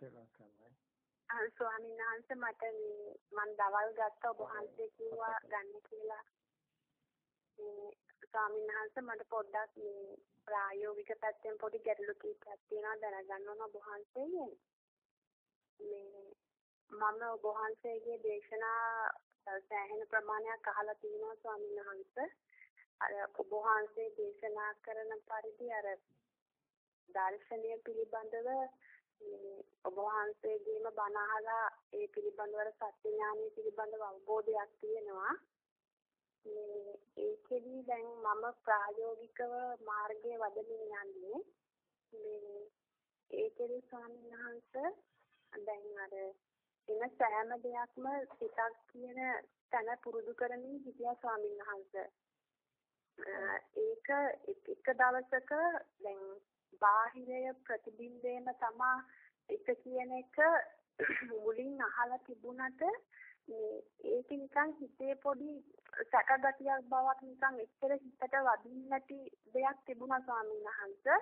තේරුම් ගන්නයි. අර ස්වාමීන් වහන්සේ මට මේ මම දවල් ගත්ත ඔබ වහන්සේ කිව්වා ගන්න කියලා. මේ ස්වාමීන් වහන්සේ මට පොඩ්ඩක් මේ ප්‍රායෝගික පැත්තෙන් පොඩි ගැටලු කීපයක් තියෙනවා දැනගන්න ඕන ඔබ වහන්සේගෙන්. මේ මම ඔබ වහන්සේගේ දේශනා සෑහෙන ප්‍රමාණයක් අහලා තිනවා ස්වාමීන් වහන්සේ. අර ඔබ වහන්සේ දේශනා කරන පරිදි අර දර්ශනය පිළිබඳව ඔබ වහන්සේගේම බණ අහලා ඒ පිළිබඳව සත්‍ය ඥානය පිළිබඳව අවබෝධයක් තියෙනවා. මේ ඒකෙදි දැන් මම ප්‍රායෝගිකව මාර්ගයේ වදමින් යන්නේ. මේ ඒකෙදි ස්වාමීන් වහන්සේ දැන් අර එන සෑම දෙයක්ම සිතක් කියන තැන පුරුදු කරමින් හිටියා ස්වාමීන් වහන්සේ. ඒක එක දවසක දැන් බාහිරය ප්‍රතිබිම්බේම තමා එක කියන එක මුලින් අහලා තිබුණට මේ ඒක නිකන් හිතේ පොඩි සැකගතියක් බවක් නිකන් එච්චර හිතට වදින්න නැති දෙයක් තිබුණා ස්වාමීන් වහන්සේ.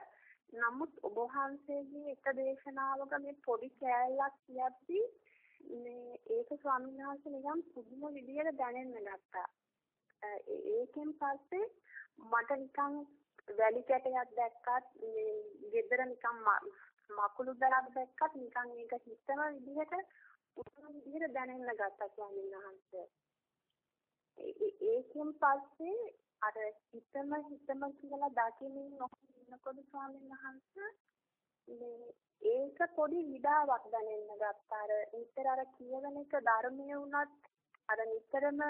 නමුත් ඔබ වහන්සේගේ එක දේශනාවක මේ පොඩි කෑල්ලක් කියද්දි මේ ඒක ස්වාමීන් වහන්සේ නිකන් පුදුම විදියට දැනෙන්න ගත්තා. ඒකෙන් පස්සේ මට නිකන් වැලි කැටයක් දැක්කත් මේ ගෙදර නිකන් මකුළු දරක් දැක්කත් නිකන් ඒක හිතන විදිහට පුදුම විදිහට දැනෙන්න ගත්තා ස්වාමීන් වහන්සේ. ඒකෙන් පස්සේ අර හිතම හිතම කියලා දකිමින් ඉන්නකොට ස්වාමීන් වහන්සේ මේ ඒක පොඩි විඩාවක් දැනෙන්න ගත්තා. අර නිතර අර කියවන එක ධර්මයේ වුණත් අර නිතරම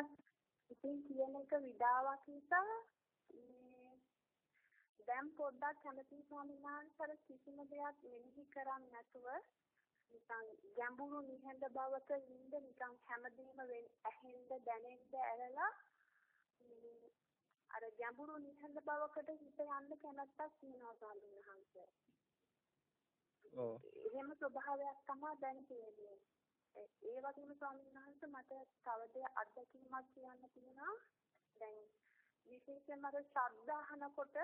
ඉතින් කියන එක විඩාවක් නිසා මේ දැන් පොඩ්ඩක් කැමති ස්වාමීන් වහන්සේ කිසිම දෙයක් මෙනෙහි කරන්නේ නැතුව නිකන් ගැඹුරු නිහඬ බවක ඉන්න නිකන් හැමදේම ඇහෙන්න දැනෙන්න ඇරලා අර ගැඹුරු නිහඬ බවකට හිත යන්න කැමැත්තක් තියෙනවා ස්වාමීන් වහන්සේ. ඔව්. එහෙම ස්වභාවයක් තමයි දැන් තියෙන්නේ. ඒ වගේම ස්වාමීන් වහන්සේ මට තව දෙයක් අත්දැකීමක් කියන්න තියෙනවා. දැන් විශේෂයෙන්ම අර ශබ්ද අහනකොට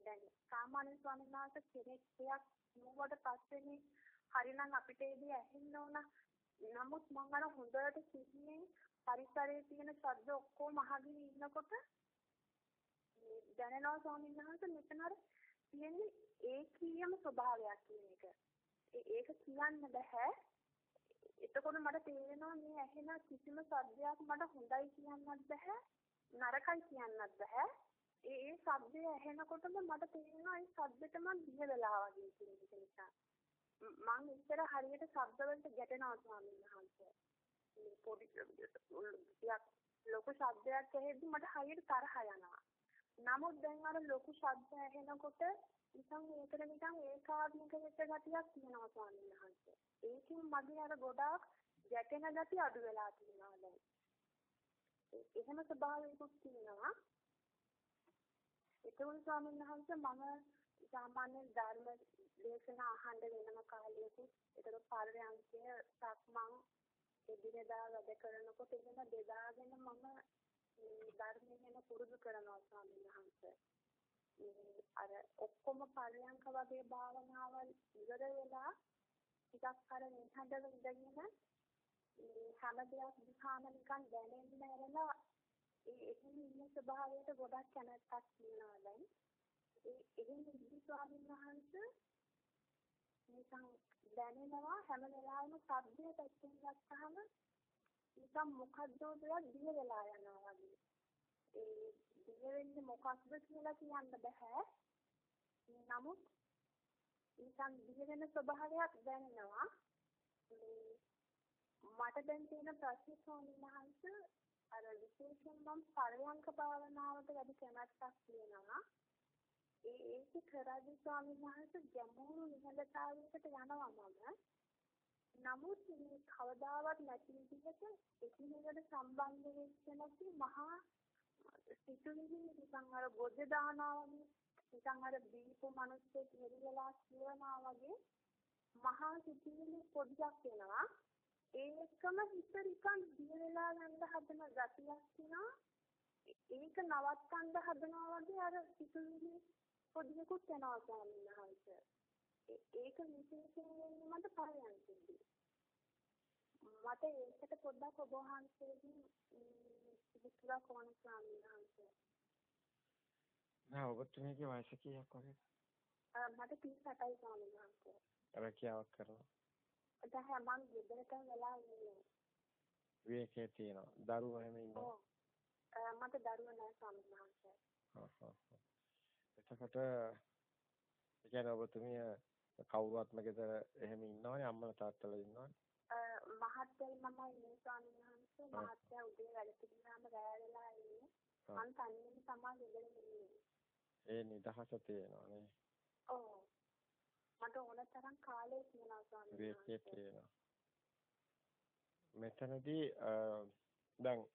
දැන් සාමාන්‍ය ස්වාමීන් වහන්සේ කෙනෙක් දෙයක් කිව්වට පස්සේනේ හරිනම් අපිට ඒ දේ ඇහෙන්න ඕන. නමුත් මම අර හොඳට සිහියෙන් පරිසරයේ තියෙන ශබ්ද ඔක්කොම අහගෙන ඉන්නකොට දැනෙනවා ස්වාමීන් වහන්සේ මෙතන අර තියෙන්නේ ඒකීයම ස්වභාවයක් කියන එක. ඒක කියන්න බෑ. එතකොට මට තේරෙනවා මේ ඇහෙන කිසිම සද්දයක් මට හොඳයි කියන්නත් බෑ නරකයි කියන්නත් බෑ. ඒ ඒ ශබ්දය ඇහෙනකොටම මට තේරෙනවා ඒ ශබ්දෙටම දිය වෙලා වගේ කියන එක නිසා. මම ඉස්සර හරියට ශබ්ද වලට ගැටෙනවා ස්වාමීන් වහන්සේ. මේ පොඩි ටිකක් ලොකු ශබ්දයක් ඇහෙද්දි මට හරියට තරහ යනවා. නමුත් දැන් අර ලොකු ශබ්ද ඇහෙනකොට නිකන් ඒකට නිකන් ඒකාත්මික වෙච්ච ගතියක් තියෙනවා ස්වාමීන් වහන්සේ. ඒකෙන් මගේ අර ගොඩාක් ගැටෙන ගතිය අඩු වෙලා තියෙනවා දැන්. එහෙම ස්වභාවයකුත් තියෙනවා. ඒකෝන් ස්වාමීන් වහන්සේ මම සාමාන්‍ය ධර්ම දේශනා අහන්න වෙනම කාලයකුත් ඒතර පරියන්කය සක්මන් එදිනෙදා වැඩ කරනකොට එහෙම බෙදාගෙන මම මේ ධර්මය ගැන පුරුදු කරනවා ස්වාමීන් වහන්සේ. අර ඔක්කොම පරියන්ක වගේ භාවනාවල් ඉවර වෙලා ටිකක් අර නිහඬව ඉඳගෙන හැම දෙයක් දිහාම නිකන් දැනෙන්න ඇරලා ඒ එහෙම ඉන්න ස්වභාවයට ගොඩක් කැමැත්තක් තියෙනවා දැන්. ඒ එහෙම ඉදි ස්වාමීන් වහන්සේ නිකන් දැනෙනවා හැම වෙලාවෙම ශබ්දය පැත්තෙන් ගත්තාම නිකන් මොකද්ද දෙයක් දිය වෙලා යනවා වගේ. ඒ දිය වෙන්නේ මොකක්ද කියලා කියන්න බෑ. නමුත් නිකන් දිය වෙන ස්වභාවයක් දැනෙනවා. මට දැන් තියෙන ප්‍රශ්නේ ස්වාමීන් වහන්සේ අර විශේෂයෙන් මම පරයන්ක භාවනාවට වැඩි කැමැත්තක් තියෙනවා. ඒ ඒක කරද්දී ස්වාමීන් වහන්සේ ගැඹුරු නිහඬතාවයකට යනවා මම. නමුත් මේ කවදාවත් නැති විදිහට එකිනෙකට සම්බන්ධ වෙච්ච නැති මහා සිතුවිලි නිකන් අර ගොඩ දානවා වගේ නිකන් අර දීපු මිනිස්සෙක් මෙරිලා කියනවා වගේ මහා සිතුවිලි පොඩ්ඩක් එනවා. ඒකම හිත නිකන් දිය වෙලා යන්න හදන ගතියක් තියෙනවා. ඒක නවත්තන්න හදනවා වගේ අර සිතුවිලි පොඩියකුත් යනවා ස්වාමීන් වහන්සේ. ඒක විශේෂයෙන් වෙන්නේ මට පරයන්කෙදී. මට ඒකට පොඩ්ඩක් ඔබ වහන්සේගෙන් පිළිතුරක් ඕන ස්වාමීන් වහන්සේ. නෑ ඔබතුමීගේ වයස කීයක් වගේද? මට 38යි ස්වාමීන් වහන්සේ. රැකියාවක් කරනවා. දැන් මම ගෙදරට වෙලා ඉන්නේ. විවේකයේ තියෙනවා. දරුවෝ එහෙම ඉන්නවා. මට දරුවෝ නැහැ ස්වාමීන් වහන්සේ. හා හා. එතකොට ඒ කියන්නේ ඔබතුමිය කවුරුත්ම ගෙදර එහෙම ඉන්නවනේ අම්මලා තාත්තලා ඉන්නවනේ. මහත්යයි මමයි ඉන්නේ ස්වාමීන් වහන්සේ. මහත්යා උදේ වැඩ පිළිගාම රැය වෙලා ඉන්නේ. මං තනියම තමයි ගෙදර ඉන්නේ. ඒ නිදහස තියෙනවා නේ. ඔව්. මට ඕන තරම් කාලය තියෙනවා ස්වාමීන් වහන්සේ. තියෙනවා. මෙතනදී දැන්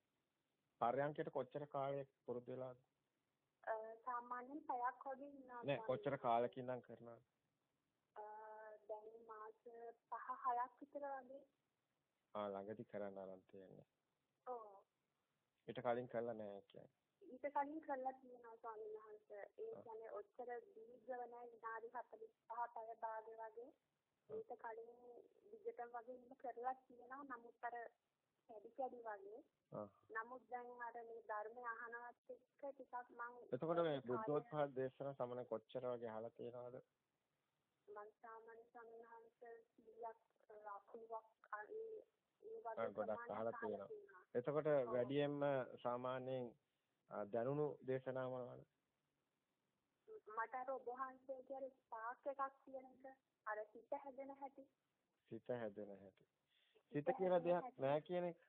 පරයන්කයට කොච්චර කාලයක් පුරුදු වෙලාද? සාමාන්‍යයෙන් පැයක් වගේ ඉන්නවා. නෑ කොච්චර කාලෙකින් ඉඳන් කරනවද? දැන් මාස 5 6ක් විතර වගේ. ආ ළඟදී කරන්න ආරම්භ තියෙන්නේ. ඔව්. ඊට කලින් කළා නෑ කියන්නේ. ඊට කලින් කළා තියෙනවා ස්වාමීන් වහන්සේ. ඒ කියන්නේ ඔච්චර දීර්ඝව නෑ විනාඩි 45 පැය භාගය වගේ. ඊට කලින් දිගටම වගේ ඉන්න කරලා තියෙනවා. නමුත් අර කැඩි කැඩි වගේ. නමුත් දැන් අර මේ ධර්මය අහනවත් එක්ක ටිකක් මම එතකොට මේ බුද්ධෝත්පාද දේශනා සමන කොච්චර වගේ අහලා තියෙනවද? මම සාමාන්‍ය සම්හංශ 100ක් අකුලක් ඒ ඒ වගේ ගොඩක් අහලා තියෙනවා. එතකොට වැඩියෙන්ම සාමාන්‍යයෙන් දැනුණු දේශනා මොනවද? මට අර ඔබ වහන්සේ කියන ස්පාක් එකක් කියන එක අර සිත හැදෙන හැටි. සිත හැදෙන හැටි. සිත කියලා දෙයක් නෑ කියන එක.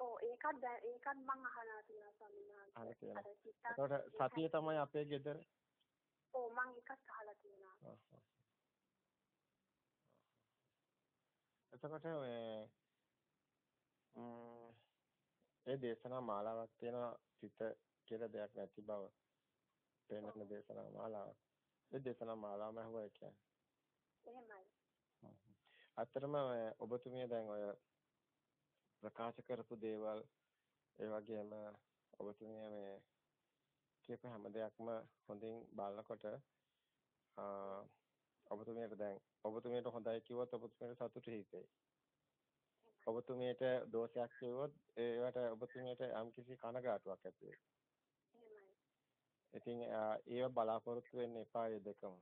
ඔව් ඒකත් ඒකත් මම අහලා තියෙනවා ස්වාමීන් වහන්සේ. අර එතකොට සතිය තමයි අපේ ගෙදර. ඔව් මම ඒකත් අහලා තියෙනවා. එතකොට මේ දේශනා මාලාවක් තියෙනවා සිත කියලා දෙයක් නැති බව. පෙන්වන දේශනා මාලාවක්. ඒ දේශනා මාලාවම අහුවා කියන්නේ. එහෙමයි. අත්‍තරම ඔබතුමිය දැන් ඔය ප්‍රකාශ කරපු දේවල් ඒ වගේම ඔබතුමිය මේ කියප හැම දෙයක්ම හොඳින් බලනකොට ඔබතුමියට දැන් ඔබතුමියට හොඳයි කිව්වොත් ඔබතුමියට සතුටු හිතෙයි. ඔබතුමියට දෝෂයක් කිව්වොත් ඒවට ඔබතුමියට යම්කිසි කනගාටුවක් ඇති වෙයි. ඉතින් ඒව බලාපොරොත්තු වෙන්න එපා ඒ දෙකම.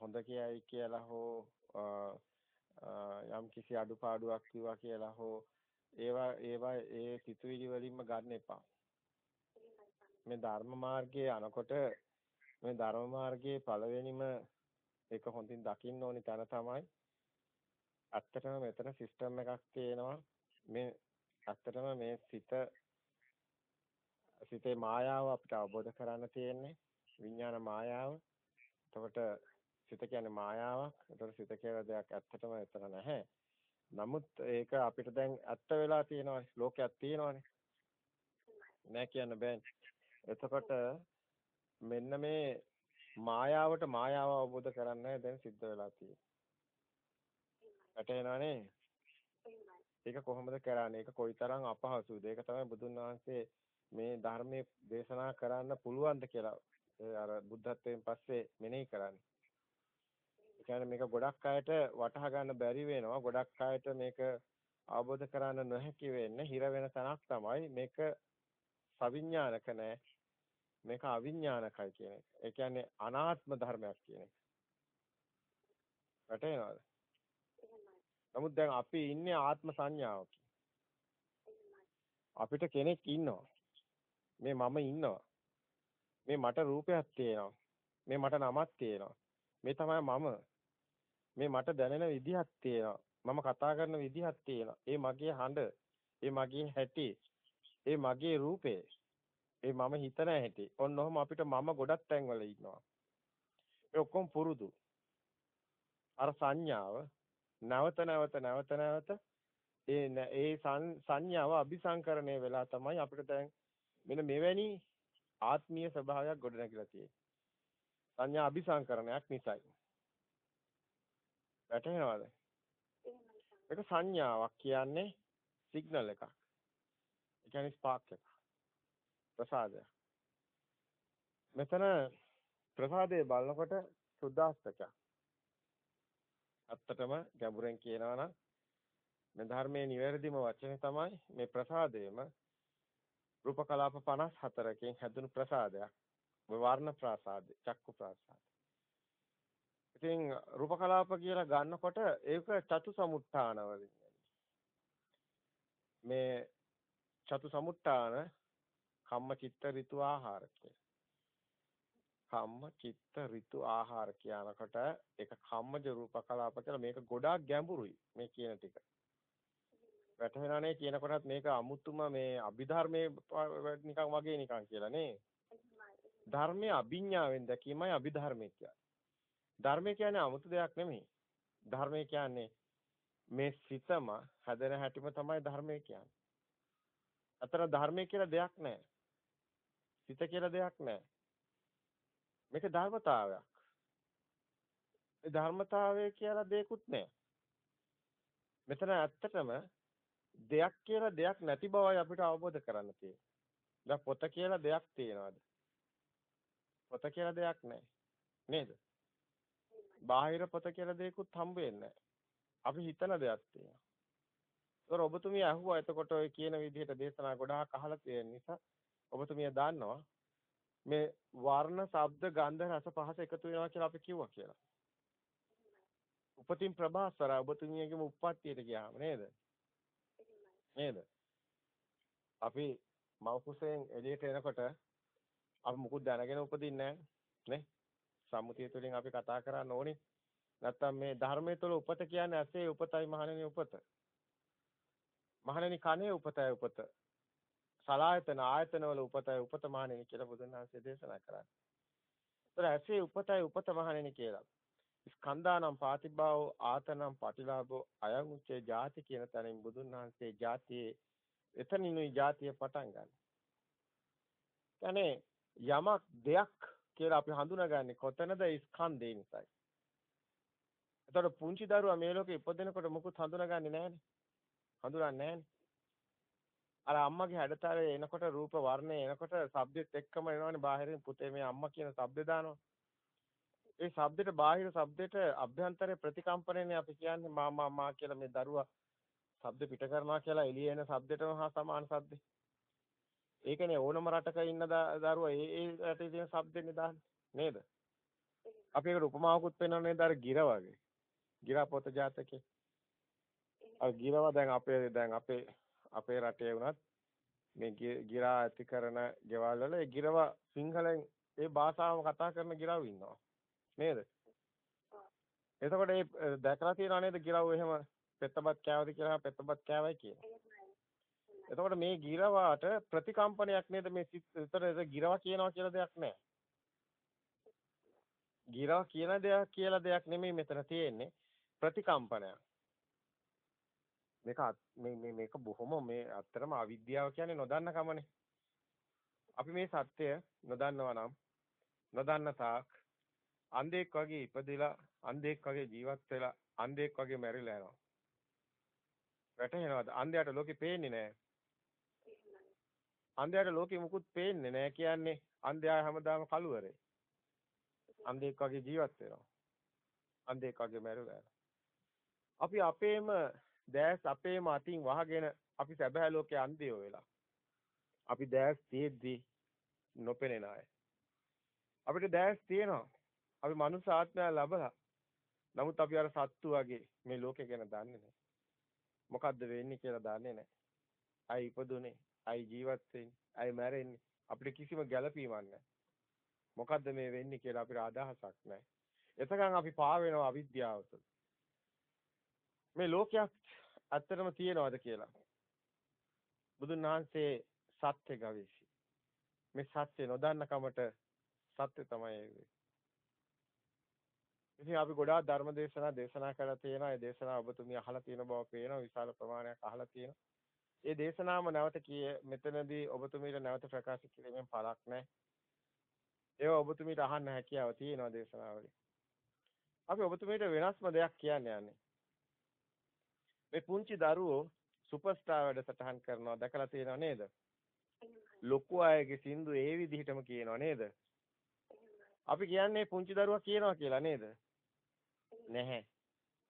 හොඳ කියයි කියලා හෝ යම් කිසි අඩුපාඩුවක් කිව්වා කියලා හෝ ඒවා ඒවා ඒ සිතුවිලි වලින්ම ගන්න එපා. මේ ධර්ම මාර්ගයේ අනකොට මේ ධර්ම මාර්ගයේ පළවෙනිම ඒක හොඳින් දකින්න ඕනි තැන තමයි ඇත්තටම මෙතන සිස්ටම් එකක් තියෙනවා මේ ඇත්තටම මේ සිත සිතේ මායාව අපිට අවබෝධ කරන්න තියෙන්නේ විඥාන මායාව. එතකොට සිත කියන්නේ මායාවක්. ඒතර සිත කියලා දෙයක් ඇත්තටම එතන නැහැ. නමුත් ඒක අපිට දැන් ඇත්ත වෙලා තියෙනවානේ. ලෝකයක් තියෙනවානේ. නෑ කියන්න බෑනේ. එතකොට මෙන්න මේ මායාවට මායාව අවබෝධ කරන්න දැන් සිද්ධ වෙලා තියෙන්නේ. වැටෙනවනේ. ඒක කොහොමද කරන්නේ? ඒක කොයිතරම් අපහසුද? ඒක තමයි බුදුන් වහන්සේ මේ ධර්මයේ දේශනා කරන්න පුළුවන්ද කියලා අර බුද්ධත්වයෙන් පස්සේ මෙනෙහි කරන්නේ. කියන්නේ මේක ගොඩක් අයට වටහා ගන්න බැරි වෙනවා. ගොඩක් අයට මේක අවබෝධ කරගන්න නොහැකි වෙන්නේ හිර වෙන තැනක් තමයි මේක සවිඥානික නෑ. මේක අවිඥානිකයි කියන එක. ඒ කියන්නේ අනාත්ම ධර්මයක් කියන එක. වැටේනවද? නමුත් දැන් අපි ඉන්නේ ආත්ම සංඥාවක. අපිට කෙනෙක් ඉන්නවා. මේ මම ඉන්නවා. මේ මට රූපයක් තියෙනවා. මේ මට නමක් තියෙනවා. මේ තමයි මම. මේ මට දැනෙන විදිහක් තියෙනවා. මම කතා කරන විදිහක් තියෙනවා. ඒ මගේ හඬ, ඒ මගේ හැටි, ඒ මගේ රූපේ, ඒ මම හිතන හැටි. ඔන්න ඔහම අපිට මම ගොඩක් තැන්වල ඉන්නවා. ඒ ඔක්කොම පුරුදු. අර සංඥාව නැවත නැවත නැවත නැවත ඒ ඒ සංඥාව අபிසංකරණය වෙලා තමයි අපිට දැන් මෙන්න මෙවැනි ආත්මීය ස්වභාවයක් ගොඩනැගිලා තියෙන්නේ. සංඥා අபிසංකරණයක් නිසායි. වැටහෙනවද? ඒක සංඥාවක් කියන්නේ සිග්නල් එකක්. ඒ කියන්නේ ස්පාර්ක් එකක්. ප්‍රසාදය. මෙතන ප්‍රසාදයේ බලනකොට සුද්දාස්තකයක්. ඇත්තටම ගැඹුරෙන් කියනවා නම් මේ ධර්මයේ නිවැරදිම වචනේ තමයි මේ ප්‍රසාදයේම රූප කලාප 54කින් හැදුණු ප්‍රසාදයක්. වර්ණ ප්‍රසාද, චක්කු ප්‍රසාද. ඉතින් රූප කලාප කියලා ගන්නකොට ඒක චතු සමුත්ථාන වලින් මේ චතු සමුත්ථාන කම්ම චිත්ත ඍතු ආහාර කම්ම චිත්ත ඍතු ආහාර කියනකොට ඒක කම්මජ රූප කලාප කියලා මේක ගොඩාක් ගැඹුරුයි මේ කියන ටික. වැටහෙනනේ කියනකොටත් මේක අමුතුම මේ අභිධර්මයේ නිකන් වගේ නිකන් කියලා නේ. ධර්මයේ අභිඥාවෙන් දැකීමයි අභිධර්මයේ කියන්නේ. ධර්මය කියන්නේ 아무තු දෙයක් නෙමෙයි. ධර්මය කියන්නේ මේ සිතම හැදෙන හැටිම තමයි ධර්මය කියන්නේ. අතන ධර්මය කියලා දෙයක් නැහැ. සිත කියලා දෙයක් නැහැ. මේක ධර්මතාවයක්. ඒ ධර්මතාවය කියලා දෙයක්වත් නැහැ. මෙතන ඇත්තටම දෙයක් කියලා දෙයක් නැති බවයි අපිට අවබෝධ කරන්න තියෙන්නේ. දැන් පොත කියලා දෙයක් තියෙනවද? පොත කියලා දෙයක් නැහැ. නේද? බාහිර පොත කියලා දෙයක්වත් හම්බ වෙන්නේ අපි හිතන දෙයක් තියෙනවා. ඒතර ඔබතුමිය අහුවා එතකොට ඔය කියන විදිහට දේශනා ගොඩාක් අහලා තියෙන නිසා ඔබතුමිය දන්නවා මේ වර්ණ, ශබ්ද, ගන්ධ, රස, පහස එකතු වෙනවා කියලා අපි කිව්වා කියලා. උපතින් ප්‍රභාස්වර ඔබතුමියගේම උප්පත්තියට ගියාම නේද? නේද? අපි මව කුසෙන් එළියට එනකොට අපි මුකුත් දැනගෙන උපදින්නේ නැහැ නේ? සම්මුතිය තුළින් අපි කතා කරන්න ඕනේ. නැත්තම් මේ ධර්මයේ තුළ උපත කියන්නේ ඇසේ උපතයි මහණෙනි උපත. මහණෙනි කනේ උපතයි උපත. සලායතන ආයතනවල උපතයි උපත මහණෙනි කියලා බුදුන් වහන්සේ දේශනා කරා. ඒතර ඇසේ උපතයි උපත මහණෙනි කියලා. ස්කන්ධානම් පාතිභාව ආතනම් පටිලාභෝ අයං උච්චේ ಜಾති කියන තැනින් බුදුන් වහන්සේ ಜಾතියේ එතනිනුයි ಜಾතිය පටන් ගන්න. කියන්නේ යමක් දෙයක් කියලා අපි හඳුනාගන්නේ කොතනද ස්කන්ධේ නිසායි. එතකොට පුංචි දරුවා මේ ලෝකේ ඉපදෙනකොට මොකුත් හඳුනාගන්නේ නැහැනේ. හඳුනන්නේ නැහැනේ. අර අම්මගේ හැඩතලේ එනකොට රූප වර්ණය එනකොට ශබ්දෙත් එක්කම එනවනේ බාහිරින් පුතේ මේ අම්මා කියන ශබ්ද දානවා. ඒ ශබ්දෙට බාහිර ශබ්දෙට අභ්‍යන්තරේ ප්‍රතිකම්පනනේ අපි කියන්නේ මා මා මා කියලා මේ දරුවා ශබ්ද පිට කරනවා කියලා එළිය එන ශබ්දෙටම හා සමාන ශබ්දේ. ඒකනේ ඕනම රටක ඉන්න දරුවා ඒ ඒ රටේ තියෙන ශබ්දෙන්නේ දාන්නේ නේද? අපි ඒකට උපමාවකුත් පෙන්වන්නේ නේද අර ගිර වගේ. ගිරා පොත ජාතකේ. අර ගිරව දැන් අපේ දැන් අපේ අපේ රටේ වුණත් මේ ගිරා ඇති කරන ගෙවල් වල ඒ ගිරව සිංහලෙන් ඒ භාෂාවම කතා කරන ගිරව් ඉන්නවා. නේද? එතකොට ඒ දැකලා තියෙනව නේද ගිරව් එහෙම පෙත්තපත් කෑවද කියලා පෙත්තපත් කෑවයි කියන. එතකොට මේ ගිරවාට ප්‍රතිකම්පනයක් නේද මේ සිතට ගිරවා කියනවා කියලා දෙයක් නැහැ. ගිරවා කියන දෙයක් කියලා දෙයක් නෙමෙයි මෙතන තියෙන්නේ ප්‍රතිකම්පනයක්. මේක මේ මේක බොහොම මේ අත්‍තරම අවිද්‍යාව කියන්නේ නොදන්න කමනේ. අපි මේ සත්‍ය නොදන්නවා නම් නොදන්න තාක් අන්ධෙක් වගේ ඉපදිලා අන්ධෙක් වගේ ජීවත් වෙලා අන්ධෙක් වගේ මැරිලා යනවා. වැටහෙනවද? අන්ධයාට ලෝකෙ පේන්නේ නැහැ. අන්ධයාට ලෝකෙ මුකුත් පේන්නේ නැහැ කියන්නේ අන්ධයා හැමදාම කලුවරේ. අන්ධෙක් වගේ ජීවත් වෙනවා. අන්ධෙක් වගේ මැරුණා. අපි අපේම දැස් අපේම අතින් වහගෙන අපි සැබෑ ලෝකයේ අන්ධයෝ වෙලා. අපි දැස් තියෙද්දි නොපෙනෙන අය. අපිට දැස් තියෙනවා. අපි මනුස්ස ආත්මය ලැබලා. නමුත් අපි අර සත්තු වගේ මේ ලෝකේ ගැන දන්නේ නැහැ. මොකද්ද වෙන්නේ කියලා දන්නේ නැහැ. අයි ඉපදුනේ අයි ජීවත් වෙන්නේ, අයි මැරෙන්නේ අපිට කිසිම ගැළපීමක් නැහැ. මොකද්ද මේ වෙන්නේ කියලා අපිට අදහසක් නැහැ. එතකන් අපි පා වෙනවා අවිද්‍යාවට. මේ ලෝකයක් ඇත්තටම තියෙනවද කියලා. බුදුන් වහන්සේ සත්‍ය ගවේෂි. මේ සත්‍ය නොදන්න කමට සත්‍ය තමයි ඒ ඉතින් අපි ගොඩාක් ධර්ම දේශනා දේශනා කරලා තියෙනවා. ඒ දේශනා ඔබතුමිය අහලා තියෙන බව පේනවා. විශාල ප්‍රමාණයක් අහලා තියෙනවා. ඒ දේශනාවම නැවත කිය මෙතනදී ඔබතුමීට නැවත ප්‍රකාශ කිරීමෙන් පළක් නැහැ. ඒව ඔබතුමීට අහන්න හැකියාව තියෙනවා දේශනාවලින්. අපි ඔබතුමීට වෙනස්ම දෙයක් කියන්න යන්නේ. මේ පුංචි දරුවෝ සුපර්ස්ටාර් වැඩසටහන් කරනවා දැකලා තියෙනව නේද? ලොකු අයගේ සින්දු ඒ විදිහටම කියනවා නේද? අපි කියන්නේ පුංචි දරුවා කියනවා කියලා නේද? නැහැ.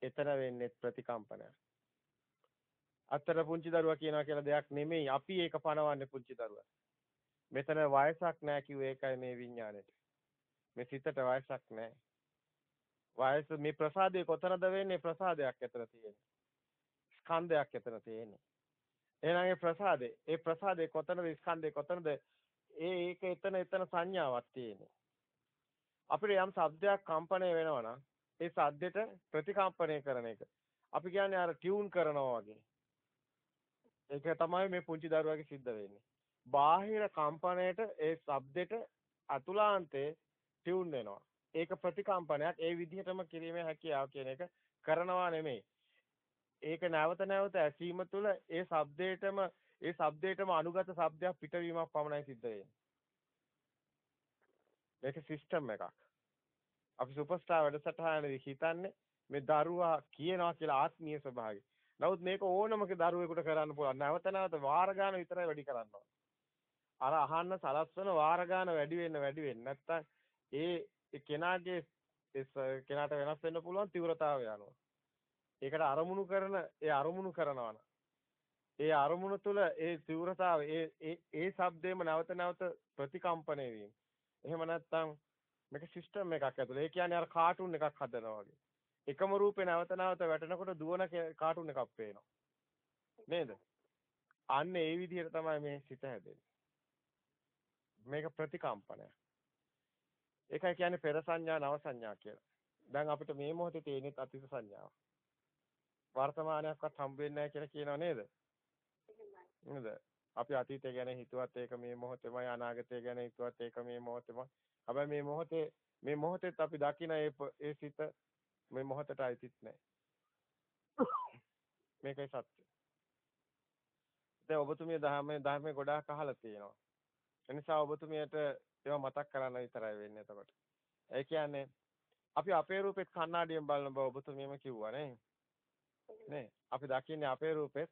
එතන වෙන්නේ ප්‍රතිකම්පනයක්. අතර පුංචි දරුවා කියනවා කියලා දෙයක් නෙමෙයි. අපි ඒක පනවන්නේ පුංචි දරුවා. මෙතන වයසක් නැහැ කිව්වේ ඒකයි මේ විඥාණයට. මේ සිතට වයසක් නැහැ. වයස මේ ප්‍රසාදයේ කොතනද වෙන්නේ ප්‍රසාදයක් ඇතර තියෙන්නේ. ස්කන්ධයක් ඇතර තියෙන්නේ. එහෙනම් ඒ ප්‍රසාදේ ඒ ප්‍රසාදේ කොතනද ස්කන්ධේ කොතනද ඒ ඒක එතන එතන සංඥාවක් තියෙන්නේ. අපිට යම් શબ્දයක් කම්පණය වෙනවා නම් ඒ සද්දෙට ප්‍රතිකම්පණය කරන එක. අපි කියන්නේ අර ටියුන් කරනවා වගේ. ඒක තමයි මේ පුංචි දරුවාගේ සිද්ධ වෙන්නේ. බාහිර කම්පණයට ඒ ශබ්දෙට අතුලාන්තේ ටියුන් වෙනවා. ඒක ප්‍රතිකම්පනයක්. ඒ විදිහටම කිරීමේ හැකියාව කියන එක කරනවා නෙමෙයි. ඒක නැවත නැවත ඇසීම තුළ ඒ ශබ්දයටම ඒ ශබ්දයටම අනුගත ශබ්දයක් පිටවීමක් පමණයි සිද්ධ වෙන්නේ. මේක සිස්ටම් එකක්. අපි සුපර්ස්ටාර් වැඩසටහනේදී හිතන්නේ මේ දරුවා කියනවා කියලා ආත්මීය ස්වභාවය. නමුත් මේක ඕනමක දරුවෙකුට කරන්න පුළුවන්. නැවත නැවත වාර ගන්න විතරයි වැඩි කරන්න අර අහන්න සලස්වන වාර ගන්න වැඩි වෙන්න වැඩි වෙන්න. නැත්තම් ඒ කෙනාගේ කෙනාට වෙනස් වෙන්න පුළුවන් තීව්‍රතාවය යනවා. ඒකට අරමුණු කරන ඒ අරමුණු කරනවා ඒ අරමුණ තුළ ඒ තීව්‍රතාවය ඒ ඒ ඒ ශබ්දේම නැවත නැවත ප්‍රතිකම්පණය වීම. එහෙම නැත්නම් මේක සිස්ටම් එකක් ඇතුළේ. ඒ කියන්නේ අර කාටුන් එකක් හදනවා වගේ. එකම රූපේ නැවත නැවත වැටෙනකොට දුවන කාටුන් එකක් පේනවා. නේද? අන්න ඒ විදිහට තමයි මේ සිත හැදෙන්නේ. මේක ප්‍රතිකම්පනය. ඒකයි කියන්නේ පෙර සංඥා නව සංඥා කියලා. දැන් අපිට මේ මොහොතේ තියෙන අතීත සංඥාව. වර්තමානයක්වත් හම්බ වෙන්නේ නැහැ කියලා කියනව නේද? නේද? අපි අතීතය ගැන හිතුවත් ඒක මේ මොහොතේමයි අනාගතය ගැන හිතුවත් ඒක මේ මොහොතේමයි. හැබැයි මේ මොහොතේ මේ මොහොතේත් අපි දකින ඒ ඒ සිත මේ මොහොතට අයිතිත් නැහැ. මේකයි සත්‍ය. දැන් ඔබතුමිය ධර්මයේ ධර්මයේ ගොඩාක් අහලා තියෙනවා. ඒ නිසා ඔබතුමියට ඒවා මතක් කරන්න විතරයි වෙන්නේ එතකොට. ඒ කියන්නේ අපි අපේ රූපෙත් කණ්ණාඩියෙන් බලන බව ඔබතුමියම කිව්වා නේ. නේ අපි දකින්නේ අපේ රූපෙත්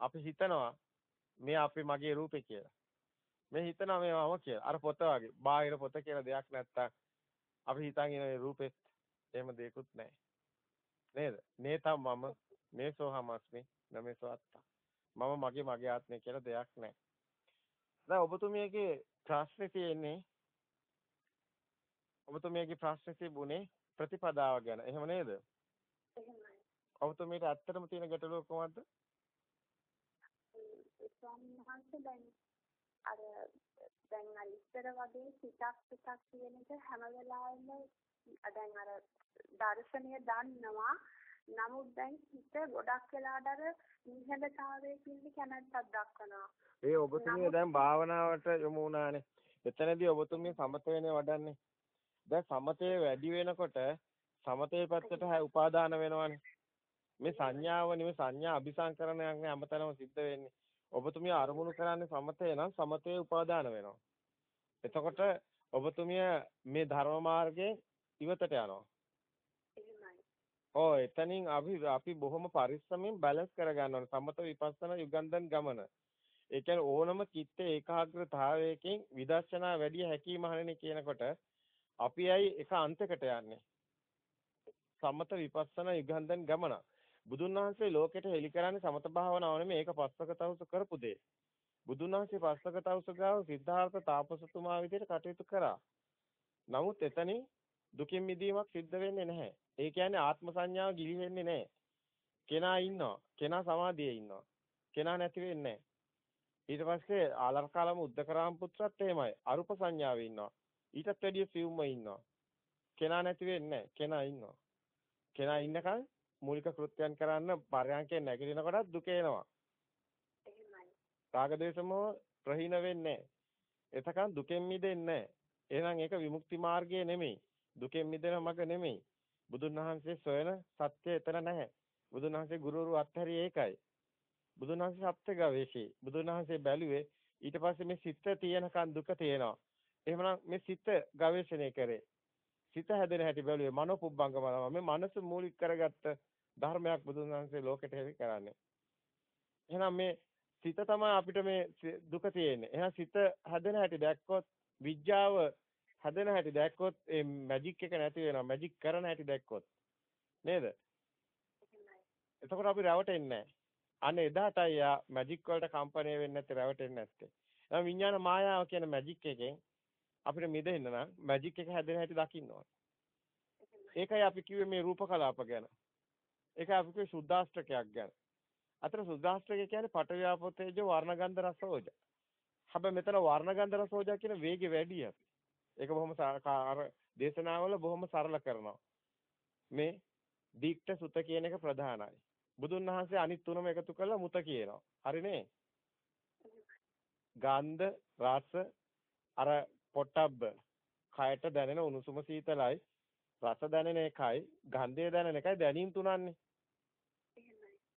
අපි හිතනවා මේ අපි මගේ රූපේ කියලා. මේ හිතනවා මේ මම කියලා. අර පොත වගේ. බාහිර පොත කියලා දෙයක් නැත්තම් අපි හිතන් ඉන රූපෙත් එහෙම දෙයක්වත් නැහැ. නේද? නේතම් මම මේසෝ හමස්මි නමේසෝ අත්තා. මම මගේ මගේ ආත්මය කියලා දෙයක් නැහැ. දැන් ඔබතුමියගේ ප්‍රශ්නේ තියෙන්නේ ඔබතුමියගේ ප්‍රශ්නේ තිබුණේ ප්‍රතිපදාව ගැන. එහෙම නේද? එහෙමයි. ඔබතුමියට ඇත්තටම තියෙන ගැටලුව කොහොමද? වහන්සේ දැන් අර දැන් අර ඉස්සර වගේ සිතක් පිටක් කියන එක හැම වෙලාවෙම දැන් අර දර්ශනය දන්නවා නමුත් දැන් හිත ගොඩක් වෙලාට අර නිහඬතාවයේ කියන කැමැත්තක් දක්වනවා. ඒ ඔබතුමිය දැන් භාවනාවට යොමු වුණානේ. එතනදී ඔබතුමිය සමතේනේ වඩන්නේ. දැන් සමතේ වැඩි වෙනකොට සමතේ පැත්තට උපාදාන වෙනවනේ. මේ සංඥාවනේ මේ සංඥා අபிසංකරණයක් නේ හැමතැනම සිද්ධ වෙන්නේ. ඔබතුමිය අරමුණු කරන්නේ සමතේ නම් සමතේ උපාදාන වෙනවා. එතකොට ඔබතුමිය මේ ධර්ම මාර්ගයේ ඉවතට යනවා. ඔව් එතනින් අපි අපි බොහොම පරිස්සමෙන් බැලන්ස් කරගන්න ඕනේ සමත විපස්සනා යුගන්ධන් ගමන. ඒ කියන්නේ ඕනම චිත්ත ඒකාග්‍රතාවයකින් විදර්ශනා වැඩි හැකි මහණෙනි කියනකොට අපි ඇයි එක අන්තයකට යන්නේ? සමත විපස්සනා යුගන්ධන් ගමන. බුදුන් වහන්සේ ලෝකෙට හෙළි කරන්නේ සමත භාවනාව නෙමෙයි ඒක පස්සක තවුස කරපු දේ. බුදුන් වහන්සේ පස්සක තවුස ගාව සිද්ධාර්ථ තාපසතුමා විදිහට කටයුතු කරා. නමුත් එතනින් දුකින් මිදීමක් සිද්ධ වෙන්නේ නැහැ. ඒ කියන්නේ ආත්ම සංඥාව ගිලිහෙන්නේ නැහැ. කෙනා ඉන්නවා. කෙනා සමාධියේ ඉන්නවා. කෙනා නැති වෙන්නේ ඊට පස්සේ ආලර්කාලම උද්දකරාම පුත්‍රත් එහෙමයි. අරුප සංඥාවේ ඉන්නවා. ඊටත් වැඩිය සිවුම්ම ඉන්නවා. කෙනා නැති වෙන්නේ කෙනා ඉන්නවා. කෙනා ඉන්නකන් මූලික කෘත්‍යයන් කරන්න පරයන්කේ නැගිටිනකොටත් දුක එනවා. එහෙමයි. රාග දේශමෝ ප්‍රහීන වෙන්නේ එතකන් දුකෙන් මිදෙන්නේ එහෙනම් ඒක විමුක්ති මාර්ගය නෙමෙයි. දුකෙන් මිදෙන මඟ නෙමෙයි. බුදුන් වහන්සේ සොයන සත්‍ය එතන නැහැ. බුදුන් වහන්සේ ගුරුවරු අත්හැරි ඒකයි. බුදුන් වහන්සේ සත්‍ය ගවේෂී. බුදුන් වහන්සේ බැලුවේ ඊට පස්සේ මේ සිත තියෙනකන් දුක තියෙනවා. එහෙමනම් මේ සිත ගවේෂණය කරේ. සිත හැදෙන හැටි බැලුවේ මනෝ පුබ්බංගම මේ මනස මූලික කරගත්ත ධර්මයක් බුදුන් වහන්සේ ලෝකෙට හෙළි කරන්නේ. එහෙනම් මේ සිත තමයි අපිට මේ දුක තියෙන්නේ. එහෙනම් සිත හැදෙන හැටි දැක්කොත් විඥාව හැදෙන හැටි දැක්කොත් ඒ මැජික් එක නැති වෙනවා. මැජික් කරන හැටි දැක්කොත්. නේද? එතකොට අපි රැවටෙන්නේ නැහැ. අන්න එදාටයි යා මැජික් වලට කම්පණය වෙන්නේ නැත්තේ රැවටෙන්නේ නැත්තේ. එහෙනම් විඥාන මායාව කියන මැජික් එකෙන් අපිට මිදෙන්න නම් මැජික් එක හැදෙන හැටි දකින්න ඕනේ. ඒකයි අපි කිව්වේ මේ රූප කලාප ගැන. ඒකයි අපි කිව්වේ සුද්දාෂ්ටකයක් ගැන. අතර සුද්දාෂ්ටකය කියන්නේ පටවියාපෝතේජෝ වර්ණගන්ධ රසෝජ. හැබැයි මෙතන වර්ණගන්ධ රසෝජ කියන වේගෙ වැඩි අපි. ඒක බොහොම අර දේශනාවල බොහොම සරල කරනවා. මේ දීක්ත සුත කියන එක ප්‍රධානයි. බුදුන් වහන්සේ අනිත් තුනම එකතු කරලා මුත කියනවා. හරිනේ? ගන්ධ රස අර පොට්ටබ්බ කයට දැනෙන උණුසුම සීතලයි රස දැනෙන එකයි ගන්ධය දැනෙන එකයි දැනීම් තුනන්නේ.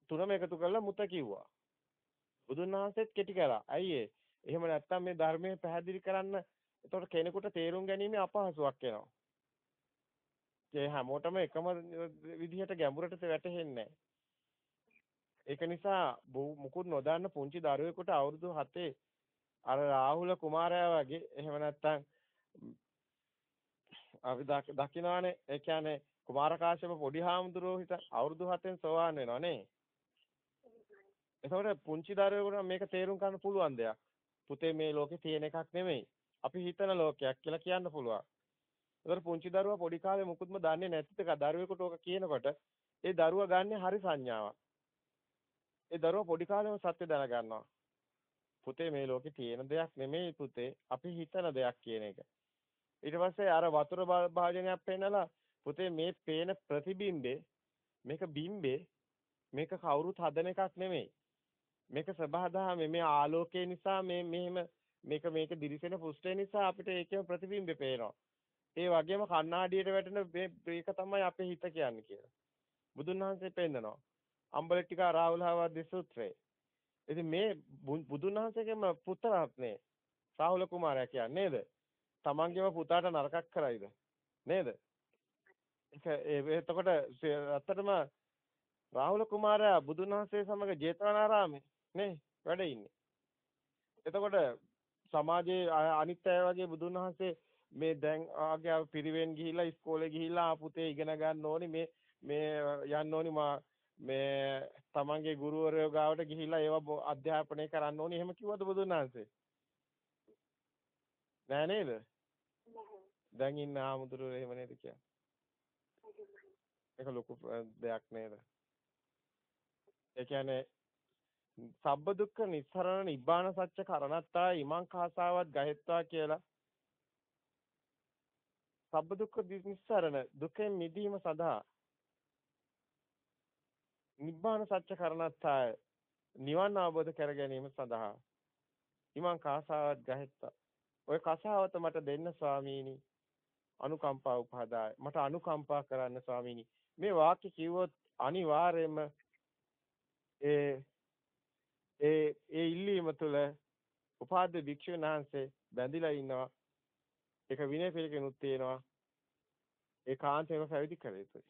තුනම එකතු කරලා මුත කිව්වා. බුදුන් වහන්සේත් කෙටි. ඇයි ඒ? එහෙම නැත්තම් මේ ධර්මයේ පැහැදිලි කරන්න එතකොට කෙනෙකුට තේරුම් ගැනීම අපහසුයක් වෙනවා. ඒ හැමෝටම එකම විදිහට ගැඹුරට වැටහෙන්නේ ඒක නිසා මුකුත් නොදන්න පුංචි දරුවෙකුට අවුරුදු 7 අර රාහුල කුමාරයා වගේ එහෙම නැත්තම් අපි දකිනවානේ ඒ කියන්නේ කුමාර කාශ්‍යප පොඩි හාමුදුරුවෝ හිට අවුරුදු 7න් සෝවාන් වෙනවා නේ. එතකොට පුංචි දරුවෙකුට මේක තේරුම් ගන්න පුළුවන් දෙයක්. පුතේ මේ ලෝකේ තියෙන එකක් නෙමෙයි. අපි හිතන ලෝකයක් කියලා කියන්න පුළුවන්. ඒතර පුංචි දරුවා පොඩි කාලේ මුකුත්ම දන්නේ නැතිද දරුවෙකුට ඕක කියනකොට ඒ දරුවා ගන්නෙ හරි සංඥාවක්. ඒ දරුවා පොඩි කාලේම සත්‍ය දැනගන්නවා. පුතේ මේ ලෝකේ තියෙන දෙයක් නෙමෙයි පුතේ අපි හිතන දෙයක් කියන එක. ඊට පස්සේ අර වතුර භාජනයක් පෙන්නලා පුතේ මේ පේන ප්‍රතිබිම්බේ මේක බිම්බේ මේක කවුරුත් හදන එකක් නෙමෙයි. මේක සබහාදහම මේ ආලෝකය නිසා මේ මෙහෙම මේක මේක දිලිසෙන පුස්තේ නිසා අපිට ඒකේ ප්‍රතිබිම්බේ පේනවා. ඒ වගේම කණ්ණාඩියට වැටෙන මේ මේක තමයි අපේ හිත කියන්නේ කියලා. බුදුන් වහන්සේ පෙන්නනවා. අම්බලටිකා රාහුලහවද්ද සූත්‍රයේ. ඉතින් මේ බුදුන් වහන්සේගේම පුත්‍රාත්නේ රාහුල කුමාරයා කියන්නේ නේද? තමන්ගේම පුතාට නරකක් කරයිද? නේද? ඒක එතකොට ඇත්තටම රාහුල කුමාරයා බුදුන් වහන්සේ සමග ජේතවනාරාමේ නේ වැඩ ඉන්නේ. එතකොට සමාජයේ අනිත් අය වගේ බුදුන් වහන්සේ මේ දැන් ආගේ පිරිවෙන් ගිහිල්ලා ඉස්කෝලේ ගිහිල්ලා පුතේ ඉගෙන ගන්න ඕනි මේ මේ යන්න ඕනි මා මේ තමන්ගේ ගුරුවරයෝ ගාවට ගිහිල්ලා ඒවා අධ්‍යාපනය කරන්න ඕනි එහෙම කිව්වද බුදුන් වහන්සේ නෑ නේද දැන් ඉන්න ආමුදුරෝ එහෙම නේද කියන්නේ? ඒක ලොකු දෙයක් නේද? ඒ කියන්නේ සබ්බ දුක්ඛ නිස්සරණ නිබ්බාන සත්‍ය කරණත්තා ඉමං කාසාවත් ගහෙත්වා කියලා. සබ්බ දුක්ඛ නිස්සරණ දුකෙන් මිදීම සඳහා නිබ්බාන සත්‍ය කරණත්තා නිවන් අවබෝධ කර ගැනීම සඳහා ඉමං කාසාවත් ගහෙත්තා ඔය කසාවත මට දෙන්න ස්වාමීනි. අනුකම්පා උපහදාය මට අනුකම්පා කරන්න ස්වාමීනි මේ වාක්‍ය කිව්වොත් අනිවාර්යයෙන්ම ඒ ඒ ඒ ඉල්ලීම තුළ උපාද්‍ය භික්ෂුන් වහන්සේ බැඳිලා ඉන්නවා. ඒක විනය පිළිකෙනුත් තියෙනවා. ඒ කාන්තේම පැවිදි කළ යුතුයි.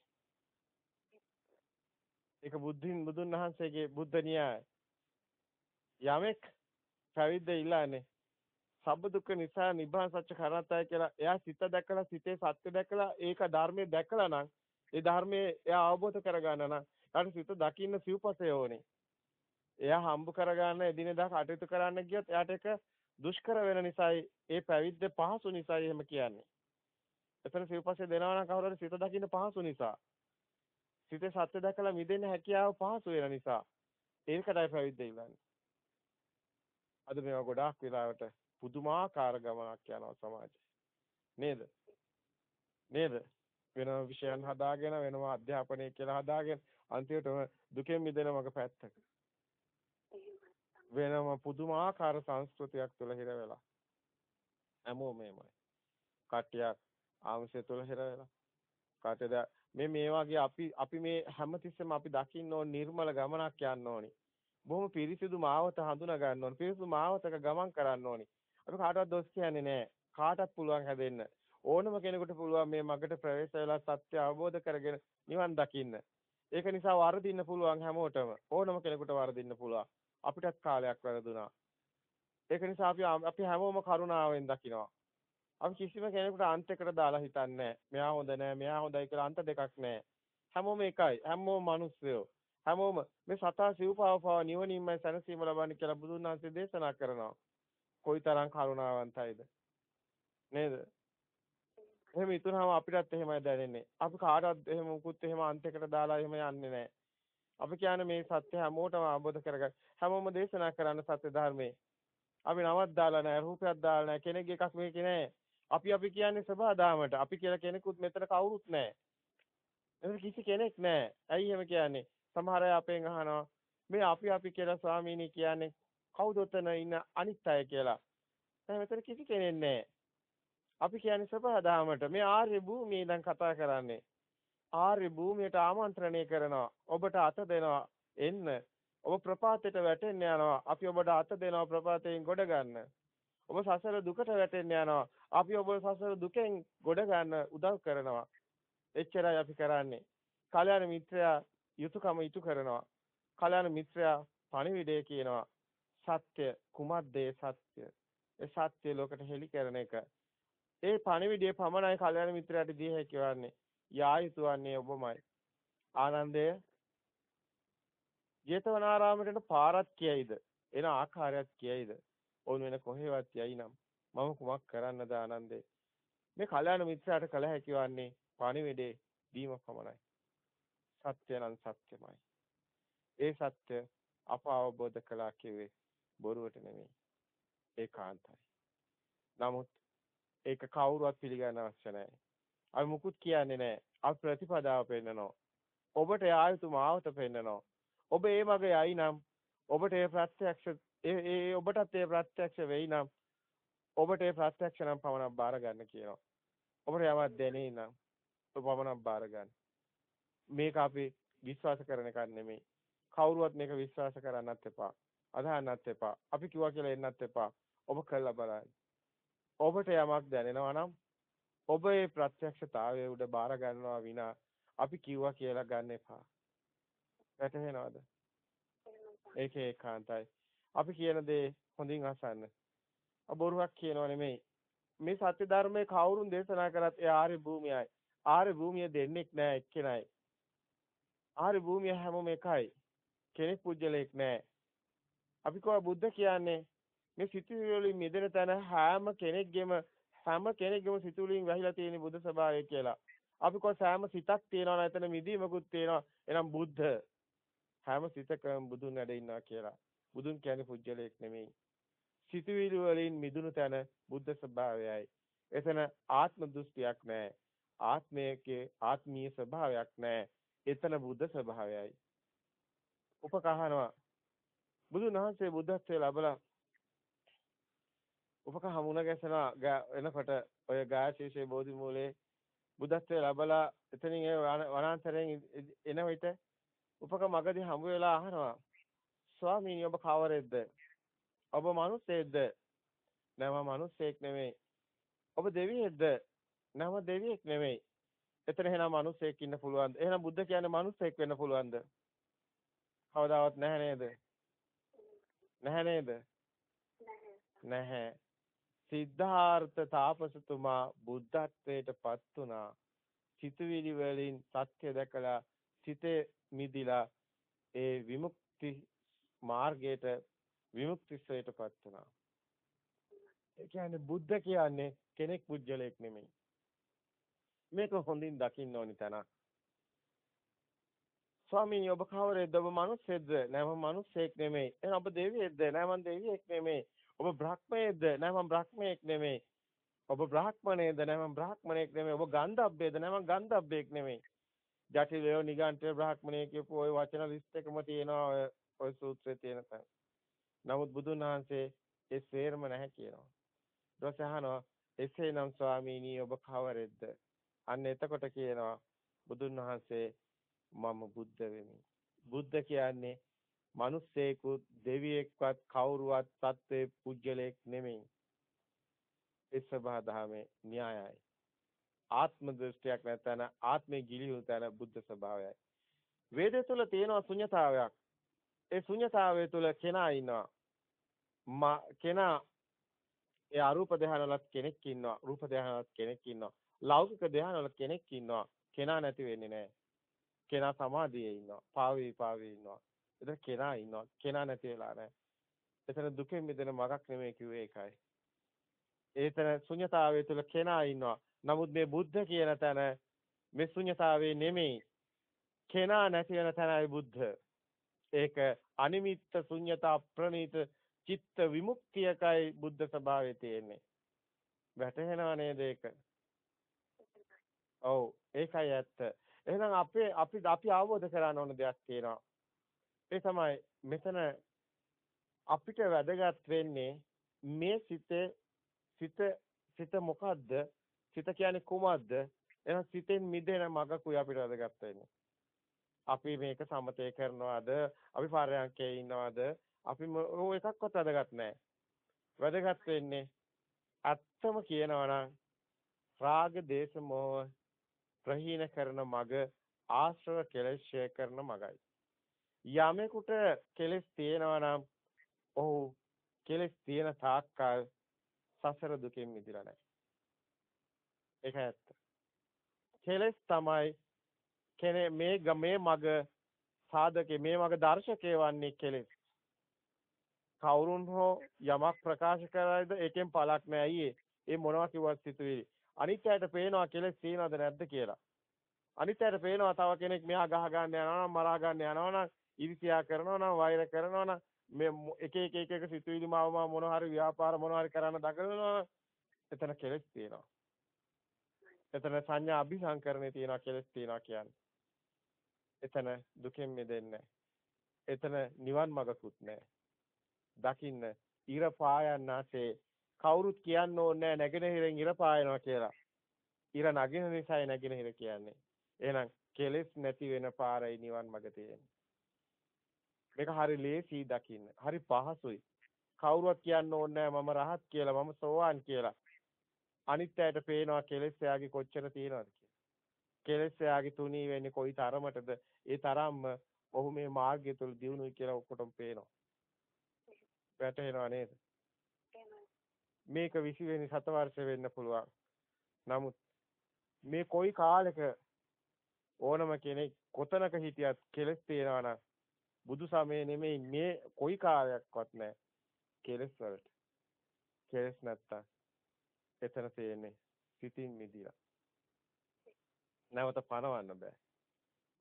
ඒක බුද්ධින් බුදුන් වහන්සේගේ බුද්ධ න්‍යාය. යමෙක් පැවිද්ද ඉල්ලන්නේ සබ්බ දුක්ඛ නිසා නිබ්බාන සත්‍ය කරණතය කියලා එයා සිත දැකලා සිතේ සත්‍ය දැකලා ඒක ධර්මයේ දැකලා නම් ඒ ධර්මයේ එයා අවබෝධ කරගන්න නම් ඊට සිත දකින්න සිව්පසය ඕනේ. එයා හම්බ කරගන්න එදිනෙදා කටයුතු කරන්න ගියොත් එයාට ඒක දුෂ්කර වෙන නිසායි ඒ පැවිද්ද පහසු නිසායි එහෙම කියන්නේ. එතන සිව්පස්සේ දෙනවා නම් කවුරුහරි සිත දකින්න පහසු නිසා. සිතේ සත්‍ය දැකලා මිදෙන්න හැකියාව පහසු වෙන නිසා. ඒකටයි පැවිද්ද ඉල්ලන්නේ. අද මේවා ගොඩාක් වෙලාවට පුදුමාකාර ගමනක් යනවා සමාජේ. නේද? නේද? වෙනම විෂයන් හදාගෙන වෙනම අධ්‍යාපනය කියලා හදාගෙන අන්තිමට දුකෙන් මිදෙන මග පැත්තක. වෙනම පුදුමාකාර සංස්කෘතියක් තුළ හිර වෙලා හැමෝම මේමයි කට්ටියක් ආංශය තුළ හිර වෙලා කටද මේ මේ වගේ අපි අපි මේ හැමතිස්සෙම අපි දකින්න ඕන නිර්මල ගමනක් යන්න ඕනි බොහොම පිරිසිදු මාවත හඳුනා ගන්න ඕනි පිරිසිදු මාවතක ගමන් කරන්න ඕනි අපි කාටවත් දොස් කියන්නේ නැහැ කාටත් පුළුවන් හැදෙන්න ඕනම කෙනෙකුට පුළුවන් මේ මගට ප්‍රවේශ වෙලා සත්‍ය අවබෝධ කරගෙන නිවන් දකින්න ඒක නිසා වරදින්න පුළුවන් හැමෝටම ඕනම කෙනෙකුට වරදින්න පුළුවන් අපිටත් කාලයක් වැරදුනා. ඒක නිසා අපි අපි හැමෝම කරුණාවෙන් දකිනවා. අපි කිසිම කෙනෙකුට අන්තයකට දාලා හිතන්නේ මෙයා හොඳ නෑ, මෙයා හොඳයි කියලා අන්ත දෙකක් නෑ. හැමෝම එකයි. හැමෝම මිනිස්සයෝ. හැමෝම මේ සතා සිව්පාවපාව නිවනින්මයි සැනසීම ලබන්නේ කියලා බුදුන් වහන්සේ දේශනා කරනවා. කොයිතරම් කරුණාවන්තයිද? නේද? එහෙම හිතුනහම අපිටත් එහෙමයි දැනෙන්නේ. අපි කාටවත් එහෙම මුකුත් එහෙම අන්තයකට දාලා එහෙම යන්නේ නැහැ. අපි කියන්නේ මේ සත්‍ය හැමෝටම අවබෝධ කරගන්න. හැමෝම දේශනා කරන්න සත්‍ය ධර්මයේ. අපි නවක් දාලා නැහැ, රූපයක් දාලා නැහැ, කෙනෙක්ගේ එකක් මේකේ නැහැ. අපි අපි කියන්නේ සබහාදාමට. අපි කියලා කෙනෙකුත් මෙතන කවුරුත් නැහැ. එතන කිසි කෙනෙක් නැහැ. ඇයි එහෙම කියන්නේ? සමහර අය අපෙන් අහනවා මේ අපි අපි කියලා ස්වාමීනි කියන්නේ කවුද උතන ඉන්න අනිත් අය කියලා. දැන් මෙතන කිසි කෙනෙක් නැහැ. අපි කියන්නේ සබහාදාමට මේ ආර්ය භූමිය දැන් කතා කරන්නේ. ආර්ය භූමියට ආමන්ත්‍රණය කරනවා. ඔබට අත දෙනවා එන්න. ඔබ ප්‍රපාතයට වැටෙන්න යනවා. අපි ඔබට අත දෙනවා ප්‍රපාතයෙන් ගොඩ ගන්න. ඔබ සසර දුකට වැටෙන්න යනවා. අපි ඔබ සසර දුකෙන් ගොඩ ගන්න උදව් කරනවා. එච්චරයි අපි කරන්නේ. කල්‍යාණ මිත්‍රයා යුතුයකම ඉටු කරනවා. කල්‍යාණ මිත්‍රයා පණිවිඩය කියනවා. සත්‍ය කුමද්දේ සත්‍ය. ඒ සත්‍ය ලෝකට හෙළි කරන එක. ඒ පණිවිඩය පමණයි කල්‍යාණ මිත්‍රයාට දී හැකි වන්නේ. යා යුතු වන්නේ ඔබමයි. ආනන්දය ජේතවනාරාමයට පාරක් කියයිද? එන ආකාරයක් කියයිද? ඕන වෙන කොහෙවත් යයි නම් මම කුමක් කරන්නද ආනන්දේ? මේ කල්‍යාණ මිත්‍රයාට කළ හැකි වන්නේ පණිවිඩේ දීම පමණයි. සත්‍ය නම් සත්‍යමයි. ඒ සත්‍ය අප අවබෝධ කළා කිව්වේ බොරුවට නෙමෙයි. ඒකාන්තයි. නමුත් ඒක කවුරුවත් පිළිගන්න අවශ්‍ය නැහැ. අපි මුකුත් කියන්නේ නැහැ. අපි ප්‍රතිපදාව පෙන්නනවා. ඔබට ආයුතු මාවත පෙන්නනවා. ඔබ ඒ වගේ යයි නම් ඔබට ඒ ප්‍රත්‍යක්ෂ ඒ ඒ ඔබටත් ඒ ප්‍රත්‍යක්ෂ වෙයි නම් ඔබට ඒ ප්‍රත්‍යක්ෂ නම් පමණක් බාර ගන්න කියනවා. ඔබට යමක් දැනේ නම් ඔබ පමණක් බාර ගන්න. මේක අපි විශ්වාස කරන එකක් නෙමෙයි. කවුරුවත් මේක විශ්වාස කරන්නත් එපා. අදහන්නත් එපා. අපි කිව්වා කියලා එන්නත් එපා. ඔබ කළා බලන්න. ඔබට යමක් දැනෙනවා නම් ඔබ ඒ ප්‍රත්‍යක්ෂතාවය උඩ බාර ගන්නවා විනා අපි කිව්වා කියලා ගන්න එපා. වැටහෙනවද? ඒකේ ඒකාන්තයි. අපි කියන දේ හොඳින් අසන්න. බොරුවක් කියනව නෙමෙයි. මේ සත්‍ය ධර්මයේ කවුරුන් දේශනා කරත් ඒ ආර්ය භූමියයි. ආර්ය භූමිය දෙන්නෙක් නෑ එක්කෙනයි. ආර්ය භූමිය හැමෝම එකයි. කෙනෙක් පුජ්‍යලයක් නෑ. අපි කව බුද්ධ කියන්නේ මේ සිතුවිලි වලින් මිදෙන තැන හැම කෙනෙක්ගෙම හැම කෙනෙක්ගෙම සිතුවිලින් වැහිලා තියෙන බුද්ධ ස්වභාවය කියලා. අපි කො සෑම සිතක් තියෙනවා නම් එතන මිදීමකුත් තියෙනවා. එහෙනම් බුද්ධ හැම සිතකම බුදුන් වැඩ ඉන්නවා කියලා. බුදුන් කියන්නේ පුජ්‍යලයක් නෙමෙයි. සිතුවිලි වලින් මිදුණු තැන බුද්ධ ස්වභාවයයි. එතන ආත්ම දෘෂ්ටියක් නැහැ. ආත්මයේ ආත්මීය ස්වභාවයක් නැහැ. එතන බුද්ධ ස්වභාවයයි. උපකහනවා බුදුන් වහන්සේ බුද්ධත්වයේ ලැබලා උපක හමුණ ගැසෙනවා එනකොට ඔය ගායශීෂේ බෝධි මූලයේ බුදත්වයේ ලැබලා එතනින් ඒ වනාන්තරයෙන් එන විට උපක මගදී හමු වෙලා අහනවා ස්වාමීනි ඔබ කවරෙද්ද? ඔබ මිනිස්සෙක්ද නම මිනිස්සෙක් නෙමෙයි. ඔබ දෙවියෙක්ද? නම දෙවියෙක් නෙමෙයි. එතන එහෙනම් මිනිස්සෙක් ඉන්න පුළුවන්ද? එහෙනම් බුද්ධ කියන්නේ මිනිස්සෙක් වෙන්න පුළුවන්ද? කවදාවත් නැහැ නේද? නැහැ නේද නැහැ සිද්ධාර්ථ තාපසතුමා බුද්ධත්වයට පත් වුණා. සිතුවිලි වලින් සත්‍ය දැකලා සිතේ මිදිලා ඒ විමුක්ති මාර්ගයට විමුක්තිසයට පත් වුණා. ඒ කියන්නේ බුද්ධ කියන්නේ කෙනෙක් පුජ්‍යලයක් නෙමෙයි. මේක හොඳින් දකින්න ඕනි තැනක්. ස්වාමීනි ඔබ කවරේද ඔබ මිනිස්සෙක්ද නෑ මම මිනිස්සෙක් නෙමෙයි එහෙනම් ඔබ දෙවියෙක්ද නෑ මම දෙවියෙක් නෙමෙයි ඔබ බ්‍රහ්මයේද නෑ මම බ්‍රහ්මයෙක් නෙමෙයි. ඔබ බ්‍රාහ්මණයේද නෑ මම බ්‍රාහ්මණයෙක් නෙමෙයි. ඔබ ගන්ධබ්බේද නෑ මම ගන්ධබ්බෙක් නෙමෙයි. ජටිලයෝ නිගන්ඨය බ්‍රාහ්මණය කියපු ওই වචන ලිස්ට් එකම තියෙනවා ඔය ඔය සූත්‍රයේ තියෙන තැන. නමුත් බුදුන් වහන්සේ ඒ සේරම නැහැ කියනවා. ඊට අහනවා එසේනම් ස්වාමීනි ඔබ කවරෙද්ද? අන්න එතකොට කියනවා බුදුන් වහන්සේ මම බුද්ධ වෙමි. බුද්ධ කියන්නේ මිනිස්සෙකුත් දෙවියෙක්වත් කවුරුවත් සත්වේ පුජ්‍යලයක් නෙමෙයි. ඒ සබහා දහමේ න්‍යායයි. ආත්ම දෘෂ්ටියක් නැතන ආත්මේ ගිලිහුණු තැන බුද්ධ ස්වභාවයයි. වේදේ තුල තියෙනවා ශුන්‍යතාවයක්. ඒ ශුන්‍යතාවය තුල කෙනා ඉන්නවා. කෙනා ඒ අරූප ධානවලත් කෙනෙක් ඉන්නවා. රූප ධානවලත් කෙනෙක් ඉන්නවා. ලෞකික ධානවල කෙනෙක් ඉන්නවා. කෙනා නැති වෙන්නේ නැහැ. කෙනා සමාධියේ ඉන්නවා. පාවී පාවී ඉන්නවා. එතන කෙනා ඉන්නවා. කෙනා නැති වෙලා නැහැ. එතන දුකෙන් මිදෙන මගක් නෙමෙයි කිව්වේ ඒකයි. ඒතන ශුන්‍යතාවය තුළ කෙනා ඉන්නවා. නමුත් මේ බුද්ධ කියන තැන මේ ශුන්‍යතාවේ නෙමෙයි. කෙනා නැති වෙන තැනයි බුද්ධ. ඒක අනිමිත්ත ශුන්‍යතා ප්‍රණීත චිත්ත විමුක්තියකයි බුද්ධ ස්වභාවය තියෙන්නේ. වැටහෙනව නේද ඒක? ඔව් ඒකයි ඇත්ත. එහෙනම් අපේ අපි අපි අවබෝධ කරගන්න ඕන දෙයක් තියෙනවා. ඒ තමයි මෙතන අපිට වැදගත් වෙන්නේ මේ සිතේ සිත සිත මොකද්ද? සිත කියන්නේ කුමක්ද? එහෙනම් සිතෙන් මිදෙන මගකුයි අපිට වැදගත් වෙන්නේ. අපි මේක සමතේ කරනවාද? අපි පරයන්කේ ඉන්නවාද? අපි ඕ එකක්වත් වැදගත් නැහැ. වැදගත් වෙන්නේ ඇත්තම කියනවා නම් රාග දේශ මොහ ප්‍රහීන කරන මග ආශ්‍රව කෙලෙස් කරන මගයි. යමෙකුට කෙලෙස් තියෙනවා නම් ඔහු කෙලෙස් තියෙන තාක්කල් සසර දුකෙන් මිදිලා නැහැ. ඒක ඇත්ත. කෙලෙස් තමයි කෙනේ මේ මේ මග සාධකේ මේ මග දර්ශකේ වන්නේ කෙලෙස්. කවුරුන් හෝ යමක් ප්‍රකාශ කරයිද ඒකෙන් පළක් නැහැ අයියේ. ඒ මොනවා කිව්වත් සිතුවිලි. අනිත් අයට පේනවා කෙලෙස් තියනවද නැද්ද කියලා. අනිත් අයට පේනවා තව කෙනෙක් මෙහා ගහ ගන්න යනවා නම් මරා ගන්න යනවා නම් ඉරිසියා කරනවා නම් වෛර කරනවා නම් මේ එක එක එක එක සිතුවිලි මාව මොන හරි ව්‍යාපාර මොන හරි කරන්න දඟලනවා එතන කෙලෙස් තියෙනවා. එතන සංඥා අபிසංකරණේ තියෙනවා කෙලෙස් තියෙනවා කියන්නේ. එතන දුකෙන් මිදෙන්නේ එතන නිවන් මඟකුත් නැහැ. දකින්න ඉර පායන්නාසේ කවුරුත් කියන්න ඕනේ නැගෙනහිරෙන් ඉර පායනවා කියලා. ඉර නගින නිසායි නැගෙනහිර කියන්නේ. එහෙනම් කෙලෙස් නැති වෙන පාරයි නිවන් මඟ තියෙන්නේ. මේක හරි ලේසි දකින්න. හරි පහසුයි. කවුරුවත් කියන්න ඕනේ මම රහත් කියලා මම සෝවාන් කියලා. අනිත් අයට පේනවා කෙලෙස් එයාගේ කොච්චර තියෙනවද කියලා. කෙලෙස් එයාගේ තුනී වෙන්නේ කොයි තරමටද? ඒ තරම්ම ඔහු මේ මාර්ගය තුල දියුණුයි කියලා ඔක්කොටම පේනවා. වැටහෙනව නේද? මේක 20 වෙනි සතවර්ෂ වෙන්න පුළුවන්. නමුත් මේ කොයි කාලෙක ඕනම කෙනෙක් කොතනක හිටියත් කෙලස් තියනවා නම් බුදු සමයේ නෙමෙයි මේ කොයි කාලයක්වත් නැහැ කෙලස් වලට. කෙලස් නැත්තම් එතන තියෙන්නේ සිතින් මිදිලා. නැවත පණවන්න බෑ.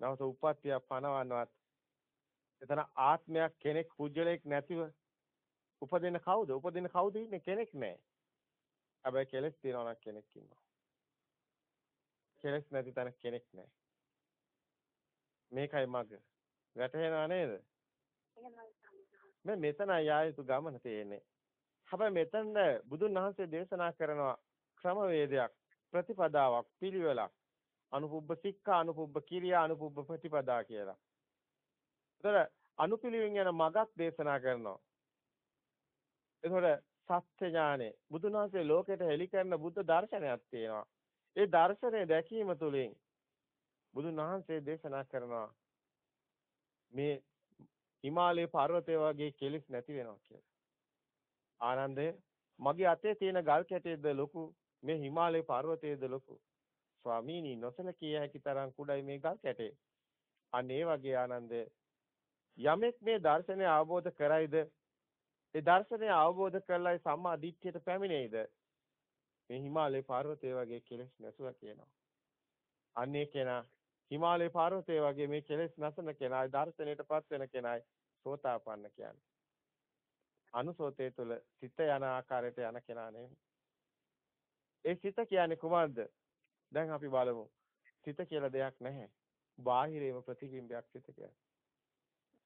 නැවත උප්පත්තිය පණවන්නවත් එතන ආත්මයක් කෙනෙක් පුජ්‍යලයක් නැතිව උපදින කවුද? උපදින කවුද ඉන්නේ? කෙනෙක් නැහැ. හැබැයි කෙලස් තියනවා නම් කෙනෙක් ඉන්නවා. කෙලස් නැති තැන කෙනෙක් නැහැ. මේකයි මග. වැටහෙනව නේද? මේ මෙතන යායුතු ගමන තියෙන්නේ. හැබැයි මෙතන බුදුන් වහන්සේ දේශනා කරනවා ක්‍රමවේදයක් ප්‍රතිපදාවක් පිළිවෙලක් අනුපුබ්බ සික්ඛා අනුපුබ්බ කිරියා අනුපුබ්බ ප්‍රතිපදා කියලා. ඒතර අනුපිළිවෙන් යන මගක් දේශනා කරනවා. ඒතකොට සත්‍ය ඥානෙ බුදුන් වහන්සේ ලෝකෙට හෙළි කරන බුද්ධ දර්ශනයක් තියෙනවා. ඒ දර්ශනය දැකීම තුළින් බුදුන් වහන්සේ දේශනා කරනවා මේ හිමාලය පර්වතය වගේ කෙලිස් නැති වෙනවා කියලා. ආනන්දය මගේ අතේ තියෙන ගල් කැටයේද ලොකු මේ හිමාලය පර්වතයේද ලොකු. ස්වාමීනි නොසලකිය හැකි තරම් කුඩයි මේ ගල් කැටේ. අන්න ඒ වගේ ආනන්දය යමෙක් මේ දර්ශනය අවබෝධ කරයිද ඒ දර්ශනය අවබෝධ කරලා සම්මා දිට්ඨියට පැමිණෙයිද මේ හිමාලය පර්වතය වගේ කෙලෙස් නැසුවා කියනවා. අන්නේ කෙනා හිමාලය පර්වතය වගේ මේ කෙලෙස් නැසන කෙනා දර්ශනයටපත් වෙන කෙනායි සෝතාපන්න කියන්නේ. අනුසෝතේ තුල සිත යන ආකාරයට යන කෙනා නෙමෙයි. ඒ සිත කියන්නේ කුමක්ද? දැන් අපි බලමු. සිත කියලා දෙයක් නැහැ. බාහිරේම ප්‍රතිබිම්බයක් සිත කියන්නේ.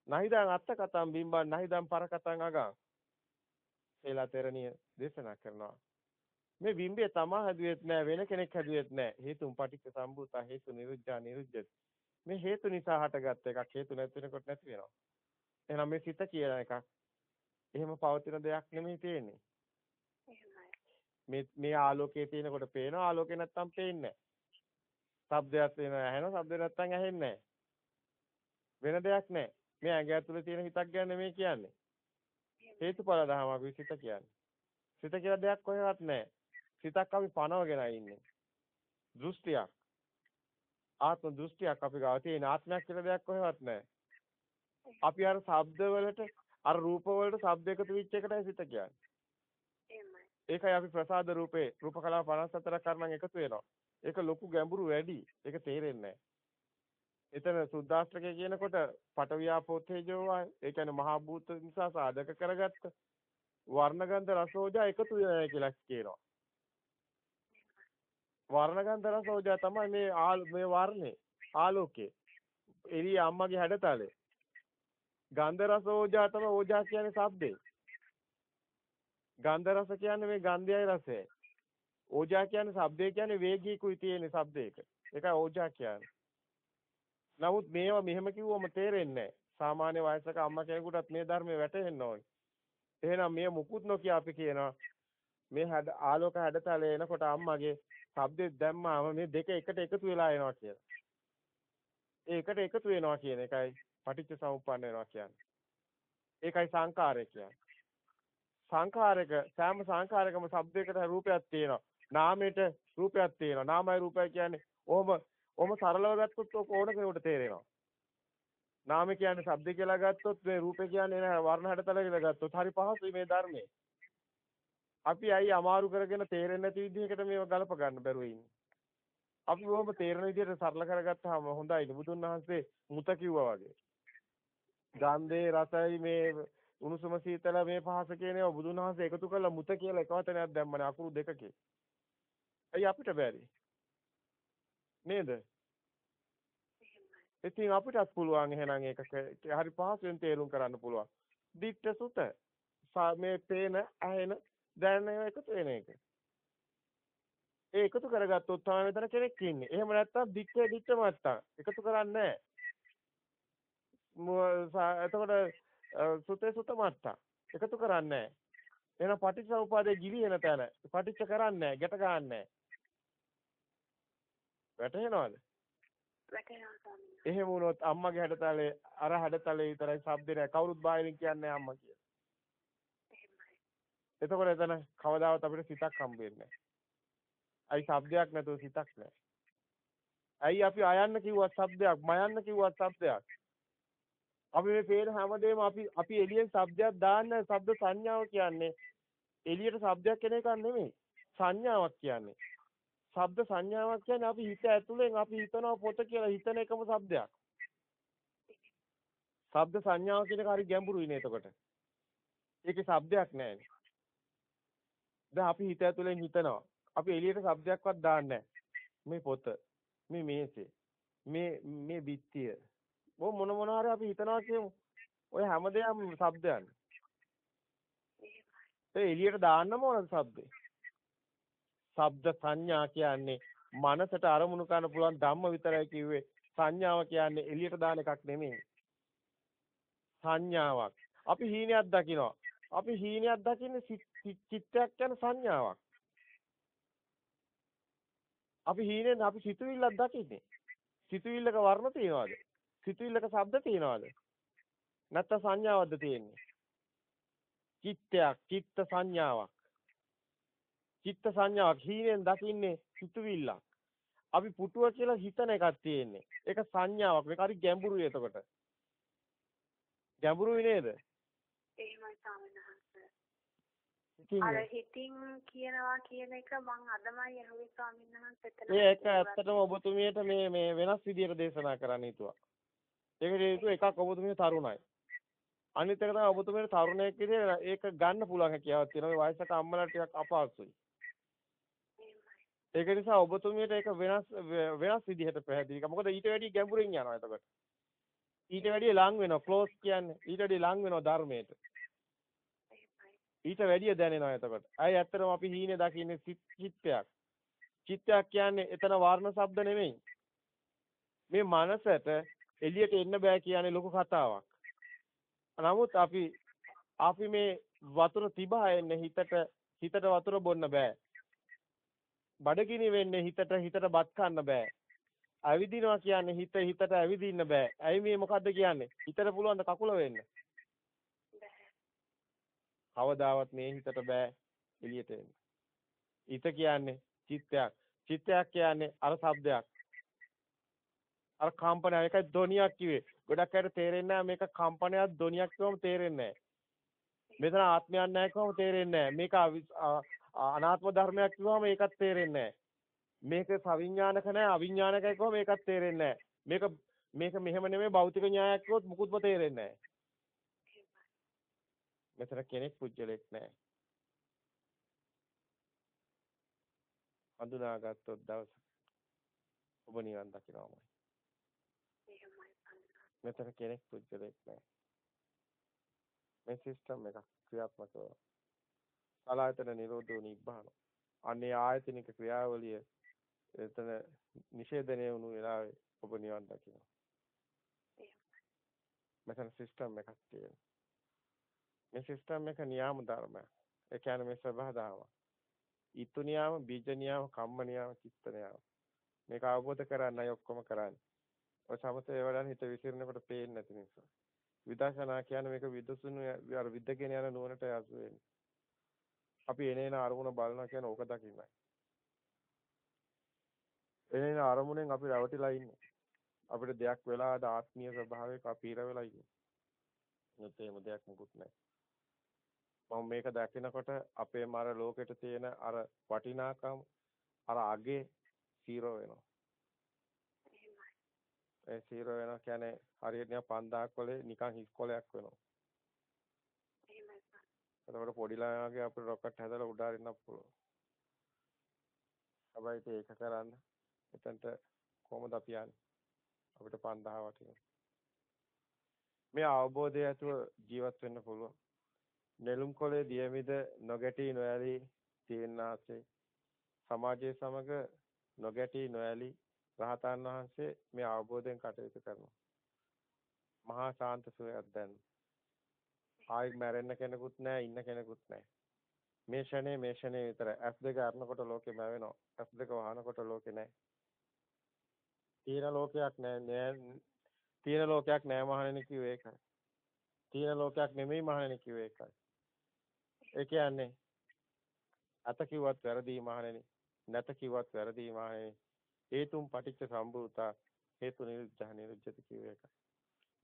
නහිදං අත්ත කතම් බිම්බං නහිදං පර කතං අගං. ඒලා තෙරණිය දේශනා කරනවා. මේ බිම්බේ තමා හැදුවෙත් නෑ වෙන කෙනෙක් හැදුවෙත් නෑ. හේතුන් පටිච්ච සම්භූතා හේතු නිරුද්ධා නිරුද්ධති. මේ හේතු නිසා හටගත් එකක් හේතු නැති වෙනකොට නැති වෙනවා. එහෙනම් මේ සිත කියන එකක් එහෙම පවතින දෙයක් නෙමෙයි තියෙන්නේ. මේ මේ ආලෝකයේ තියෙනකොට පේනවා ආලෝකේ නැත්තම් පේන්නේ නැහැ. ශබ්දයක් වෙනවා ඇහෙනවා ශබ්ද නැත්තම් ඇහෙන්නේ නැහැ. වෙන දෙයක් නැහැ. මේ ඇඟ ඇතුලේ තියෙන හිතක් ගැන නෙමෙයි කියන්නේ. හේතුඵල ධමයක් විසිත කියන්නේ. සිත කියලා දෙයක් කොහෙවත් නැහැ. සිතක් අපි පනවගෙන ඉන්නේ. දෘෂ්ටියක්. ආත්ම දෘෂ්ටියක් අපි ගාව තියෙන ආත්මයක් කියලා දෙයක් කොහෙවත් නැහැ. අපි අර ශබ්ද වලට අර රූප වලට ශබ්ද එකතු වෙච්ච එකටයි සිත කියන්නේ. එහෙමයි. ඒකයි අපි ප්‍රසාද රූපේ රූප කලාව 54ක් කරනම් එකතු වෙනවා. ඒක ලොකු ගැඹුරු වැඩි. ඒක තේරෙන්නේ නැහැ. එතන සුද්දාස්ත්‍රකය කියනකොට පටවියාපෝ තේජෝ ඒ කියන්නේ මහා භූත නිසා සාධක කරගත්ත වර්ණගන්ධ රසෝජා එකතු වෙනවා කියලා කියනවා. වර්ණගන්ධ රසෝජා තමයි මේ මේ වර්ණේ ආලෝකේ. එළිය අම්මගේ හැඩතලේ. ගන්ධ රස ඕජා තමයි ඕජා කියන්නේ ශබ්දේ. ගන්ධ රස කියන්නේ මේ ගන්ධයයි රසයයි. ඕජා කියන්නේ ශබ්දේ කියන්නේ වේගීකුයි තියෙන ශබ්දයක. ඒකයි ඕජා කියන්නේ. නමුත් මේවා මෙහෙම කිව්වම තේරෙන්නේ සාමාන්‍ය වයසක අම්මා කෙනෙකුටත් මේ ධර්මයේ වැටහෙන්න ඕනේ. එහෙනම් මේ මුකුත් නොකිය අපි කියනවා මේ හැඩ ආලෝක හැඩතලේ එනකොට අම්මගේ ශබ්දෙ දැම්මාම මේ දෙක එකට එකතු වෙලා එනවා කියලා. ඒ එකට එකතු වෙනවා කියන එකයි පටිච්ච සමුප්පන්න වෙනවා කියන්නේ. ඒකයි සංකාරය කියන්නේ. සංඛාරයක සෑම සංඛාරයකම ශබ්දයකට රූපයක් තියෙනවා. නාමයට රූපයක් තියෙනවා. නාමයි රූපයි කියන්නේ ඔහොම ඔහොම සරලව ගත්තොත් ඕක ඕන කෙනෙකුට තේරෙනවා. නාම කියන්නේ ශබ්ද කියලා ගත්තොත් මේ රූපේ කියන්නේ නෑ වර්ණ හැඩතල කියලා ගත්තොත් හරි පහසුයි මේ ධර්මයේ. අපි අයි අමාරු කරගෙන තේරෙන්නේ නැති විදිහකට මේව ගලප ගන්න බැරුව ඉන්නේ. අපි කොහොම තේරෙන විදිහට සරල කරගත්තාම හොඳයි. බුදුන් වහන්සේ මුත කිව්වා වගේ. ගන්ධේ රසයි මේ උණුසුම සීතල මේ පහස කියන ඒවා බුදුන් වහන්සේ එකතු කරලා මුත කියලා එක වචනයක් දැම්මනේ අකුරු දෙකකින්. ඇයි අපිට බැරි? නේද? ඉතින් අපිටත් පුළුවන් එහෙනම් ඒක හරි පහසුවෙන් තේරුම් කරන්න පුළුවන්. දිට්ඨ සුත මේ පේන ඇහෙන දැනෙන එකතු වෙන එක. ඒ එකතු කරගත්තොත් තමයි මෙතන කෙනෙක් ඉන්නේ. එහෙම නැත්නම් දික්කේ දික්ක මත්තා. එකතු කරන්නේ නැහැ. එතකොට සුතේ සුත මත්තා. එකතු කරන්නේ නැහැ. එහෙනම් පටිච්චසමුපාදේ ගිලින තැන. පටිච්ච කරන්නේ නැහැ, ගැට ගන්නෑ. වැටහෙනවද? වැටහෙනවා එහෙම වුණොත් අම්මගේ හැඩතලේ අර හැඩතලේ විතරයි ශබ්දේ නැහැ. කවුරුත් බාහිරින් කියන්නේ අම්මා කියලා. එතකොට එතන කවදාවත් අපිට සිතක් හම්බ වෙන්නේ නැහැ. අයි ශබ්දයක් නැතුව සිතක් නැහැ. ඇයි අපි අයන්න කිව්වත් ශබ්දයක්, මයන්න කිව්වත් ශබ්දයක්. අපි මේ පේන හැමදේම අපි අපි එළියෙන් ශබ්දයක් දාන්න ශබ්ද සංඥාව කියන්නේ එළියට ශබ්දයක් එන එකක් නෙමෙයි. සංඥාවක් කියන්නේ. ශබ්ද සංඥාවක් කියන්නේ අපි හිත ඇතුලෙන් අපි හිතනවා පොත කියලා හිතන එකම શબ્දයක්. ශබ්ද සංඥාව කියන එක හරි ගැඹුරුයි නේ එතකොට. ඒකේ શબ્දයක් නැහැ. දැන් අපි හිත ඇතුලෙන් හිතනවා. අපි එළියට શબ્දයක්වත් දාන්නේ මේ පොත, මේ මේසේ, මේ මේ බිත්තිය. මොන මොන හරි අපි හිතනවා කියමු. ඔය හැමදේම શબ્දයන්. ඒ එළියට දාන්නම ඕන શબ્දේ. ශබ්ද සංඥා කියන්නේ මනසට අරමුණු කරන්න පුළුවන් ධම්ම විතරයි කිව්වේ. සංඥාව කියන්නේ එළියට දාන එකක් නෙමෙයි. සංඥාවක්. අපි හීනයක් දකිනවා. අපි හීනයක් දකින්නේ චිත්තයක් යන සංඥාවක්. අපි හීනෙන් අපි සිතුවිල්ලක් දකින්නේ. සිතුවිල්ලක වර්ණ තියනවාද? සිතුවිල්ලක ශබ්ද තියනවාද? නැත්නම් සංඥාවක්ද තියෙන්නේ? චිත්තයක්, චිත්ත සංඥාවක්. චිත්ත සංඥාවක් හීනෙන් දකින්නේ සිතුවිල්ලක්. අපි පුටුව කියලා හිතන එකක් තියෙන්නේ. ඒක සංඥාවක්. මේක හරි ගැඹුරුයි එතකොට. ගැඹුරුයි නේද? එහෙමයි අර හිතින් කියනවා කියන එක මං අදමයි අහුවේ ස්වාමීන් වහන්සේට. ඒක ඇත්තටම ඔබතුමියට මේ මේ වෙනස් විදියට දේශනා කරන්න හිතුවා. ඒකට හේතුව එකක් ඔබතුමිය තරුණයි. අනිත් එක තමයි ඔබතුමියට තරුණයෙක් විදියට ඒක ගන්න පුළුවන් හැකියාවක් තියෙනවා. මේ වයසක අම්මලා ටිකක් අපහසුයි. ඒක නිසා ඔබතුමියට ඒක වෙනස් වෙනස් විදිහට පැහැදිලි. මොකද ඊට වැඩි ගැඹුරින් යනවා එතකොට. ඊට වැඩි ලං වෙනවා ක්ලෝස් කියන්නේ. ඊට වැඩි ලං වෙනවා ධර්මයට. ඊට වැඩිය දැනෙනවා එතකොට. අය ඇත්තටම අපි හීනේ දකින්නේ චිත්තයක්. චිත්තයක් කියන්නේ එතන වර්ණ ශබ්ද නෙමෙයි. මේ මනසට එළියට එන්න බෑ කියන්නේ ලොකු කතාවක්. නමුත් අපි අපි මේ වතුර තිබා එන්නේ හිතට හිතට වතුර බොන්න බෑ. බඩගිනි වෙන්නේ හිතට හිතට බත් කන්න බෑ. ඇවිදිනවා කියන්නේ හිත හිතට ඇවිදින්න බෑ. ඇයි මේ මොකද්ද කියන්නේ? හිතට පුළුවන් ද කකුල වෙන්න? කවදාවත් මේ හිතට බෑ එළියට එන්න. හිත කියන්නේ චිත්තයක්. චිත්තයක් කියන්නේ අර શબ્දයක්. අර කම්පනය ඒකයි ධ්වනියක් කිව්වේ. ගොඩක් අයට තේරෙන්නේ මේක කම්පනයක් ධ්වනියක් කියවම තේරෙන්නේ මෙතන ආත්මයක් නැහැ කියවම තේරෙන්නේ මේක අනාත්ම ධර්මයක් කිව්වම ඒකත් තේරෙන්නේ මේක සවිඥානික නැහැ අවිඥානිකයි කියවම ඒකත් තේරෙන්නේ මේක මේක මෙහෙම නෙමෙයි භෞතික න්‍යායක් කිව්වොත් මුකුත්ම තේරෙන්නේ මෙතන කෙනෙක් පුජ්‍යලෙක් නැහැ. හඳුනාගත්තොත් දවසක ඔබ නිවන් දකිනවාමයි. මෙතන කෙනෙක් පුජ්‍යලෙක් නැහැ. මේ සිස්ටම් එක ක්‍රියාත්මක වෙනවා. සලායතන නිරෝධෝ නිබ්බාන. අනේ ආයතනික ක්‍රියාවලිය එතන නිෂේධනය වුණු වෙලාවේ ඔබ නිවන් දකිනවා. මෙතන සිස්ටම් එකක් තියෙනවා. මේ සිස්ටම් එක නියාම ධර්මයක්. ඒ කියන්නේ මේ සබහා දාම. ඊතු නියාම, බීජ නියාම, කම්ම නියාම, චිත්ත නියාම. මේක අවබෝධ කරගන්නයි ඔක්කොම කරන්නේ. ඔය සමතේ වලන් හිත විසිරෙනකොට පේන්නේ නැති නිසා. විදර්ශනා කියන්නේ මේක විදසුණු අර විද්දගෙන යන නුවණට යසු වෙන්නේ. අපි එනේන අරමුණ බලනවා කියන ඕක දකින්නයි. එනේන අරමුණෙන් අපි රැවටිලා ඉන්නේ. අපිට දෙයක් වෙලාද ආත්මීය ස්වභාවයක අපි ඉර වෙලා ඉන්නේ. නැත්නම් දෙයක් මුකුත් නැහැ. මම මේක දැකිනකොට අපේ මර ලෝකෙට තියෙන අර වටිනාකම් අර අගේ සීරෝ වෙනවා. ඒ සීරෝ වෙනවා කියන්නේ හරියට නිකන් 5000ක් කොලේ නිකන් හිස් කොලයක් වෙනවා. එතකොට පොඩි ළමයාගේ අපිට රොකට් හැදලා උඩ අරින්න පුළුවන්. හැබැයි ඒක කරන්න එතනට කොහොමද අපි යන්නේ? අපිට 5000 වටිනවා. මේ අවබෝධය ඇතුව ජීවත් වෙන්න පුළුවන්. නෙළුම් කොලේ දියමිද නොගැටි නොඇලී තියෙනාසේ සමාජයේ සමග නොගැටි නොඇලී රහතන් වහන්සේ මේ අවබෝධයෙන් කටයුතු කරනවා. මහා ශාන්ත සුවයක් දැන්. ආයි මැරෙන්න කෙනෙකුත් නැහැ, ඉන්න කෙනෙකුත් නැහැ. මේ ෂනේ මේ ෂනේ විතරයි. S2 අරනකොට ලෝකෙ මැවෙනවා. S2 වහනකොට ලෝකෙ නැහැ. තීන ලෝකයක් නැහැ. තීන ලෝකයක් නැහැ මහණෙනි කිව්වේ ඒකයි. තීන ලෝකයක් නෙමෙයි මහණෙනි කිව්වේ ඒකයි. ඒ කියන්නේ අත කිව්වත් වැරදි මහණෙනි. නැත කිව්වත් වැරදි මහණෙනි. හේතුම් පටිච්ච සම්භූතා හේතු නිරුද්ධ නිරුද්ධති කියව එකයි.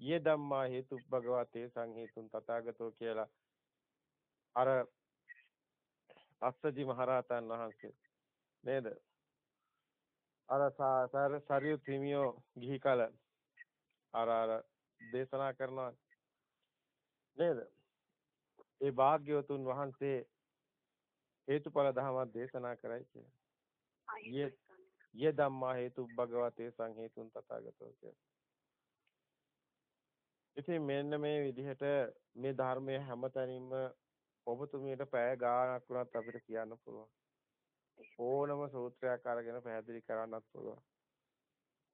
යේ ධම්මා හේතු භගවතේ සංහේතුන් තථාගතෝ කියලා අර අස්සජි මහරහතන් වහන්සේ නේද? අර සාර සරියු හිමියෝ ගිහි කල අර අර දේශනා කරනවා නේද? ඒ භාග්‍යවතුන් වහන්සේ හේතුඵල ධමයක් දේශනා කරයි කියලා. ය ධම්මා හේතු භගවතේ සංහේතුන් තථාගතෝ කියලා. ඉතින් මෙන්න මේ විදිහට මේ ධර්මයේ හැමතැනින්ම ඔබතුමියට පැය ගාණක් වුණත් අපිට කියන්න පුළුවන්. ඕනම සූත්‍රයක් අරගෙන පැහැදිලි කරන්නත් පුළුවන්.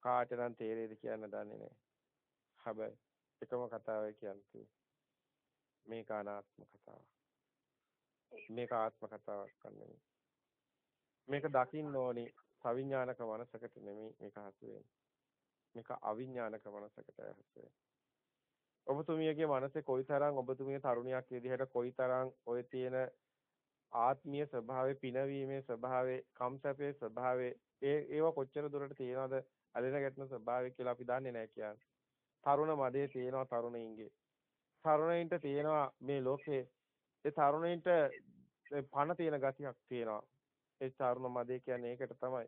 කාට නම් තේරෙයිද කියන්න දන්නේ නැහැ. හැබැයි එකම කතාවයි කියන්නේ. මේක අනාත්ම කතාවක්. මේක ආත්ම කතාවක් නෙමෙයි. මේක දකින්න ඕනි සවිඥානික මනසකට නෙමෙයි මේක හසු වෙන්නේ. මේක අවිඥානික මනසකට හසු වෙන්නේ. ඔබතුමියගේ මනසේ කොයිතරම් ඔබතුමිය තරුණියක් විදිහට කොයිතරම් ඔය තියෙන ආත්මීය ස්වභාවය පිනවීමේ ස්වභාවය කම්සපේ ස්වභාවය ඒ ඒව කොච්චර දුරට තියෙනවද ඇලෙන ගැටෙන ස්වභාවය කියලා අපි දන්නේ නැහැ කියන්නේ. තරුණ මදේ තියෙනවා තරුණයින්ගේ. තරුණයින්ට තියෙනවා මේ ලෝකේ ඒ තරුණයින්ට පණ තියෙන ගතියක් තියෙනවා. ඒ තරුණ මදේ කියන්නේ ඒකට තමයි.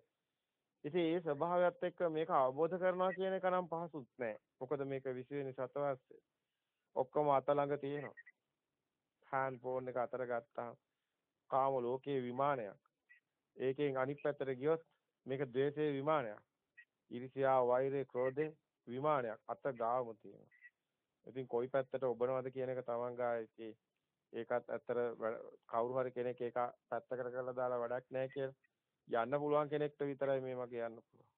ඉතින් ඒ ස්වභාවයත් එක්ක මේක අවබෝධ කරනවා කියන එක නම් පහසුත් නෑ. මොකද මේක 20 වෙනි සතවර්ෂේ. ඔක්කොම අත ළඟ තියෙනවා. හෑන්ඩ් ෆෝන් එක අතර ගත්තාම කාම ලෝකයේ විමානයක්. ඒකෙන් අනිත් පැත්තට ගියොත් මේක ද්වේෂයේ විමානයක්. iriසියා වෛරය ක්‍රෝධේ විමානයක් අත ගාවම තියෙනවා. ඉතින් කොයි පැත්තට ඔබනවද කියන එක තමන් ගායේ ඒකත් ඇත්තට කවුරු හරි කෙනෙක් ඒක පැත්තකට කරලා දාලා වැඩක් නැහැ කියලා යන්න පුළුවන් කෙනෙක්ට විතරයි මේ වගේ යන්න පුළුවන්.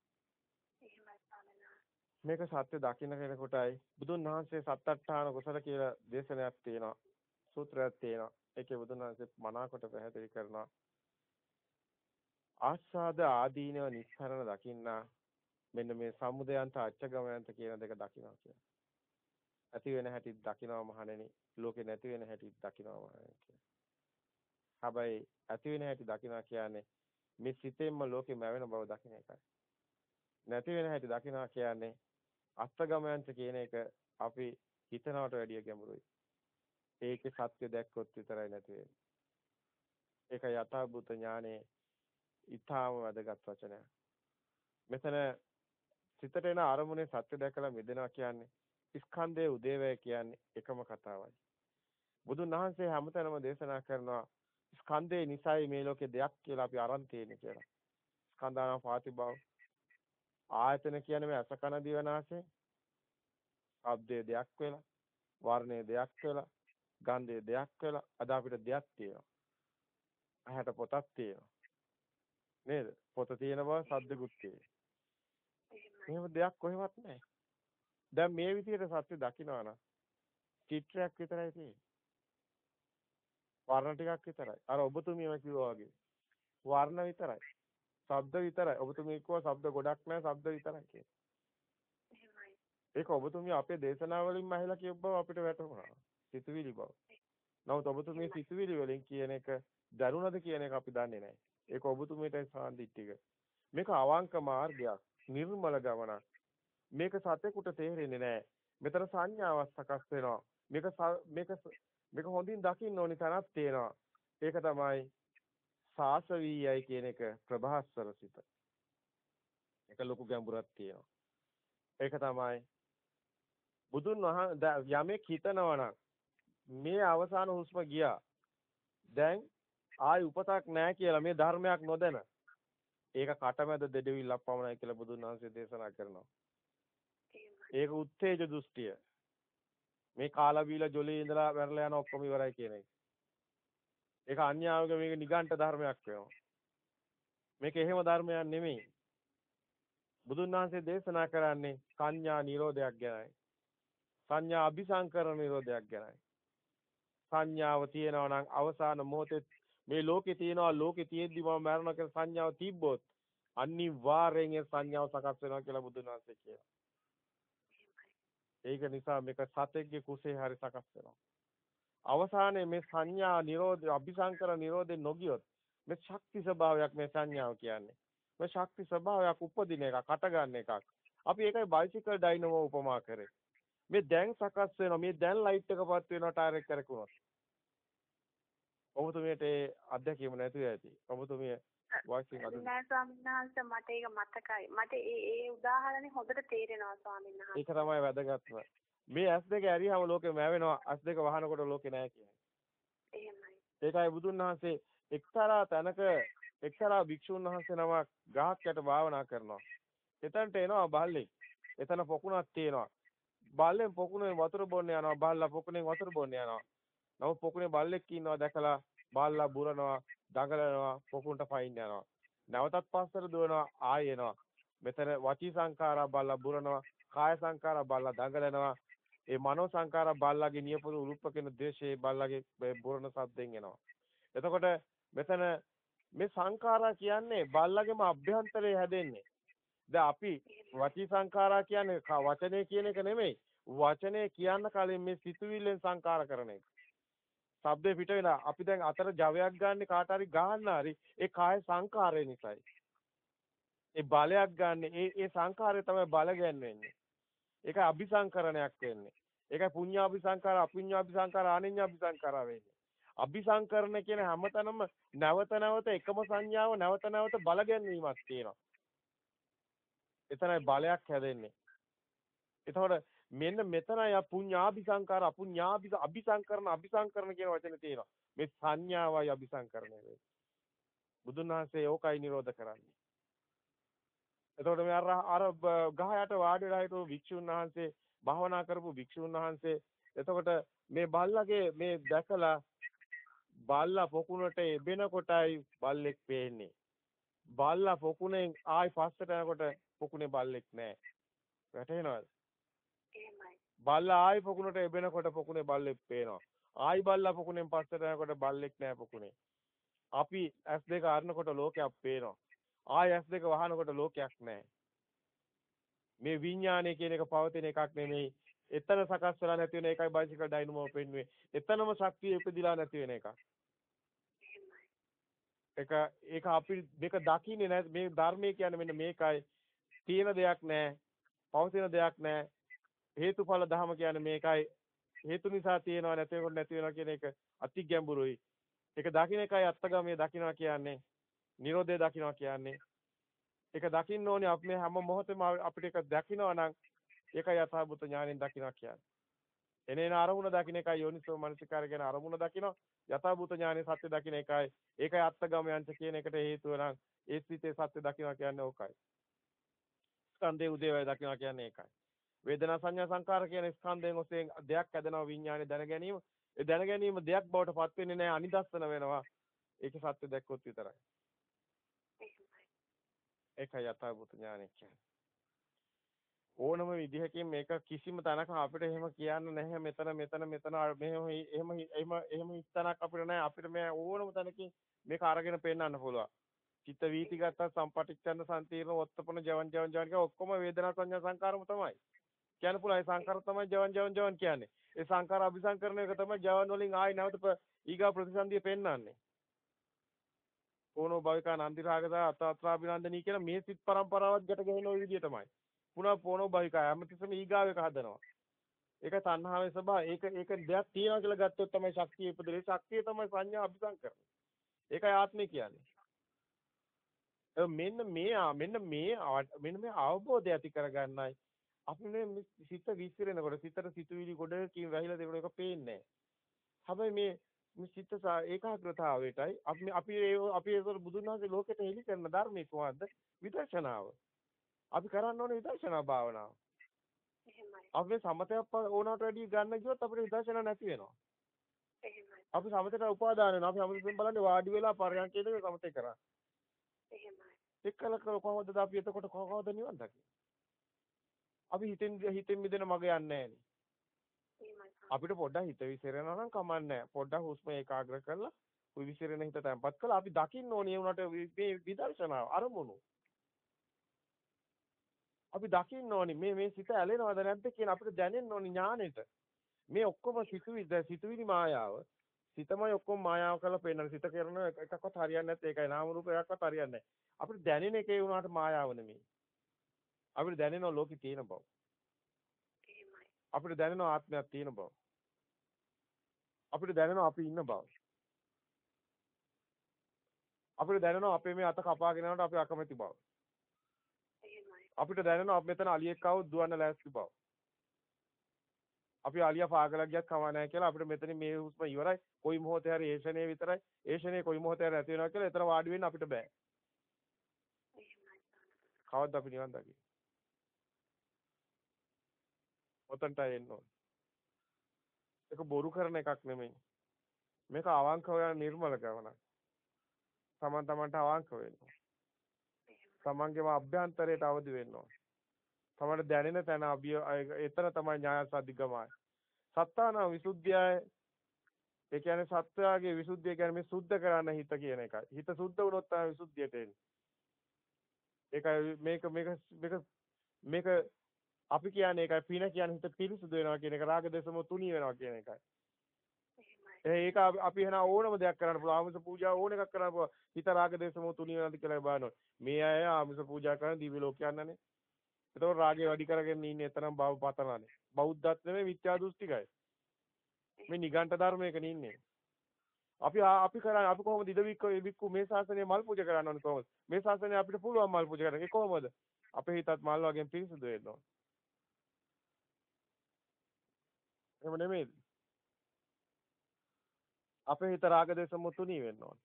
මේක සත්‍ය දකින්න කෙනෙකුටයි බුදුන් වහන්සේ සත්තට්ඨාන කුසල කියලා දේශනයක් තියෙනවා. සූත්‍රයක් තියෙනවා. ඒකේ බුදුන් වහන්සේ මනාකොට පැහැදිලි කරනවා. ආස්වාද ආදීනව නිස්සරණ දකින්න මෙන්න මේ සමුදයන්ත අච්චගමයන්ත කියන දෙක දකින්නවා කියන්නේ. ඇති වෙන හැටි දකින්නවා මහණෙනි ලෝකේ නැති වෙන හැටි දකින්නවා මහණෙනි හැබැයි ඇති වෙන හැටි දකිනවා කියන්නේ මේ සිතෙන්ම ලෝකෙ මැවෙන බව දකින එකයි. නැති වෙන හැටි දකිනවා කියන්නේ අස්තගමයන්ත කියන එක අපි හිතනවට වැඩිය ගැඹුරුයි. ඒකේ සත්‍ය දැක්කොත් විතරයි නැති වෙන්නේ. ඒක යථාභූත ඥානයේ ඊටාම වැදගත් වචනයක්. මෙතන සිතට එන අරමුණේ සත්‍ය දැකලා මිදෙනවා කියන්නේ ස්කන්ධයේ උදේවැය කියන්නේ එකම කතාවයි. බුදුන් වහන්සේ හැමතැනම දේශනා කරනවා ස්කන්ධේ නිසයි මේ ලෝකේ දෙයක් කියලා අපි අරන් තියෙන්නේ කියලා. ස්කන්ධාන පාතිභව ආයතන කියන්නේ මේ අසකන දිවනාසය. ශබ්දයේ දෙයක් වෙලා, වර්ණයේ දෙයක් වෙලා, ගන්ධයේ දෙයක් වෙලා අද අපිට දෙයක් තියෙනවා. ඇහැට පොතක් තියෙනවා. නේද? පොත තියෙන බව සද්දකුත් තියෙනවා. එහෙම දෙයක් කොහෙවත් නැහැ. දැන් මේ විදිහට සත්‍ය දකිනවා නම් චිත්‍රයක් විතරයි තියෙන්නේ. වර්ණ ටිකක් විතරයි. අර ඔබතුමියම කිව්වා වගේ. වර්ණ විතරයි. ශබ්ද විතරයි. ඔබතුමිය කිව්වා ශබ්ද ගොඩක් නැහැ ශබ්ද විතරයි කියලා. ඒක ඔබතුමිය අපේ දේශනාවලින්ම ඇහිලා කියප බව අපිට වැටහුණා. සිතුවිලි බව. නමුත් ඔබතුමිය සිතුවිලි වලින් කියන එක දරුණද කියන එක අපි දන්නේ නැහැ. ඒක ඔබතුමියට සාන්දිටික. මේක අවංක මාර්ගයක්. නිර්මල ගමනක්. මේක සතෙකුට තේරෙන්නේ නැහැ. මෙතන සංඥාවක් සකස් වෙනවා. මේක මේක මේක හොඳින් දකින්න ඕනි තැනක් තියෙනවා. ඒක තමයි සාසවීයයි කියන එක ප්‍රභාස්වර සිත. ඒක ලොකු ගැඹුරක් තියෙනවා. ඒක තමයි බුදුන් වහන්සේ යමෙක් හිතනවා නම් මේ අවසාන හුස්ම ගියා. දැන් ආයි උපතක් නැහැ කියලා මේ ධර්මයක් නොදැන ඒක කටමැද දෙඩවිල්ලක් පමණයි කියලා බුදුන් වහන්සේ දේශනා කරනවා. ඒක උත්තේජ දෘෂ්ටිය. මේ කාලා බීලා ජොලේ ඉඳලා වැරලා යන ඔක්කොම ඉවරයි කියන එක. ඒක අන්‍යාවක මේක නිගණ්ඨ ධර්මයක් වෙනවා. මේක එහෙම ධර්මයක් නෙමෙයි. බුදුන් වහන්සේ දේශනා කරන්නේ සංඥා නිරෝධයක් ගැනයි. සංඥා අபிසංකරණ නිරෝධයක් ගැනයි. සංඥාව තියෙනවා නම් අවසාන මොහොතේ මේ ලෝකේ තියෙනවා ලෝකේ තියෙද්දි මම මරණ කියලා සංඥාව තිබ්බොත් අනිවාර්යෙන් ඒ සංඥාව සකස් වෙනවා කියලා බුදුන් වහන්සේ කියනවා. ඒක නිසා මේක සතෙක්ගේ කුසේ හරි සකස් වෙනවා. අවසානයේ මේ සංඥා නිරෝධ අபிසංකර නිරෝධේ නොගියොත් මේ ශක්ති ස්වභාවයක් මේ සංඥාව කියන්නේ. මේ ශක්ති ස්වභාවයක් උපදින එකක්, අට ගන්න එකක්. අපි ඒකයි බයිසිකල් ඩයිනමෝ උපමා කරේ. මේ දැන් සකස් වෙනවා. මේ දැන් ලයිට් එකපත් වෙනවා ටයර් එක කරකුණොත්. ඔබතුමියට ඒ අත්දැකීම නැතුව ඇති. ඔබතුමිය වයිසින් අද නෑ ස්වාමීන් වහන්සේ මට ඒක මතකයි. මට ඒ ඒ උදාහරණේ හොඳට තේරෙනවා ස්වාමීන් වහන්සේ. ඒක තමයි වැදගත්ම. මේ ඇස් දෙක ඇරියාම ලෝකෙ මෑවෙනවා. ඇස් දෙක වහනකොට ලෝකෙ නෑ කියන්නේ. එහෙමයි. ඒකයි බුදුන් වහන්සේ එක්තරා තැනක එක්තරා භික්ෂුන් වහන්සේ නමක් ගහක් යට භාවනා කරනවා. එතනට එනවා බල්ලෙක්. එතන පොකුණක් තියෙනවා. බල්ලෙන් පොකුණේ වතුර බොන්න යනවා. බල්ලා පොකුණෙන් වතුර බොන්න යනවා. නමුත් පොකුණේ බල්ලෙක් ඉන්නවා දැකලා බල්ලා බුරනවා දඟලනවා පොකුණට පයින් යනවා. නැවතත් පස්සට දුවනවා ආයෙ එනවා. මෙතන වචී සංඛාරා බල්ලා බුරනවා කාය සංඛාරා බල්ලා දඟලනවා. ඒ මනෝ සංඛාරා බල්ලාගේ නියපොතු උලුප්පකින දේශේ බල්ලාගේ බුරන සද්දෙන් එනවා. එතකොට මෙතන මේ සංඛාරා කියන්නේ බල්ලාගේම අභ්‍යන්තරේ හැදෙන්නේ. දැන් අපි වචී සංඛාරා කියන්නේ වචනේ කියන එක නෙමෙයි. වචනේ කියන්න කලින් මේ සිතුවිල්ලෙන් සංඛාර කරන එක. ශබ්දේ පිට වෙනවා. අපි දැන් අතර ජවයක් ගන්න කාට හරි ගන්න හරි ඒ කාය සංකාරය නිසායි. ඒ බලයක් ගන්න ඒ ඒ සංකාරය තමයි බල ගැන්වෙන්නේ. ඒක අபிසංකරණයක් වෙන්නේ. ඒකයි පුඤ්ඤාபிසංකාර, අපුඤ්ඤාபிසංකාර, ආනිඤ්ඤාபிසංකාර වෙන්නේ. අபிසංකරණ කියන හැමතැනම නැවත නැවත එකම සංඥාව නැවත නැවත බල ගැන්වීමක් තියෙනවා. එතනයි බලයක් හැදෙන්නේ. එතකොට මෙන්න මෙතනයි පුඤ්ඤාபிසංකාර අපුඤ්ඤාபிස අபிසංකරණ අபிසංකරණ කියන වචනේ තියෙනවා. මේ සංඥාවයි අபிසංකරණය වෙන්නේ. බුදුන් වහන්සේ ඕකයි නිරෝධ කරන්නේ. එතකොට මේ අර අර ගහයට වාඩි වෙලා හිටපු වික්ෂුන් වහන්සේ භාවනා කරපු වික්ෂුන් වහන්සේ එතකොට මේ බල්ලගේ මේ දැකලා බල්ලා පොකුණට එබෙන කොටයි බල්ලෙක් පේන්නේ. බල්ලා පොකුණෙන් ආයි පස්සට යනකොට පොකුණේ බල්ලෙක් නැහැ. වැටේනවද? එහෙමයි. බල්ලා ආයි පොකුණට එබෙනකොට පොකුණේ බල්ලෙක් පේනවා. ආයි බල්ලා පොකුණෙන් පස්සට යනකොට බල්ලෙක් නැහැ පොකුණේ. අපි S2 අරනකොට ලෝකයක් පේනවා. ආයි S2 වහනකොට ලෝකයක් නැහැ. මේ විඥානය කියන එක පවතින එකක් නෙමෙයි. එතන සකස් වෙලා නැති වෙන එකයි බයිසිකල් ඩයිනමෝ පෙන්වන්නේ. එතනම ශක්තිය ඉපදිලා නැති වෙන එකක්. ඒක ඒක අපි මේක දකින්නේ නැහැ මේ ධර්මයේ කියන්නේ මෙන්න මේකයි තියෙන දෙයක් නැහැ පවතින දෙයක් නැහැ හේතුඵල ධම කියන්නේ මේකයි. හේතු නිසා තියෙනව නැතිවෙන්න නැති වෙනවා කියන එක අති ගැඹුරුයි. ඒක දකින්න එකයි අත්ගමයේ දකින්නවා කියන්නේ. නිරෝධය දකින්නවා කියන්නේ. ඒක දකින්න ඕනේ අපි මේ හැම මොහොතෙම අපිට ඒක දකින්නවා නම් ඒක යථාභූත ඥාණයෙන් දකින්නවා කියන්නේ. එනේන අරමුණ දකින්න එකයි යෝනිසෝ මනසිකාර කියන අරමුණ දකින්න යථාභූත ඥානයේ සත්‍ය දකින්න එකයි. ඒකයි අත්ගමයන්ට කියන එකට හේතුව නම් ඒ සිතේ සත්‍ය දකින්න කියන්නේ ඕකයි. ස්කන්ධේ උදේවය දකින්න කියන්නේ ඒකයි. වේදනා සංඥා සංකාර කියන ස්කන්ධයෙන් ඔස්සේ දෙයක් හැදෙනවා විඥානේ දැන ගැනීම ඒ දැන ගැනීම දෙයක් බවට පත් වෙන්නේ නැහැ අනිදස්සන වෙනවා. ඒකේ සත්‍ය දැක්කොත් විතරයි. ඒකයි යථාභූත ඥානය කියන්නේ. ඕනම විදිහකින් මේක කිසිම තැනක අපිට එහෙම කියන්න නැහැ. මෙතන මෙතන මෙතන මෙහෙම එහෙම එහෙම එහෙම ස්ථානක් අපිට නැහැ. අපිට මේ ඕනම තැනකින් මේක අරගෙන පෙන්නන්න පුළුවන්. චිත්ත වීතිගත සම්පටිච්ඡන්ද සම්තීර්ණ වත්තපන ජවන් ජවන් ජවන් කියන ඔක්කොම වේදනා සංඥා සංකාරම තමයි. කියන්න පුළුවන්. ඒ සංකාර තමයි ජවන් ජවන් ජවන් කියන්නේ. ඒ සංකාර අභිසංකරණ එක තමයි ජවන් වලින් ආයි නැවත ඊගා ප්‍රතිසන්දිය පෙන්වන්නේ. ඕනෝ භවිකා නන්දිරාගදා අතත්‍රාබිනන්දනී කියලා මේ සිත් පරම්පරාවත් ගැට ගැහෙන ওই විදිය තමයි. පුනා පොනෝ භවිකා හැමතිස්සම ඊගාව එක හදනවා. ඒක තණ්හාවේ ස්වභාව. ඒක ඒක දෙයක් තියනවා කියලා ගත්තොත් තමයි ශක්තිය උපදිනේ. ශක්තිය තමයි සංඥා අභිසංකරණය. ඒකයි ආත්මය කියන්නේ. මෙන්න මේ මෙන්න මේ මෙන්න මේ අවබෝධය ඇති කරගන්නයි අපි මේ සිත විසිරෙනකොට සිතට සිතුවිලි ගොඩකින් වැහිලා දෙනකොට ඒක පේන්නේ හැබැයි මේ මේ සිත ඒකාග්‍රතාවයටයි අපි අපි අපි ඒක බුදුන් වහන්සේ ලෝකෙට හෙළි කරන ධර්මයේ කොහොමද විදර්ශනාව අපි කරන්න ඕනේ විදර්ශනා භාවනාව. එහෙමයි. අපි සමතයක් ඕනකට වැඩි ගන්න ගියොත් අපිට විදර්ශනා නැති වෙනවා. එහෙමයි. අපි සමතේට උපාදාන වෙනවා. අපි සමතෙන් බලන්නේ වාඩි වෙලා පරයන්කේද සමතේ කරා. එහෙමයි. එක්කල කොහොමද අපි එතකොට කොහොමද නිවන් දකින්නේ? අපි හිතෙන් හිතෙන් මිදෙන මග යන්නේ අපිට පොඩ්ඩක් හිත විසිරෙනවා නම් කමන්නේ පොඩ්ඩක් හුස්ම ඒකාග්‍ර කරලා විසිරෙන හිත තැම්පත් කරලා අපි දකින්න ඕනේ උනට මේ විදර්ශනාව අරමුණු අපි දකින්න ඕනි මේ මේ සිත ඇලෙනවද නැද්ද කියන අපිට දැනෙන්න ඕනි ඥානෙට. මේ ඔක්කොම සිතුවිද සිතුවිලි මායාව. සිතමයි ඔක්කොම මායාව කරලා පෙන්නන. සිත කරන එකක්වත් හරියන්නේ නැත්te ඒකයි නාම රූප එකක්වත් හරියන්නේ නැහැ. අපිට දැනෙන එකේ වුණාට මායාව නෙමෙයි. අපිට දැනෙනවා ලෝකේ තියෙන බව. අපිට දැනෙනවා ආත්මයක් තියෙන බව. අපිට දැනෙනවා අපි ඉන්න බව. අපිට දැනෙනවා අපේ මේ අත කපාගෙන යනකොට අපි අකමැති බව. අපිට දැනෙනවා අපි මෙතන අලියෙක් ආවොත් දුවන්න ලෑස්ති බව. අපි අලියා පාගලක් ගියත් කමක් නැහැ කියලා අපිට මෙතන මේ හුස්ම ඉවරයි. කොයි මොහොතේ හරි ඒෂණේ විතරයි. ඒෂණේ කොයි මොහොතේ හරි නැති වෙනවා කියලා එතන වාඩි වෙන්න අපිට බෑ. කවද්ද අපි නිවන් දකින්නේ? ඔතනට එන්න ඕන. ඒක බොරු කරන එකක් නෙමෙයි. මේක අවංකව යන නිර්මල ගමනක්. තමන් තමන්ට අවංක වෙන්න. තමන්ගේම අභ්‍යන්තරයට අවදි වෙන්න ඕන. තමන්ට දැනෙන තැන අභිය එතන තමයි ඥායස අධිගමයි. සත්තාන විසුද්ධියයි ඒ කියන්නේ සත්‍යයේ විසුද්ධිය කියන්නේ මේ සුද්ධ කරන්න හිත කියන එකයි. හිත සුද්ධ වුණොත් තමයි විසුද්ධියට එන්නේ. ඒකයි මේක මේක මේක මේක අපි කියන්නේ ඒකයි පින කියන්නේ හිත පිරිසුදු වෙනවා කියන එක රාග දේශම තුනී වෙනවා කියන එකයි. ඒක අපි එහෙනම් ඕනම දෙයක් කරන්න පුළුවන්. ආමිස පූජා ඕන එකක් කරන්න පුළුවන්. හිත රාග දේශම තුනී වෙනවද කියලා බලනවා. මේ අය ආමිස පූජා කරන දිව්‍ය ලෝකයක් යන්නනේ. ඒතකොට රාගය වැඩි කරගෙන ඉන්නේ එතරම් භව පතනනේ. බෞද්ධත් නෙමෙයි මිත්‍යා දෘෂ්ටිකයි. මේ නිගණ්ඨ ධර්මයක ඉන්නේ. අපි අපි කරන්නේ අපි කොහොමද ඉදවික්ක වික්කු මේ ශාසනය මල් පූජා කරන්න ඕනේ කොහොමද? මේ ශාසනය අපිට පුළුවන් මල් පූජා කරන්න. ඒ කොහොමද? අපේ හිතත් මල් වගේ පිරිසුදු වෙන්න ඕනේ. එහෙම නෙමෙයි. අපේ හිත රාග දේශ මුතුණී වෙන්න ඕනේ.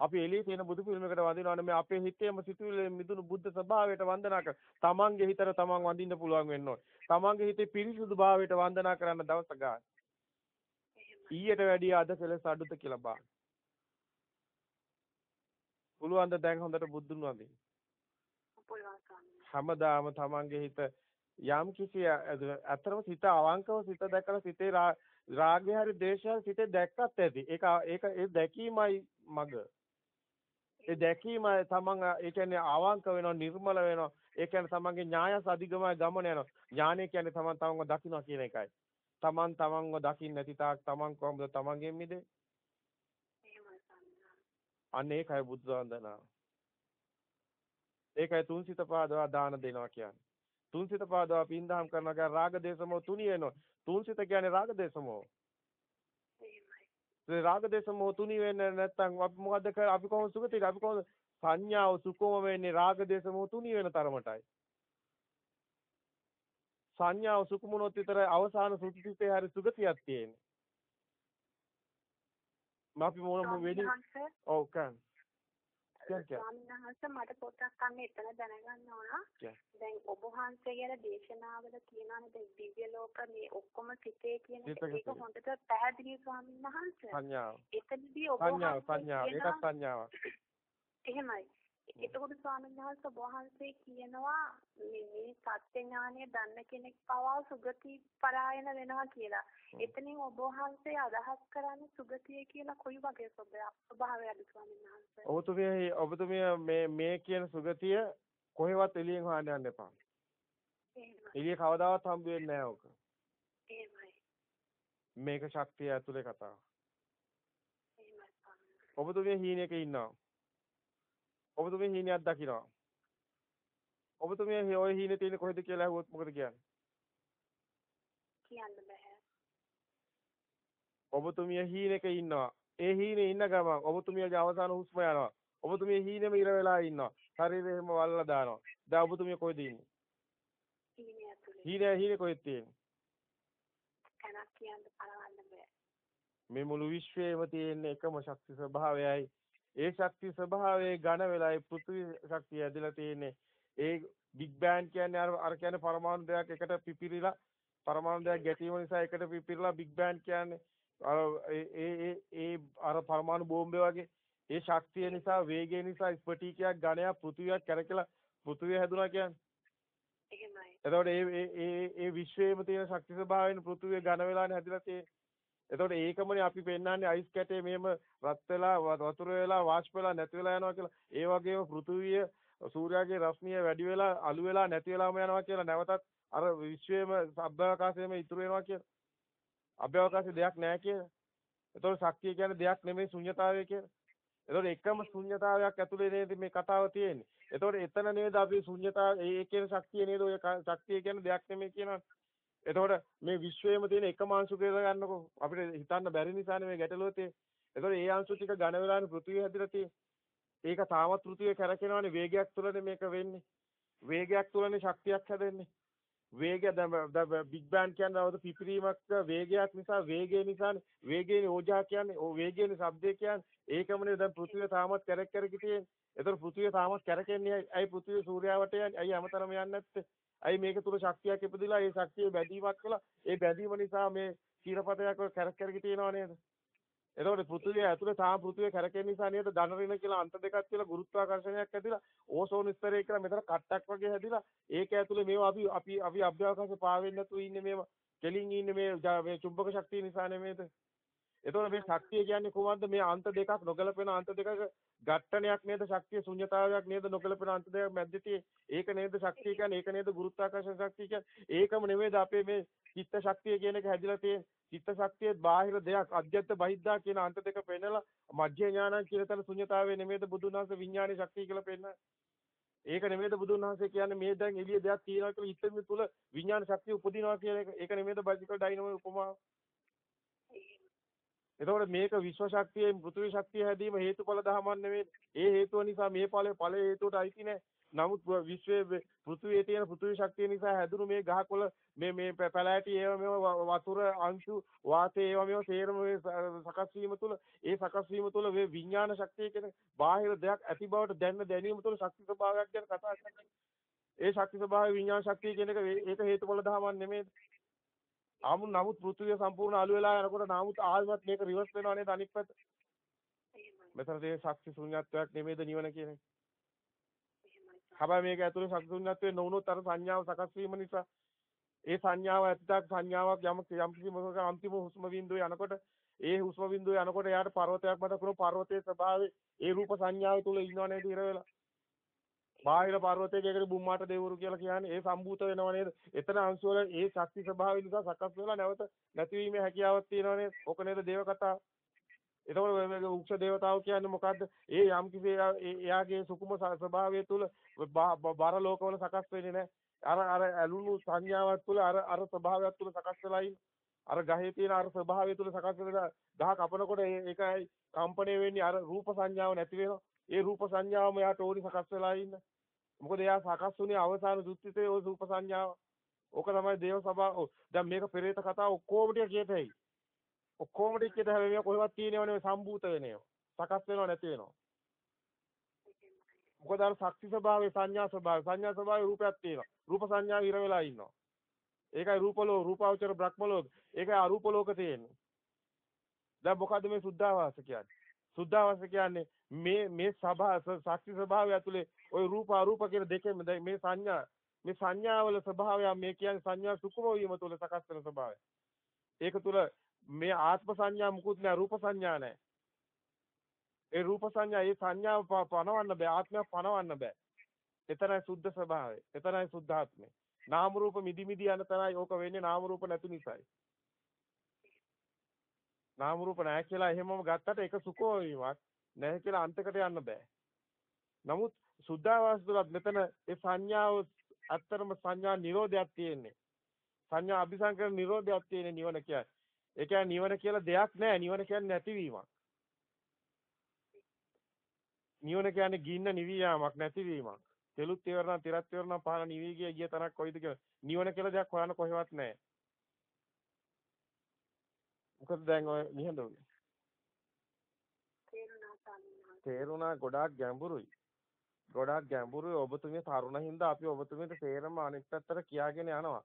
අපි එළියේ තියෙන බුදු පිළිමයකට වඳිනවනේ මේ අපේ හිතේම සිතුවිලි මිදුණු බුද්ධ ස්වභාවයට වන්දනා කර. තමන්ගේ හිතට තමන් වඳින්න පුළුවන් වෙන්න ඕනේ. තමන්ගේ හිතේ පිරිසුදු භාවයට වන්දනා කරන්න දවස ගන්න. ඊයට වැඩිය අද කෙලස් අඩුද කියලා බලන්න. පුළුවන් ද දැන් හොඳට බුදුන් වඳින්න. හැමදාම තමන්ගේ හිත යම් කිසි අතරම සිත අවංකව සිත දැකලා සිතේ රාගය හරි දේශය සිතේ දැක්කත් ඇති. ඒක ඒක ඒ දැකීමයි මග. ඒ දැකීම තමන් ඒ කියන්නේ අවංක වෙනවා නිර්මල වෙනවා. ඒ කියන්නේ තමන්ගේ ඥායස අධිගමයි ගමන යනවා. ඥානය කියන්නේ තමන් තමන්ව දකින්න කියන එකයි. තමන් තමන්ව දකින්න නැති තාක් තමන් කොහොමද තමන්ගෙන් මිදෙන්නේ? අන්න ඒකයි බුද්ධ වන්දනාව. ඒකයි තුන්සිත පාදවා දාන දෙනවා කියන්නේ. තුන්සිත පාදවා පින්දහම් කරනවා කියන්නේ රාග දේශමෝ තුනි වෙනවා. තුන්සිත කියන්නේ රාග දේශමෝ. ඒ රාග දේශමෝ තුනි වෙන්නේ නැත්නම් අපි මොකද්ද කරන්නේ? අපි කොහොමද සුගතියට? අපි කොහොමද සංඥාව සුකොම වෙන්නේ රාග දේශමෝ තුනි වෙන තරමටයි. සංඥාව සුකුමුණොත් විතරයි අවසාන සුතිසිතේ හරි සුගතියක් තියෙන්නේ. මාපි මොන වෙන්නේ? ඔව් කන්. ස්වාමීන් වහන්සේ මට පොඩ්ඩක් අන්න එතන දැනගන්න ඕන. දැන් ඔබ වහන්සේ කියන දේශනාවල කියනවානේ දැන් දිව්‍ය ලෝක මේ ඔක්කොම සිතේ කියන එක. හොඳට පැහැදිලි ස්වාමීන් වහන්සේ. සංඥාව. එතනදී ඔබ සංඥාව සංඥාව. ඒකත් සංඥාවක්. එහෙමයි. එතකොට ස්වාමීන් වහන්සේ වහන්සේ කියනවා මේ සත්‍ය ඥානය දන්න කෙනෙක් පවා සුගති පරායන වෙනවා කියලා. එතනින් ඔබ වහන්සේ අදහස් කරන්නේ සුගතිය කියලා කොයි වගේ ස්වභාවයක්ද ස්වාමීන් වහන්සේ? ඔබතුමිය ඔබතුමිය මේ මේ කියන සුගතිය කොහෙවත් එළියෙන් හොයන්න යන්න එපා. එළිය කවදාවත් හම්බ වෙන්නේ නැහැ ඕක. එහෙමයි. මේක ශක්තිය ඇතුලේ කතාව. ඔබතුමිය හීනයක ඉන්නවා. ඔබතුමිය හීනයක් දකිනවා. ඔබතුමිය ඔය හීනේ තියෙන්නේ කොහෙද කියලා අහුවොත් මොකද කියන්නේ? කියන්න බෑ. ඔබතුමිය හීනෙක ඉන්නවා. ඒ හීනේ ඉන්න ගමන් ඔබතුමියගේ අවසාන හුස්ම යනවා. ඔබතුමිය හීනෙම ඉර වෙලා ඉන්නවා. ශරීරය එහෙම වල්ලා දානවා. දැන් ඔබතුමිය කොහෙද ඉන්නේ? හීනේ හීනේ කොහෙද තියෙන්නේ? මේ මුළු විශ්වයේම තියෙන එකම ශක්ති ස්වභාවයයි. ඒ ශක්ති ස්වභාවයේ ඝන වෙලයි පෘථිවි ශක්තිය ඇදලා තියෙන්නේ. ඒ බිග් බෑන් කියන්නේ අර අර කියන්නේ පරමාණු දෙයක් එකට පිපිරිලා පරමාණු දෙයක් ගැටීම නිසා එකට පිපිරිලා බිග් බෑන් කියන්නේ අර ඒ ඒ ඒ අර පරමාණු බෝම්බේ වගේ ඒ ශක්තිය නිසා වේගය නිසා ස්පටිකයක් ඝනයක් පෘථිවියක් කැරකලා පෘථිවිය හැදුනා කියන්නේ. එහෙමයි. එතකොට ඒ ඒ ඒ විශ්වයේම තියෙන ශක්ති ස්වභාවයෙන් පෘථිවිය ඝන වෙලානේ හැදිලා තියෙන්නේ. එතකොට ඒකමනේ අපි පෙන්වන්නේ අයිස් කැටේ මෙහෙම රත් වෙලා වතුර වෙලා වාෂ්ප වෙලා නැති වෙලා යනවා කියලා. ඒ වගේම පෘථිවිය සූර්යාගේ රශ්මිය වැඩි වෙලා අලු වෙලා නැති වෙලාම යනවා කියලා නැවතත් අර විශ්වයේම අභ්‍යවකාශයේම ඉතුරු වෙනවා කියලා. අභ්‍යවකාශයේ දෙයක් නැහැ කියලා. එතකොට ශක්තිය කියන්නේ දෙයක් නෙමෙයි ශුන්‍යතාවය කියලා. එතකොට එකම ශුන්‍යතාවයක් ඇතුලේ නේද මේ කතාව තියෙන්නේ. එතකොට එතන නේද අපි ශුන්‍යතාව ඒ කියන ශක්තිය නේද ඔය ශක්තිය කියන්නේ දෙයක් නෙමෙයි කියනවා. එතකොට මේ විශ්වයේම තියෙන එකම අංශු කියලා ගන්නකො අපිට හිතන්න බැරි නිසානේ මේ ගැටලුව තියෙන්නේ. එතකොට ඒ අංශු ටික ඝන වෙලානේ පෘථිවිය හැදිලා තියෙන්නේ. ඒක තාමත් පෘථිවිය කැරකෙනවානේ වේගයක් තුළනේ මේක වෙන්නේ. වේගයක් තුළනේ ශක්තියක් හැදෙන්නේ. වේගය දැන් බිග් බෑන් කියන්නේ අවද පිපිරීමක් වේගයක් නිසා වේගය නිසානේ වේගයේ ඕජා කියන්නේ ඕ වේගයේ ශබ්දය කියන්නේ ඒකමනේ දැන් පෘථිවිය තාමත් කැරක් කැරක තියෙන්නේ. එතකොට පෘථිවිය තාමත් කැරකෙන්නේ ඇයි පෘථිවිය සූර්යාවට යන්නේ ඇයි හැමතැනම යන්නේ නැත්තේ? ඇයි මේක තුල ශක්තියක් ඉපදිලා ඒ ශක්තිය බැඳීමක් කළා? ඒ බැඳීම නිසා මේ කීරපතයක් කැරක් කැරක තියෙනව නේද? එතකොට පෘථිවිය ඇතුලේ තාම පෘථිවිය කැරකෙන නිසා නේද? ධන ඍණ කියලා අන්ත දෙකක් කියලා ගුරුත්වාකර්ෂණයක් ඇතිලා ඕසෝන ස්තරය කියලා මෙතන කට්ටක් වගේ හැදිලා ඒක ඇතුලේ මේවා අපි අපි අපි අභ්‍යවකාශ පාවෙන්නේ නැතුව ඉන්නේ මේවා. කෙලින් ඉන්නේ මේ මේ චුම්බක ශක්තිය නිසා නෙමෙයිද එතකොට මේ ශක්තිය කියන්නේ කොහොමද මේ අන්ත දෙකක් නොගැලපෙන අන්ත දෙකක ඝට්ටනයක් නේද ශක්තිය ශුන්‍යතාවයක් නේද නොගැලපෙන අන්ත දෙකක් මැද්දේ ඒක නේද ශක්තිය කියන්නේ? ඒක නේද ගුරුත්වාකර්ෂණ ශක්තිය කියන්නේ? ඒකම නෙමෙයිද අපේ මේ චිත්ත ශක්තිය කියන එක හැදිලා තියෙන්නේ? චිත්ත ශක්තියේ බාහිර දෙයක් අධ්‍යත්ත බහිද්දා කියන අන්ත දෙක පෙන්නලා මධ්‍ය ඥාන කියන තන ශුන්‍යතාවයේ නෙමෙයිද බුදුන් වහන්සේ විඥානයේ ශක්තිය කියලා පෙන්නන්නේ? ඒක නෙමෙයිද බුදුන් වහන්සේ කියන්නේ මේ දැන් එළිය දෙයක් තියෙනවා කියලා හිතෙන්න තුල විඥාන ශක්තිය උපදිනවා කියන එක? ඒක නෙමෙයිද බයිසිකල් ඩයිනමෝ උපමාව? එතකොට මේක විශ්ව ශක්තියේ පෘථිවි ශක්තිය හැදීම හේතුඵල ධමයක් නෙවෙයි. ඒ හේතුව නිසා මේ ඵලය ඵලයේ හේතුවට අයිති නෑ. නමුත් විශ්වයේ පෘථිවියේ තියෙන පෘථිවි ශක්තිය නිසා හැදුණු මේ ගහකොළ මේ මේ පැලෑටි ඒව මේව වතුර අංශු වාතය ඒව මේව තේරම මේ සකස් වීම තුළ ඒ සකස් වීම තුළ මේ විඥාන ශක්තිය කියන බාහිර දෙයක් ඇති බවට දැන දැනීම තුළ ශක්ති ස්වභාවයක් ගැන කතා කරන්නේ. ඒ ශක්ති ස්වභාවය විඥාන ශක්තිය කියන එක ඒක හේතුඵල ධමයක් නෙමෙයි. ආමුන් නමුත් පෘථිවිය සම්පූර්ණ අළු වෙලා යනකොට නමුත් ආයෙමත් මේක රිවර්ස් වෙනවා නේද අනිත් පැත්ත. මෙතන තියෙන ශක්ති ශුන්‍යත්වයක් නෙමෙයිද නිවන කියන්නේ. හැබැයි මේක ඇතුලේ ශක්ති ශුන්‍යත්වයේ නොවුනොත් අර සංඥාව සකස් වීම නිසා ඒ සංඥාව ඇත්තක් සංඥාවක් යම් යම් කිසි මොකක අන්තිම හුස්ම බිඳුවේ යනකොට ඒ හුස්ම බිඳුවේ යනකොට එයාට පර්වතයක් මත කරන පර්වතයේ ස්වභාවය ඒ රූප සංඥාව තුල ඉන්නව නේද ඉර වෙලා. බාහිර පර්වතයක ඒකට බුම්මාට දෙවරු කියලා කියන්නේ ඒ සම්භූත වෙනව නේද? එතන අංශු වල ඒ ශක්ති ස්වභාවය නිසා සකස් වෙලා නැවත නැතිවීමේ හැකියාවක් තියෙනව නේද? ඕක නේද දේව කතාව? එතකොට මේ උක්ෂ දේවතාව කියන්නේ මොකද්ද? ඒ යම් කිසි එයාගේ සුකුම ස්වභාවය තුල බර ලෝකවල සකස් වෙන්නේ නැහැ. අර අර ඇලුණු සංඥාවක් තුල අර අර ස්වභාවයක් තුල සකස් වෙලා අර ගහේ තියෙන අර ස්වභාවය තුල සකස් වෙලා ගහ කපනකොට ඒකයි කම්පණය වෙන්නේ අර රූප සංඥාව නැති වෙනවා. ඒ රූප සංඥාවම එයාට ඕනි සකස් වෙලා ඉන්න. මොකද එයා සකස් වුණේ අවසාන දුස්තිතේ ওই රූප සංඥාව. ඕක තමයි දේව සභාව. දැන් මේක පෙරේත කතාව ඔක්කොම ටික කියතයි. ඔක්කොම ටික කියත හැබැයි කොහෙවත් තියෙනව නෙවෙයි සම්භූත වෙනව. සකස් වෙනව නැති වෙනව. මොකද අර ශක්ති ස්වභාවය සංඥා ස්වභාවය සංඥා ස්වභාවය රූපයක් තියෙනවා. රූප සංඥාව ඉර වෙලා ඉන්නවා. ඒකයි රූපලෝ රූපාවචර බ්‍රහ්මලෝක. ඒකයි අරූප ලෝක තියෙන්නේ. දැන් මොකද්ද මේ සුද්ධාවාස කියන්නේ? සුද්ධාවාස කියන්නේ මේ මේ සභා ශක්ති ස්වභාවය ඇතුලේ ওই රූප අරූප කියන දෙකෙන් මේ සංඥා මේ සංඥාවල ස්වභාවය මේ කියන්නේ සංඥා සුකුම වීම තුළ සකස් වෙන ස්වභාවය. ඒක තුළ මේ ආත්ම සංඥා මුකුත් නෑ රූප සංඥා නෑ. ඒ රූප සංඥා ඒ සංඥාව පනවන්න බෑ ආත්මයක් පනවන්න බෑ. එතරයි සුද්ධ ස්වභාවය. එතරයි සුද්ධාත්මය. නාම රූප මිදි මිදි යන තරයි ඕක වෙන්නේ නාම රූප නැති නිසායි. නාම රූප නැහැ කියලා එහෙමම ගත්තට ඒක සුඛෝ වීමක් නැහැ කියලා අන්තකට යන්න බෑ. නමුත් සුද්ධාවාස තුලත් මෙතන ඒ සංඥාව ඇත්තටම සංඥා නිරෝධයක් තියෙන්නේ. සංඥා අபிසංකරණ නිරෝධයක් තියෙන්නේ නිවන කියන්නේ. ඒ කියන්නේ නිවන කියලා දෙයක් නැහැ. නිවන කියන්නේ නැතිවීමක්. නිවන කියන්නේ ගින්න නිවි යාමක් නැතිවීමක්. තෙලුත් ඉවරනම් තිරත් ඉවරනම් පහන නිවි ගිය ගිය තනක් කොයිද කියලා. නිවන කියලා දෙයක් හොයන්න කොහෙවත් නැහැ. මොකද දැන් ඔය නිහඬුනේ. තේරුණා ගොඩාක් ගැඹුරුයි. ගොඩාක් ගැඹුරුයි ඔබතුමිය තරුණ හින්දා අපි ඔබතුමියට තේරම අනිත් පැත්තට කියාගෙන යනවා.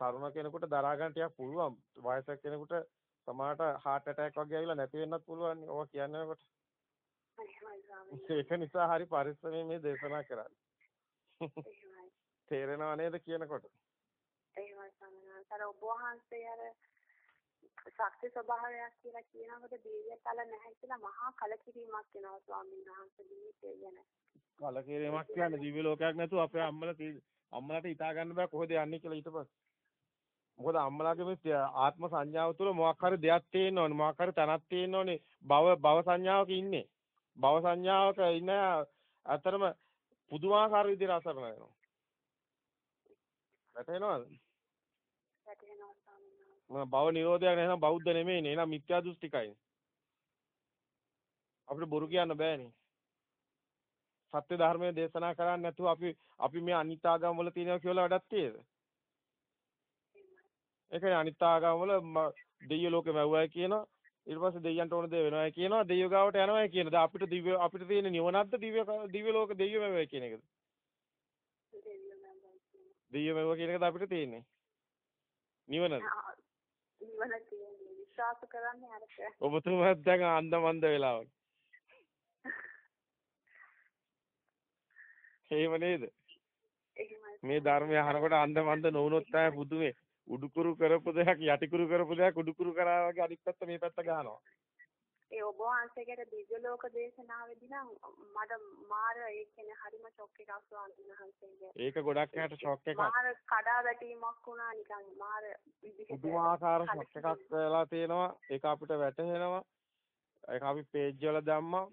තරුණ කෙනෙකුට දරා ගන්න ටිකක් පුළුවන්. වයසක කෙනෙකුට සමහරට heart attack වගේ ඇවිල්ලා නැති වෙන්නත් පුළුවන්. ඕවා කියන්නකොට. ඒක නිසා හරි පරිස්සමෙන් මේ දේශනා කරන්නේ. තේරෙනව නේද කියනකොට? එහෙමයි සමහරවිට ඔබ වහන්සේ අර ශක්ති ස්වභාවයක් කියලා කියනකොට දීර්යතල නැහැ කියලා මහා කලකිරීමක් වෙනවා ස්වාමීන් වහන්සේ ජීවිතය ගැන. කලකිරීමක් කියන්නේ දිව්‍ය ලෝකයක් නැතුව අපේ අම්මලා අම්මලාට හිතා ගන්න බෑ කොහෙද යන්නේ කියලා ඊට පස්සේ. මොකද අම්මලාගේ මේ ආත්ම සංඥාව තුළ මොකක් හරි දෙයක් තියෙන්න ඕනේ මොකක් හරි තැනක් තියෙන්න ඕනේ භව භව සංඥාවක ඉන්නේ භව සංඥාවක ඉන්න අතරම පුදුමාකාර විදිහට අසරණ වෙනවා වැටෙනවද වැටෙනවා භව නිරෝධයක් නැත්නම් බෞද්ධ නෙමෙයිනේ එහෙනම් මිත්‍යා දෘෂ්ටිකයි අපිට බොරු කියන්න බෑනේ සත්‍ය ධර්මයේ දේශනා කරන්නේ නැතුව අපි අපි මේ අනිත්‍යාගම වල තියෙනවා කියලා වැඩක් තියෙද ඒකනේ අනිත් ආගම් වල දෙයියෝ ලෝකෙ මැව්වයි කියනවා. ඊට පස්සේ දෙයියන්ට ඕන දේ වෙනවයි කියනවා. දෙයියෝ ගාවට යනවයි කියන. දැන් අපිට දිව්‍ය අපිට තියෙන නිවනක්ද දිව්‍ය දිව්‍ය ලෝක දෙයියෝ මැව්වයි කියන එකද? දෙයියෝ මැව්වා කියන එකද අපිට තියෙන්නේ? නිවනද? නිවන තියෙන්නේ විශ්වාස කරන්නේ අරක. ඔබතුමාත් දැන් අන්දමන්ද වෙලා වගේ. එහෙම නේද? මේ ධර්මය අහනකොට අන්දමන්ද නොවුනොත් තමයි පුදුමේ. උඩුකුරු කරපු දෙයක් යටිකුරු කරපු දෙයක් උඩුකුරු කරා වගේ අනිත් පැත්ත මේ පැත්ත ගන්නවා. ඒ ඔබ වහන්සේගේ දිව්‍ය ලෝක දේශනාවේදී නම් මට මාර ඒ කියන්නේ හරිම ෂොක් එකක් ස්වාමීන් වහන්සේගේ. ඒක ගොඩක් යට ෂොක් එකක්. මාර කඩා වැටීමක් වුණා නිකන් මාර පුදුමාකාර ෂොක් එකක් වෙලා තියෙනවා. ඒක අපිට වැටහෙනවා. ඒක අපි පේජ් වල දැම්මා.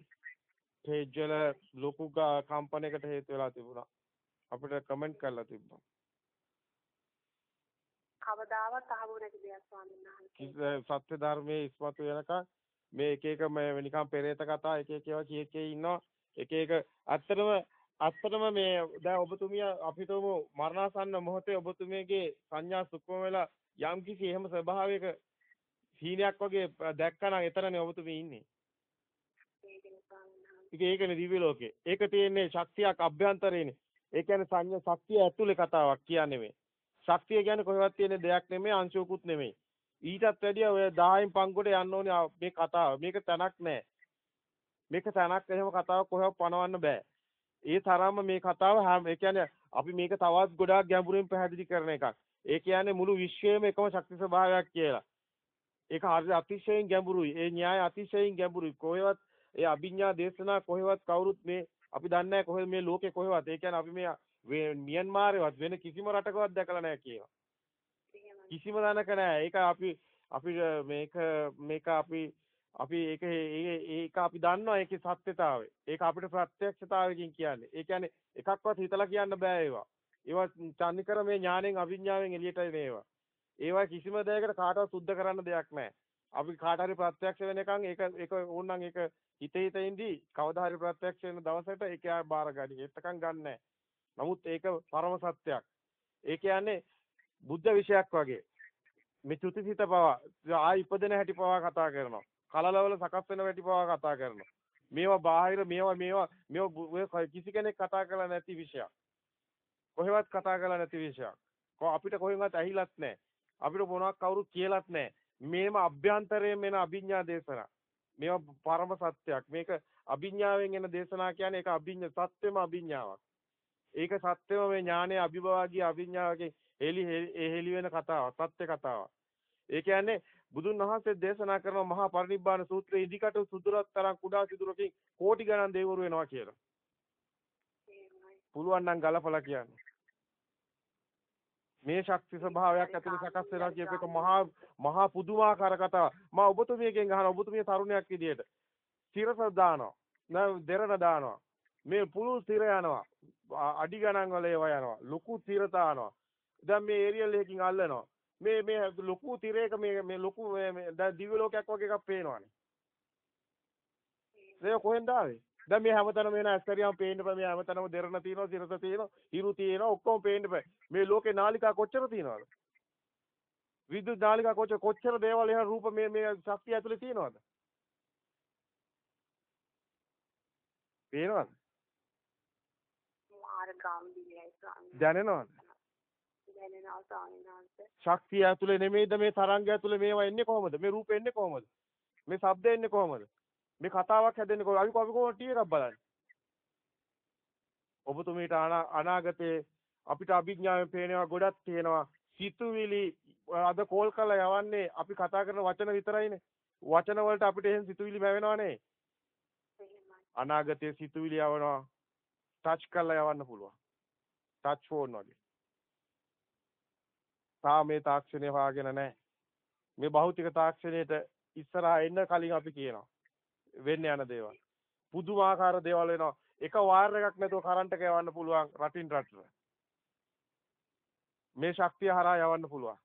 පේජ් වල ලොකු කම්පැනි එකකට හේතු වෙලා තිබුණා. අපිට කමෙන්ට් කරලා තිබ්බා. කවදාවත් අහමු නැති දෙයක් ස්වාමීන් වහන්සේ. සත්‍ය ධර්මයේ ඉස්මතු වෙනකන් මේ එක එක මේ නිකන් පෙරේත කතා එක එක ඒවා කිය කිය ඉන්නවා. එක එක ඇත්තටම ඇත්තටම මේ දැන් ඔබතුමිය අපිටම මරණාසන්න මොහොතේ ඔබතුමියගේ සංඥා සුක්ම වෙලා යම් කිසි එහෙම ස්වභාවයක හීනයක් වගේ දැක්කනම් එතරනේ ඔබතුමිය ඉන්නේ. ඒකනේ දිව්‍ය ලෝකේ. ඒක තියෙන්නේ ශක්තියක් අභ්‍යන්තරේනේ. ඒ කියන්නේ සංඥා ශක්තිය ඇතුලේ කතාවක් කියන්නේ මේ. ශක්තිය කියන්නේ කොහෙවත් තියෙන දෙයක් නෙමෙයි අංශුවකුත් නෙමෙයි. ඊටත් වැඩිය ඔය 10න් පංගුවට යන්න ඕනේ මේ කතාව. මේක තැනක් නෑ. මේක තැනක් එහෙම කතාවක් කොහෙවත් පනවන්න බෑ. ඒ තරම්ම මේ කතාව ඒ කියන්නේ අපි මේක තවත් ගොඩාක් ගැඹුරින් පැහැදිලි කරන එකක්. ඒ කියන්නේ මුළු විශ්වයේම එකම ශක්ති ස්වභාවයක් කියලා. ඒක හරිය අතිශයින් ගැඹුරුයි. ඒ න්‍යාය අතිශයින් ගැඹුරුයි. කොහෙවත් ඒ අභිඥා දේශනා කොහෙවත් කවුරුත් මේ අපි දන්නේ නැහැ කොහෙද මේ ලෝකේ කොහෙවත්. ඒ කියන්නේ අපි මේ මියන්මාරේවත් වෙන කිසිම රටකවත් දැකලා නැහැ කියනවා. කිසිම දනක නැහැ. ඒක අපි අපි මේක මේක අපි අපි ඒක ඒක අපි දන්නවා ඒකේ සත්‍යතාවය. ඒක අපිට ප්‍රත්‍යක්ෂතාවයකින් කියන්නේ. ඒ කියන්නේ එකක්වත් හිතලා කියන්න බෑ ඒවා. ඒවා චන්නිකර මේ ඥාණයෙන් අවිඥාවෙන් එළියට එන ඒවා. ඒවා කිසිම දෙයකට කාටවත් සුද්ධ කරන්න දෙයක් නැහැ. අපි කාට හරි ප්‍රත්‍යක්ෂ වෙනකන් ඒක ඒක ඕනනම් ඒක හිත හිත ඉඳී කවදා හරි ප්‍රත්‍යක්ෂ වෙන දවසට ඒක ආය බාර ගනි. එතකන් ගන්නෑ. නමුත් ඒක පරම සත්‍යයක්. ඒ කියන්නේ බුද්ධ විෂයක් වගේ. මේ චුතිසිත පවා ආයි ඉපදෙන හැටි පවා කතා කරනවා. කලලවල සකස් වෙන හැටි පවා කතා කරනවා. මේවා බාහිර මේවා මේවා මේවා කිසි කෙනෙක් කතා කරලා නැති විෂයක්. කොහෙවත් කතා කරලා නැති විෂයක්. අපිට කොහෙවත් ඇහිලත් නැහැ. අපිට මොනවක් කවුරුත් කියලත් නැහැ. මේම අභ්‍යන්තරයෙන් එන අභිඥා දේශනා. මේවා පරම සත්‍යයක්. මේක අභිඥාවෙන් එන දේශනා කියන්නේ ඒක අභිඥ සත්‍යෙම අභිඥාවක්. ඒක සත්‍යෙම මේ ඥානයේ අභිභවාගී අභිඥාවකින් හෙලි හෙලි වෙන කතාවක්. සත්‍ය කතාවක්. ඒ කියන්නේ බුදුන් වහන්සේ දේශනා කරන මහා පරිනිබ්බාන සූත්‍රයේ ඉදිකට සුදුරත් තරම් කුඩා සිදුරකින් කෝටි ගණන් දෙවිවරු වෙනවා කියලා. පුළුවන් නම් ගලපලා කියන්න. මේ ශක්ති ස්වභාවයක් ඇතුළේ සකස් වෙනවා කියප එක මහා මහා පුදුමාකාර කතාවක්. මම ඔබතුමියගෙන් අහන ඔබතුමිය තරුණයක් විදියට සිරස දානවා. නෑ දෙරණ දානවා. මේ පුළුල් සිර යනවා. අඩි ගණන් වල ඒවා යනවා. ලොකු සිර තානවා. දැන් මේ ඒරියල් එකකින් අල්ලනවා. මේ මේ ලොකු තිරයක මේ මේ ලොකු මේ දිව්‍ය ලෝකයක් වගේ එකක් පේනවනේ. ඒක කොහෙන්ද ආවේ? දැන් මේ හැමතැනම වෙන ඇස්තරියම් පේන්න බෑ. මේ හැමතැනම දෙරණ තියෙනවා සිරස තියෙනවා හිරු තියෙනවා ඔක්කොම පේන්න බෑ. මේ ලෝකේ නාලිකා කොච්චර තියෙනවද? විද්‍යුත් නාලිකා කොච්චර කොච්චර දේවල් එහෙම රූප මේ මේ ශක්තිය ඇතුලේ තියෙනවද? පේනවද? දැනෙනවද දැනෙනවා ස්වාමීන් ශක්තිය ඇතුලේ නෙමෙයිද මේ තරංගය ඇතුලේ මේවා එන්නේ කොහොමද මේ රූප එන්නේ කොහොමද මේ ශබ්ද එන්නේ කොහොමද මේ කතාවක් හැදෙන්නේ කොහොමද? අපි කොහොමද ටීවී එකක් බලන්නේ? ඔබතුමීට අනාගතේ අපිට අභිඥාවෙන් පේනවා ගොඩක් තියෙනවා. සිතුවිලි අද කෝල් කරලා යවන්නේ අපි කතා කරන වචන විතරයිනේ. වචන වලට අපිට එහෙන් සිතුවිලි මැවෙනවනේ. අනාගතයේ සිතුවිලි යවනවා. ටච් කරලා යවන්න පුළුවන්. ටච් ෆෝන් වගේ. තාම මේ තාක්ෂණය හොයාගෙන නැහැ. මේ භෞතික තාක්ෂණයට ඉස්සරහා එන්න කලින් අපි කියනවා. වෙන්න යන දේවල්. පුදුමාකාර දේවල් වෙනවා. එක වයර් එකක් නැතුව කරන්ට් එක යවන්න පුළුවන් රටින් රටට. මේ ශක්තිය හරහා යවන්න පුළුවන්.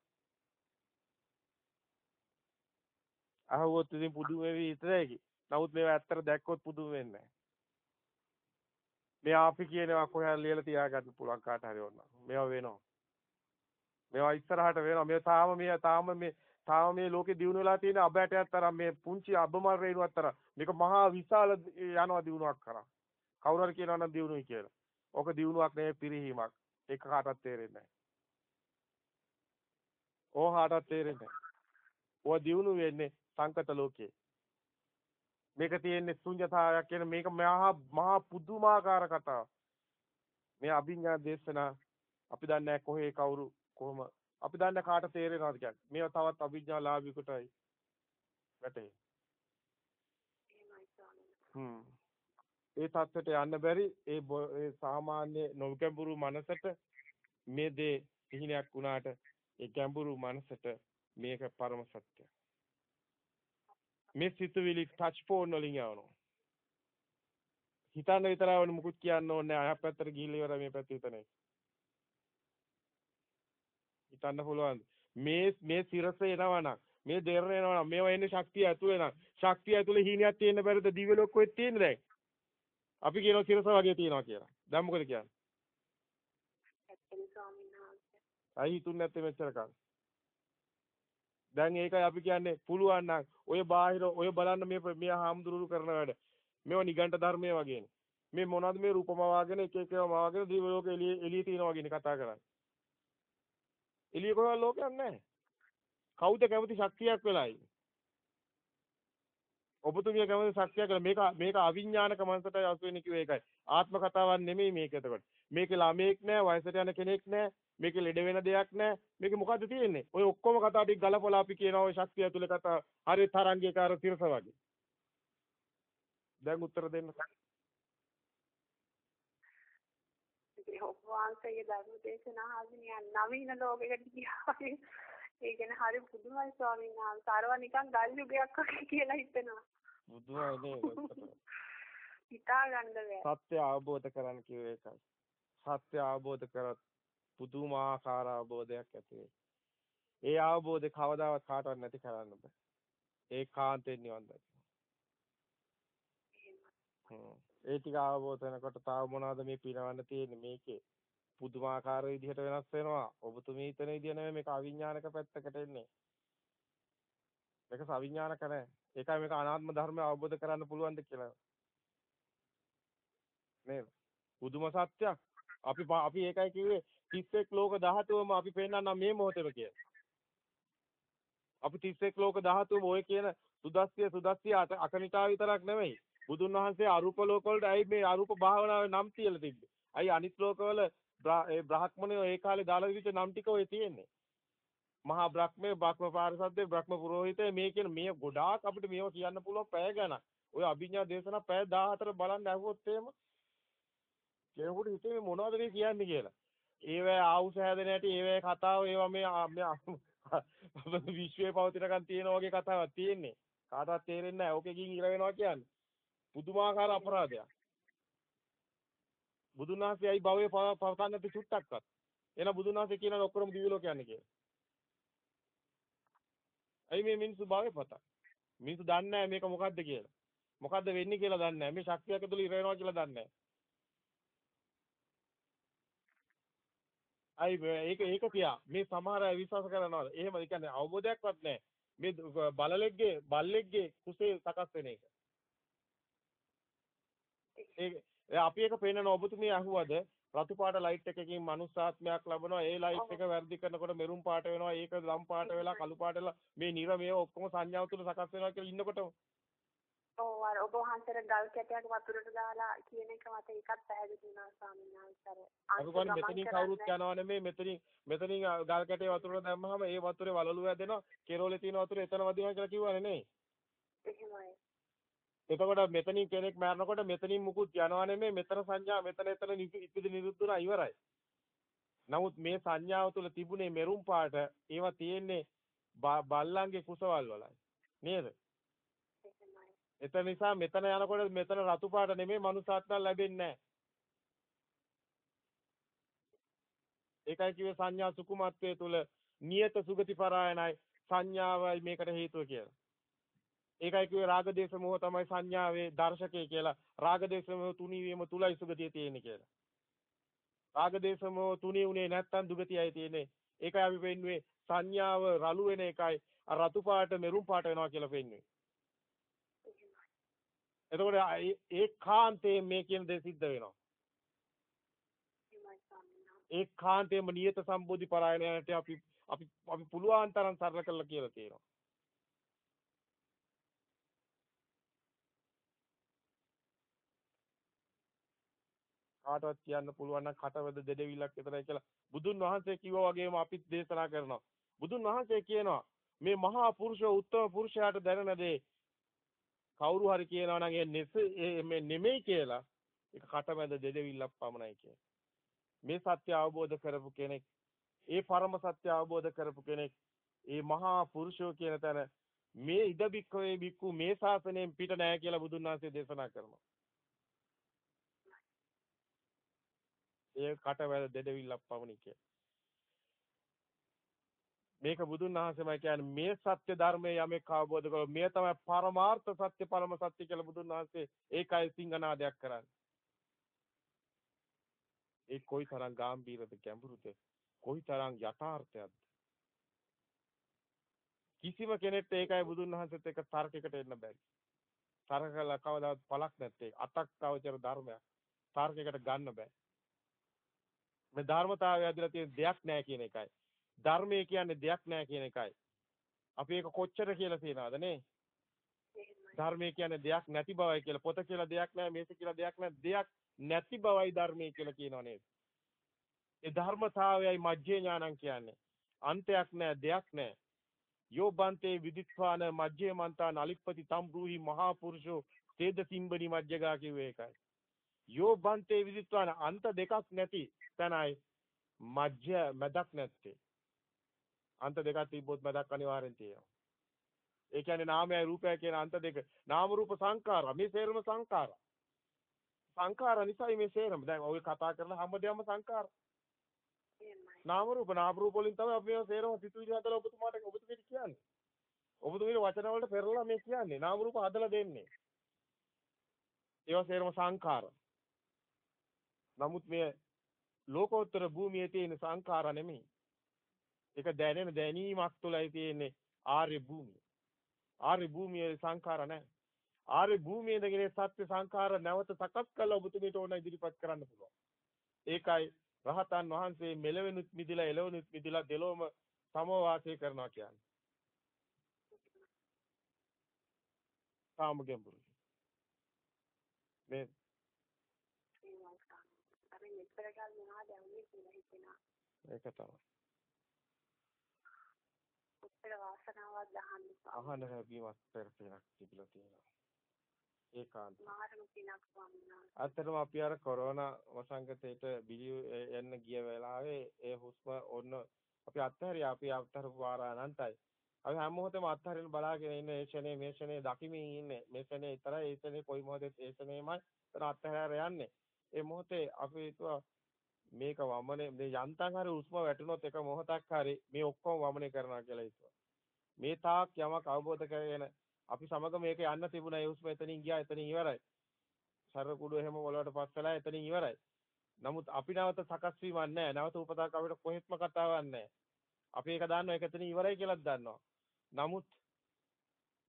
අහුවොත් ඉතින් පුදුම වෙවි හිතේකි. නමුත් මේවා ඇත්තට දැක්කොත් පුදුම වෙන්නේ මේ අපි කියනවා කොහෙන් ලියලා තියාගන්න පුළුවන් කාට හරි ඕන. මේවා වෙනවා. මේවා ඉස්සරහට වෙනවා. මේ තාම මේ තාම මේ තාම මේ ලෝකේ දිනු වෙලා තියෙන අබෑටයක් තරම් මේ පුංචි අබමල් රේණුවක් තරම් මේක මහා විශාල යනවා දිනුවක් කරා. කවුරු හරි කියනවා නම් දිනුයි කියලා. ඕක දිනුවක් නෙවෙයි පිරිහීමක්. ඒක කාටවත් තේරෙන්නේ නැහැ. ඕ කාටවත් තේරෙන්නේ නැහැ. ඕ දිනු වෙන්නේ සංකත ලෝකේ. මේක තියෙන්නේ ශුන්‍යතාවයක් කියන මේක මහා මහා පුදුමාකාර කතාවක්. මේ අභිඥා දේශනා අපි දන්නේ කොහේ කවුරු කොහොම අපි දන්න කාට තේරෙනවද කියන්නේ. මේවා තවත් අභිඥාලාභිකුටයි වැටේ. හ්ම්. ඒ தත්ත්වයට යන්න බැරි ඒ ඒ සාමාන්‍ය නොගැඹුරු මනසට මේ දේ පිහිනයක් වුණාට ඒ ගැඹුරු මනසට මේක පරම සත්‍යය. මේ සිතුවිලි ටච් ෆෝන් වලින් යවනවා. හිතන්න විතරයි වුණ මුකුත් කියන්න ඕනේ නැහැ. අය පැත්තට ගිහිල්ලා ඉවරයි මේ පැත්ත හිතන්නේ. හිතන්න පුළුවන්. මේ මේ සිරස එනවනම් මේ දෙරණ එනවනම් මේවා එන්නේ ශක්තිය ඇතුලේ නම් ශක්තිය ඇතුලේ හීනයක් තියෙන්න බැරිද? දිව්‍ය ලෝකෙත් තියෙන්නේ දැන්. අපි කියනවා සිරස වගේ තියෙනවා කියලා. දැන් මොකද කියන්නේ? අයි හිතුන්නේ නැත්තේ මෙච්චර කාලේ? දැන් ඒකයි අපි කියන්නේ පුළුවන් නම් ඔය බාහිර ඔය බලන්න මේ මේ හාමුදුරුවෝ කරන වැඩ. මේවා නිගණ්ඨ ධර්මයේ වගේනේ. මේ මොනවද මේ රූපමවාගෙන එක එක ඒවා මවාගෙන දිව්‍ය ලෝකෙ එළිය එළිය තියෙනවා වගේනේ කතා කරන්නේ. එළිය කොහෙවත් ලෝකයක් නැහැ. කවුද කැමති ශක්තියක් වෙලායි? ඔබතුමිය කැමති ශක්තියක් කියලා මේක මේක අවිඥානික මනසටයි අසු වෙන්නේ කිව්වේ ඒකයි. ආත්ම කතාවක් නෙමෙයි මේක එතකොට. මේකේ ළමෙක් නැහැ, වයසට යන කෙනෙක් නැහැ, මේකේ ලෙඩ වෙන දෙයක් නැහැ. මේකේ මොකද්ද තියෙන්නේ? ඔය ඔක්කොම කතා ටික ගලපලා අපි කියනවා ඔය ශක්තිය ඇතුලේ කතා හරි තරංගිකාර තිරස වගේ. දැන් උත්තර දෙන්න. ඔබ වහන්සේගේ ධර්ම දේශනා අහගෙන යන නවීන ලෝකයකට ගියා ඒ කියන්නේ හරි පුදුමයි ස්වාමීන් වහන්සේ. අරවා නිකන් ගල් යුගයක් වගේ කියලා හිතෙනවා. නේද? හිතා ගන්න බෑ. සත්‍ය අවබෝධ කරගන්න කිව්වේ ඒකයි. සත්‍ය අවබෝධ කරත් පුදුමාකාර අවබෝධයක් ඇති. ඒ අවබෝධය කවදාවත් කාටවත් නැති කරන්න බෑ. ඒකාන්තයෙන් නිවන් දකින්න. ඒ ටික අවබෝධ වෙනකොට තව මොනවද මේ පිනවන්න තියෙන්නේ මේකේ පුදුමාකාර විදිහට වෙනස් වෙනවා. ඔබතුමී හිතන විදිහ නෙමෙයි මේක අවිඥානික පැත්තකට එන්නේ. මේක සවිඥානික නැහැ. ඒකයි මේක අනාත්ම ධර්මය අවබෝධ කරන්න පුළුවන්ද කියලා. නේද? පුදුම සත්‍යයක්. අපි අපි ඒකයි කිව්වේ 31 ලෝක ධාතුවම අපි පෙන්නන්නම් මේ මොහොතේම කියලා. අපි 31 ලෝක ධාතුවම ඔය කියන සුදස්සිය සුදස්සිය අකනිටා විතරක් නෙමෙයි. බුදුන් වහන්සේ අරූප ලෝක වලට ඇයි මේ අරූප භාවනාවේ නම් තියලා තිබ්බේ? අයි අනිත් ලෝකවල ඒ බ්‍රහ්මණයෝ ඒ කාලේ දාලා දීච්ච නම් ටික ඔය තියෙන්නේ. මහා බ්‍රහ්මයේ බ්‍රහ්ම පාරිසද්දේ බ්‍රහ්ම පුරোহিතේ මේ කියන මේ ගොඩාක් අපිට මේව කියන්න පුළුවන් පැය ගණන්. ඔය අභිඥා දේශනා පැය 14 බලන්න ඇහුවොත් එහෙම කෙනෙකුට හිතේ මේ මොනවද මේ කියන්නේ කියලා. ඒවැ ආවුස හැදෙන හැටි ඒවැ කතාව ඒවා මේ විශ්වයේ පවතිනකන් තියෙන වගේ කතාවක් තියෙන්නේ. කාටවත් තේරෙන්නේ නැහැ. ඕකෙකින් ඉර වෙනවා කියන්නේ. පුදුමාකාර අපරාධයක්. බුදුන් වහන්සේ අයි භවයේ පවතන්න නැති චුට්ටක්වත්. එහෙනම් බුදුන් වහන්සේ කියනවා ඔක්කොම දිව්‍ය ලෝක යන්නේ කියලා. ඇයි මේ මිනිස්සු භවයේ පත? මිනිස්සු දන්නේ නැහැ මේක මොකද්ද කියලා. මොකද්ද වෙන්නේ කියලා දන්නේ නැහැ. මේ ශක්තියක් ඇතුළේ ඉර වෙනවා කියලා දන්නේ නැහැ. අයි ඒක ඒක තියා මේ සමහර අය විශ්වාස කරනවාද? එහෙම ඒ කියන්නේ අවබෝධයක්වත් නැහැ. මේ බලලෙක්ගේ බල්ලෙක්ගේ කුසේ සකස් වෙන එක. ඒ අපි එක පේනන ඔබතුමිය අහුවද රතු පාට ලයිට් එකකින් මනුස්සාත්මයක් ලැබෙනවා ඒ ලයිට් එක වැඩි කරනකොට මෙරුම් පාට වෙනවා ඒක ලම් පාට වෙලා කළු පාට වෙලා මේ නිර මේව ඔක්කොම සංඥාව තුළ සකස් වෙනවා කියලා ඉන්නකොට ඔව් අර ඔබ වහන්සේට ගල් කැටයක් වතුරට දාලා කියන එක මට ඒකත් පැහැදිලි වුණා ස්වාමීන් වහන්සේ. අපි කොහොමද මෙතනින් කවුරුත් යනවා නෙමෙයි මෙතනින් මෙතනින් ගල් කැටේ වතුරට දැම්මහම ඒ වතුරේ වලලු වැදෙනවා කෙරෝලේ තියෙන වතුර එතන වදිනවා කියලා කිව්වනේ නේ. එහෙමයි. එතකොට මෙතනින් කෙනෙක් මරනකොට මෙතනින් මුකුත් යනවා නෙමෙයි මෙතන සංඥා මෙතන එතන ඉපිද නිරුද්ධුනා ඉවරයි. නමුත් මේ සංඥාව තුළ තිබුණේ මෙරුම් පාට ඒවා තියෙන්නේ බල්ලන්ගේ කුසවල් වලයි. නේද? එතන නිසා මෙතන යනකොට මෙතන රතු පාට නෙමෙයි මනුසාත්ම ලැබෙන්නේ නැහැ. ඒකයි කිව්වේ සංඥා සුකුමත්වයේ තුල නියත සුගති පරායනයි සංඥාවයි මේකට හේතුව කියලා. ඒකයි කිව්වේ රාග දේශ මොහ තමයි සංඥාවේ දර්ශකය කියලා. රාග දේශ මොහ තුනී වීම තුලයි සුගතිය තියෙන්නේ කියලා. රාග දේශ මොහ තුනී උනේ නැත්තම් දුගතියයි තියෙන්නේ. ඒකයි අපි පෙන්නුවේ සංඥාව රළු වෙන එකයි රතු පාට මෙරුම් පාට වෙනවා කියලා පෙන්නුවේ. එතකොට ඒකාන්තයෙන් මේ කියන දේ සිද්ධ වෙනවා. ඒකාන්තයෙන්ම නියත සම්බෝධි පරායනයට අපි අපි අපි පුළුවන් තරම් සරල කරලා කියලා තියෙනවා. කාටවත් කියන්න පුළුවන් නම් කටවද දෙඩවිලක් විතරයි කියලා බුදුන් වහන්සේ කිව්වා වගේම අපිත් දේශනා කරනවා. බුදුන් වහන්සේ කියනවා මේ මහා පුරුෂ උත්තම පුරුෂයාට දැනෙන දේ කවුරු හරි කියනවා නම් ඒ මේ නෙමෙයි කියලා ඒක කටමැද දෙදෙවිල්ලක් පමණයි කියන්නේ. මේ සත්‍ය අවබෝධ කරපු කෙනෙක් ඒ පරම සත්‍ය අවබෝධ කරපු කෙනෙක් ඒ මහා පුරුෂෝ කියන තැන මේ ඉද බික්කවේ බික්කු මේ ශාසනයෙන් පිට නෑ කියලා බුදුන් වහන්සේ දේශනා කරනවා. ඒ කටවැද දෙදෙවිල්ලක් පමණයි කියන්නේ. මේක බුදුන් වහන්සේමයි කියන්නේ මේ සත්‍ය ධර්මයේ යමෙක් අවබෝධ කරගොත් මේ තමයි පරමාර්ථ සත්‍ය පරම සත්‍ය කියලා බුදුන් වහන්සේ ඒකයි සිංහනාදයක් කරන්නේ. ඒ කොයිතරම් ගැඹීරද ගැඹුරුද කොයිතරම් යථාර්ථයක්ද කිසිම කෙනෙක්ට ඒකයි බුදුන් වහන්සේත් එක්ක තර්කයකට එන්න බැරි. තර්ක කළා කවදාවත් පළක් නැත්තේ අතක් අවචර ධර්මයක්. තර්කයකට ගන්න බෑ. මේ ධර්මතාවය ඇදලා තියෙන දෙයක් නෑ කියන එකයි. ධර්මය කියන්නේ දෙයක් නෑ කියන එකයි. අපි ඒක කොච්චර කියලා තියනවද නේ? ධර්මය කියන්නේ දෙයක් නැති බවයි කියලා පොත කියලා දෙයක් නෑ මේක කියලා දෙයක් නෑ දෙයක් නැති බවයි ධර්මය කියලා කියනවා නේද? ඒ ධර්මතාවයයි මජ්ජේ ඥානං කියන්නේ. අන්තයක් නෑ දෙයක් නෑ. යෝබන්තේ විදිත්වාන මජ්ජේ මන්තා නලිප්පති තම්බ්‍රූහි මහා පුරුෂෝ තේද සිම්බනි මජ්ජගා කිව්වේ ඒකයි. යෝබන්තේ විදිත්වාන අන්ත දෙකක් නැති තැනයි මජ්ජ මැදක් නැත්තේ. අන්ත දෙකක් තිබ්බොත් මැදක් අනිවාර්යෙන් තියෙනවා. ඒ කියන්නේ නාමයයි රූපයයි කියන අන්ත දෙක. නාම රූප සංඛාර. මේ සේරම සංඛාර. සංඛාර නිසායි මේ සේරම. දැන් ඔය කතා කරලා හැමදේම සංඛාර. නාම රූප නාම රූප වලින් තමයි අපි මේ සේරම සිතුවිලි හදලා ඔබතුමාට ඔබතුමීට කියන්නේ. ඔබතුමීට වචන වලට පෙරලා මේ කියන්නේ. නාම රූප හදලා දෙන්නේ. ඒවා සේරම සංඛාර. නමුත් මේ ලෝකෝත්තර භූමියේ තියෙන සංඛාර නෙමෙයි. ඒක දැනෙන දැනීමක් තුළයි තියෙන්නේ ආර්ය භූමිය. ආර්ය භූමියේ සංඛාර නැහැ. ආර්ය භූමියේ දගෙන සත්‍ය සංඛාර නැවත සකස් කළ ඔබතුමීට ඕන ඉදිරිපත් කරන්න පුළුවන්. ඒකයි රහතන් වහන්සේ මෙලවෙනුත් මිදිලා එළවෙනුත් මිදිලා දෙලොවම සමවාසය කරනවා කියන්නේ. තාම ගැඹුරුයි. මේ එහෙමයි ස්වාමීනි. අපි මෙච්චර කල් මොනවද යන්නේ කියලා හිතෙනවා. ඒක තමයි. උත්තර වාසනාවක් දහන්න අහන හැබීමක් පෙරපෙරක් තිබිලා තියෙනවා. ඒකාන්ත. මාරම පිනක් වහන්සේ. අතරම අපි අර කොරෝනා වසංගතයට බිලි එන්න ගිය වෙලාවේ ඒ හුස්ම ඔන්න අපි අත්හැරියා අපි අත්හැරපු වාර අනන්තයි. අපි හැම මොහොතෙම අත්හැරින්න බලාගෙන ඉන්න ඒ ෂනේ මේ ෂනේ දකිමින් ඉන්නේ. මේ ෂනේ විතරයි ඒ ෂනේ කොයි මොහොතේ ඒ ෂනේමයි අත්හැර යන්නේ. ඒ මොහොතේ අපි හිතුවා මේක වමනේ මේ යන්තම් හරි හුස්ම වැටුනොත් එක මොහොතක් හරි මේ ඔක්කොම වමනේ කරනවා කියලා හිතුවා. මේ තාක් යමක් අවබෝධ කරගෙන අපි සමග මේක යන්න තිබුණා ඒ හුස්ම එතනින් ගියා එතනින් ඉවරයි. සර කුඩු එහෙම වලට පස්සලා එතනින් ඉවරයි. නමුත් අපි නැවත සකස් වීමක් නැහැ. නැවත උපතක් අපිට කොහෙත්ම කතාවක් නැහැ. අපි ඒක දන්නවා ඒක එතනින් ඉවරයි කියලාත් දන්නවා. නමුත්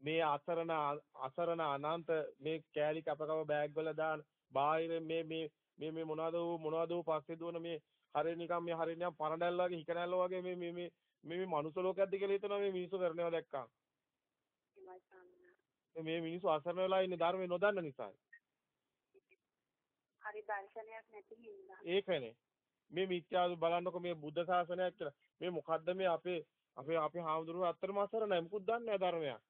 මේ අසරණ අසරණ අනන්ත මේ කෑලි කපකව බෑග් වල දාන බාහිර මේ මේ මේ මේ මොනවද මොනවද පස්සේ දුවන මේ හරිය නිකන් මේ හරිය නිකන් පරඬැල් වගේ හිකනැල්ල වගේ මේ මේ මේ මේ මනුස්ස ලෝකයක්ද කියලා හිතනවා මේ මිනිස්සු කරනවා දැක්කා. මේ මිනිස්සු අසරණ වෙලා ඉන්නේ ධර්මය නොදන්න නිසා. හරි දර්ශනයක් නැති හින්දා. ඒකනේ. මේ මිත්‍යා බලන්නකො මේ බුද්ධ ශාසනයක් කියලා. මේ මොකද්ද මේ අපේ අපේ අපේ හාමුදුරුවෝ අත්‍තරම අසරණයි. මුකුත් දන්නේ නැහැ ධර්මයක්.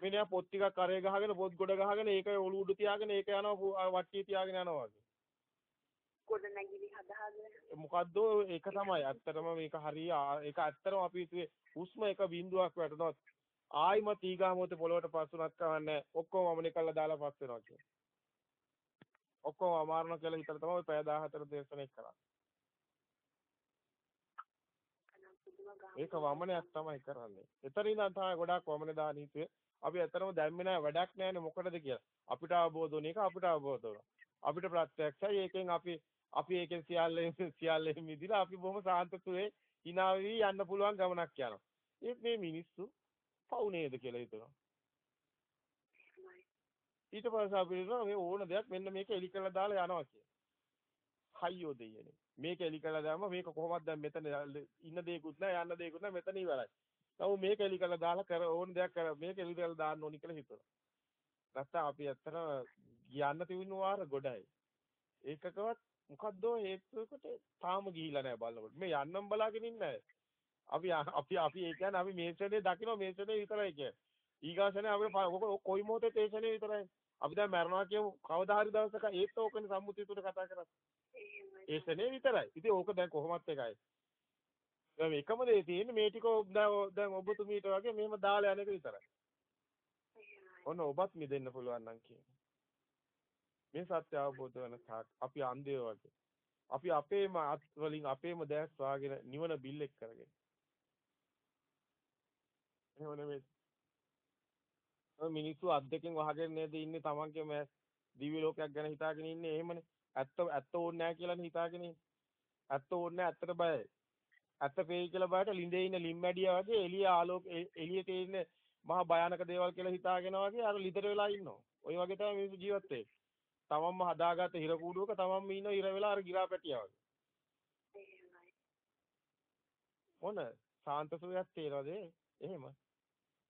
මේ නේ පොත් ටිකක් කරේ ගහගෙන පොත් ගොඩ ගහගෙන ඒක ඔලු උඩ තියාගෙන ඒක යනවා වට්ටිය තියාගෙන යනවා වගේ. ගොඩ නැගිලි හදාගෙන. මොකද්ද ඒක තමයි. ඇත්තටම මේක හරිය ඒක ඇත්තටම අපි හිතුවේ හුස්ම එක බිඳුවක් වැටුනොත් ආයිම තීගා මොහොතේ පොළොවට පස්සුනක් කවන්නේ ඔක්කොම වමනේ කළා දාලා පස් වෙනවා කියන්නේ. ඔක්කොම අමාරුන කියලා හිතලා තමයි ඔය පැය 14 දේශනේ කරන්නේ. ඒක වමනයක් තමයි කරන්නේ. එතන ඉඳන් තමයි ගොඩාක් වමනේ දාන හිතුවේ. අපි ඇත්තටම දැම්මේ නැහැ වැඩක් නැහැනේ මොකටද කියලා. අපිට අවබෝධ වුණ එක අපිට අවබෝධ වුණා. අපිට ප්‍රත්‍යක්ෂයි ඒකෙන් අපි අපි ඒකෙන් සියල්ලෙන් සියල්ලෙන් මිදිලා අපි බොහොම සාන්තතුවේ hina වෙවි යන්න පුළුවන් ගමනක් යනවා. ඒත් මේ මිනිස්සු පව් නේද කියලා හිතනවා. ඊට පස්සේ අපි හිතනවා මේ ඕන දෙයක් මෙන්න මේක එලි කරලා දාලා යනවා කියලා. හයියෝ දෙයනේ. මේක එලි කරලා දාම මේක කොහොමද දැන් මෙතන ඉන්න දෙයක්වත් නැහැ යන්න දෙයක්වත් නැහැ මෙතන ඉවරයි. නමුත් මේක එලි කරලා දාලා කර ඕන දෙයක් කර මේක එලි කරලා දාන්න ඕනි කියලා හිතනවා. නැත්නම් අපි ඇත්තට කියන්න තිබුණු වාර ගොඩයි. ඒකකවත් මොකද්ද හේතුවකට තාම ගිහිලා නැහැ බලනකොට. මේ යන්නම් බලාගෙන ඉන්නේ අපි අපි අපි ඒ කියන්නේ අපි මේෂනේ දකින්න මේෂනේ විතරයි කියන්නේ. ඊගාසනේ අපිට කොයි මොහොතේ තේෂනේ විතරයි. අපි දැන් මරනවා කියමු කවදා හරි දවසක ඒත් ඕකනේ සම්මුතිය තුල කතා කරන්නේ. ඒ ශනේ විතරයි. ඉතින් ඕක දැන් කොහොමත් එකයි. දැන් එකම දේ තියෙන්නේ මේ ටික දැන් ඔබතුමීට වගේ මෙහෙම දාලා යන එක විතරයි. ඔන්න ඔබත් මිදෙන්න පුළුවන් නම් කියන්නේ. මේ සත්‍ය අවබෝධ වෙන තාක් අපි අන්ධය වගේ. අපි අපේම අත් වලින් අපේම දැස් වාගෙන නිවන බිල්ලෙක් කරගෙන. එහෙම නෙමෙයි. මිනිස්සු අත් දෙකෙන් වහගෙන නේද ඉන්නේ තමන්ගේම දිව්‍ය ලෝකයක් ගැන හිතාගෙන ඉන්නේ එහෙමනේ. ඇත්ත ඇත්ත ඕනේ නැහැ කියලානේ හිතාගෙන ඉන්නේ. ඇත්ත ඕනේ නැහැ ඇත්තට බයයි. ඇත්ත පෙයි කියලා බයට ලිඳේ ඉන්න ලිම්මැඩියා වගේ එළිය ආලෝක එළියේ තියෙන මහා භයානක දේවල් කියලා හිතාගෙන වගේ අර ලිදර වෙලා ඉන්නවා. ওই වගේ තමයි මිනිස්සු ජීවත් වෙන්නේ. තමන්ම හදාගත්ත හිර කූඩුවක තමන්ම ඉන්න හිර වෙලා අර ගිරා පැටියා වගේ. මොන සාන්ත සුවයක් තියනවද එහෙම?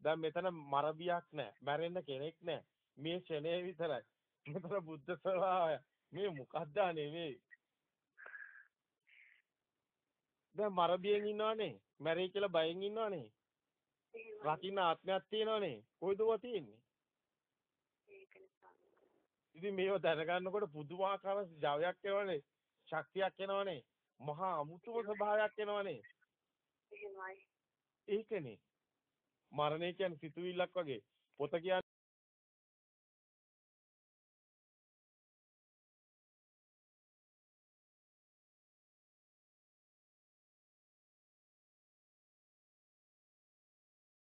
දැන් මෙතන මරබියක් නැහැ. මැරෙන්න කෙනෙක් නැහැ. මේ ෂනේ විතරයි. මෙතන බුද්ධ ස්වභාවය. මේ මොකක්ද නෙමෙයි. දැන් මරබියෙන් ඉන්නවනේ. මැරෙයි කියලා බයෙන් ඉන්නවනේ. රකින්න ආත්මයක් තියෙනවනේ. කොයිද ඔවා තියෙන්නේ? ඉතින් මේව දැනගන්නකොට පුදුමාකාර ජවයක් එනවනේ. ශක්තියක් එනවනේ. මහා අමුතුම ස්වභාවයක් එනවනේ. එහෙමයි. ඒකනේ. මරණය කියන්නේ සිතුවිල්ලක් වගේ. පොත කියන්නේ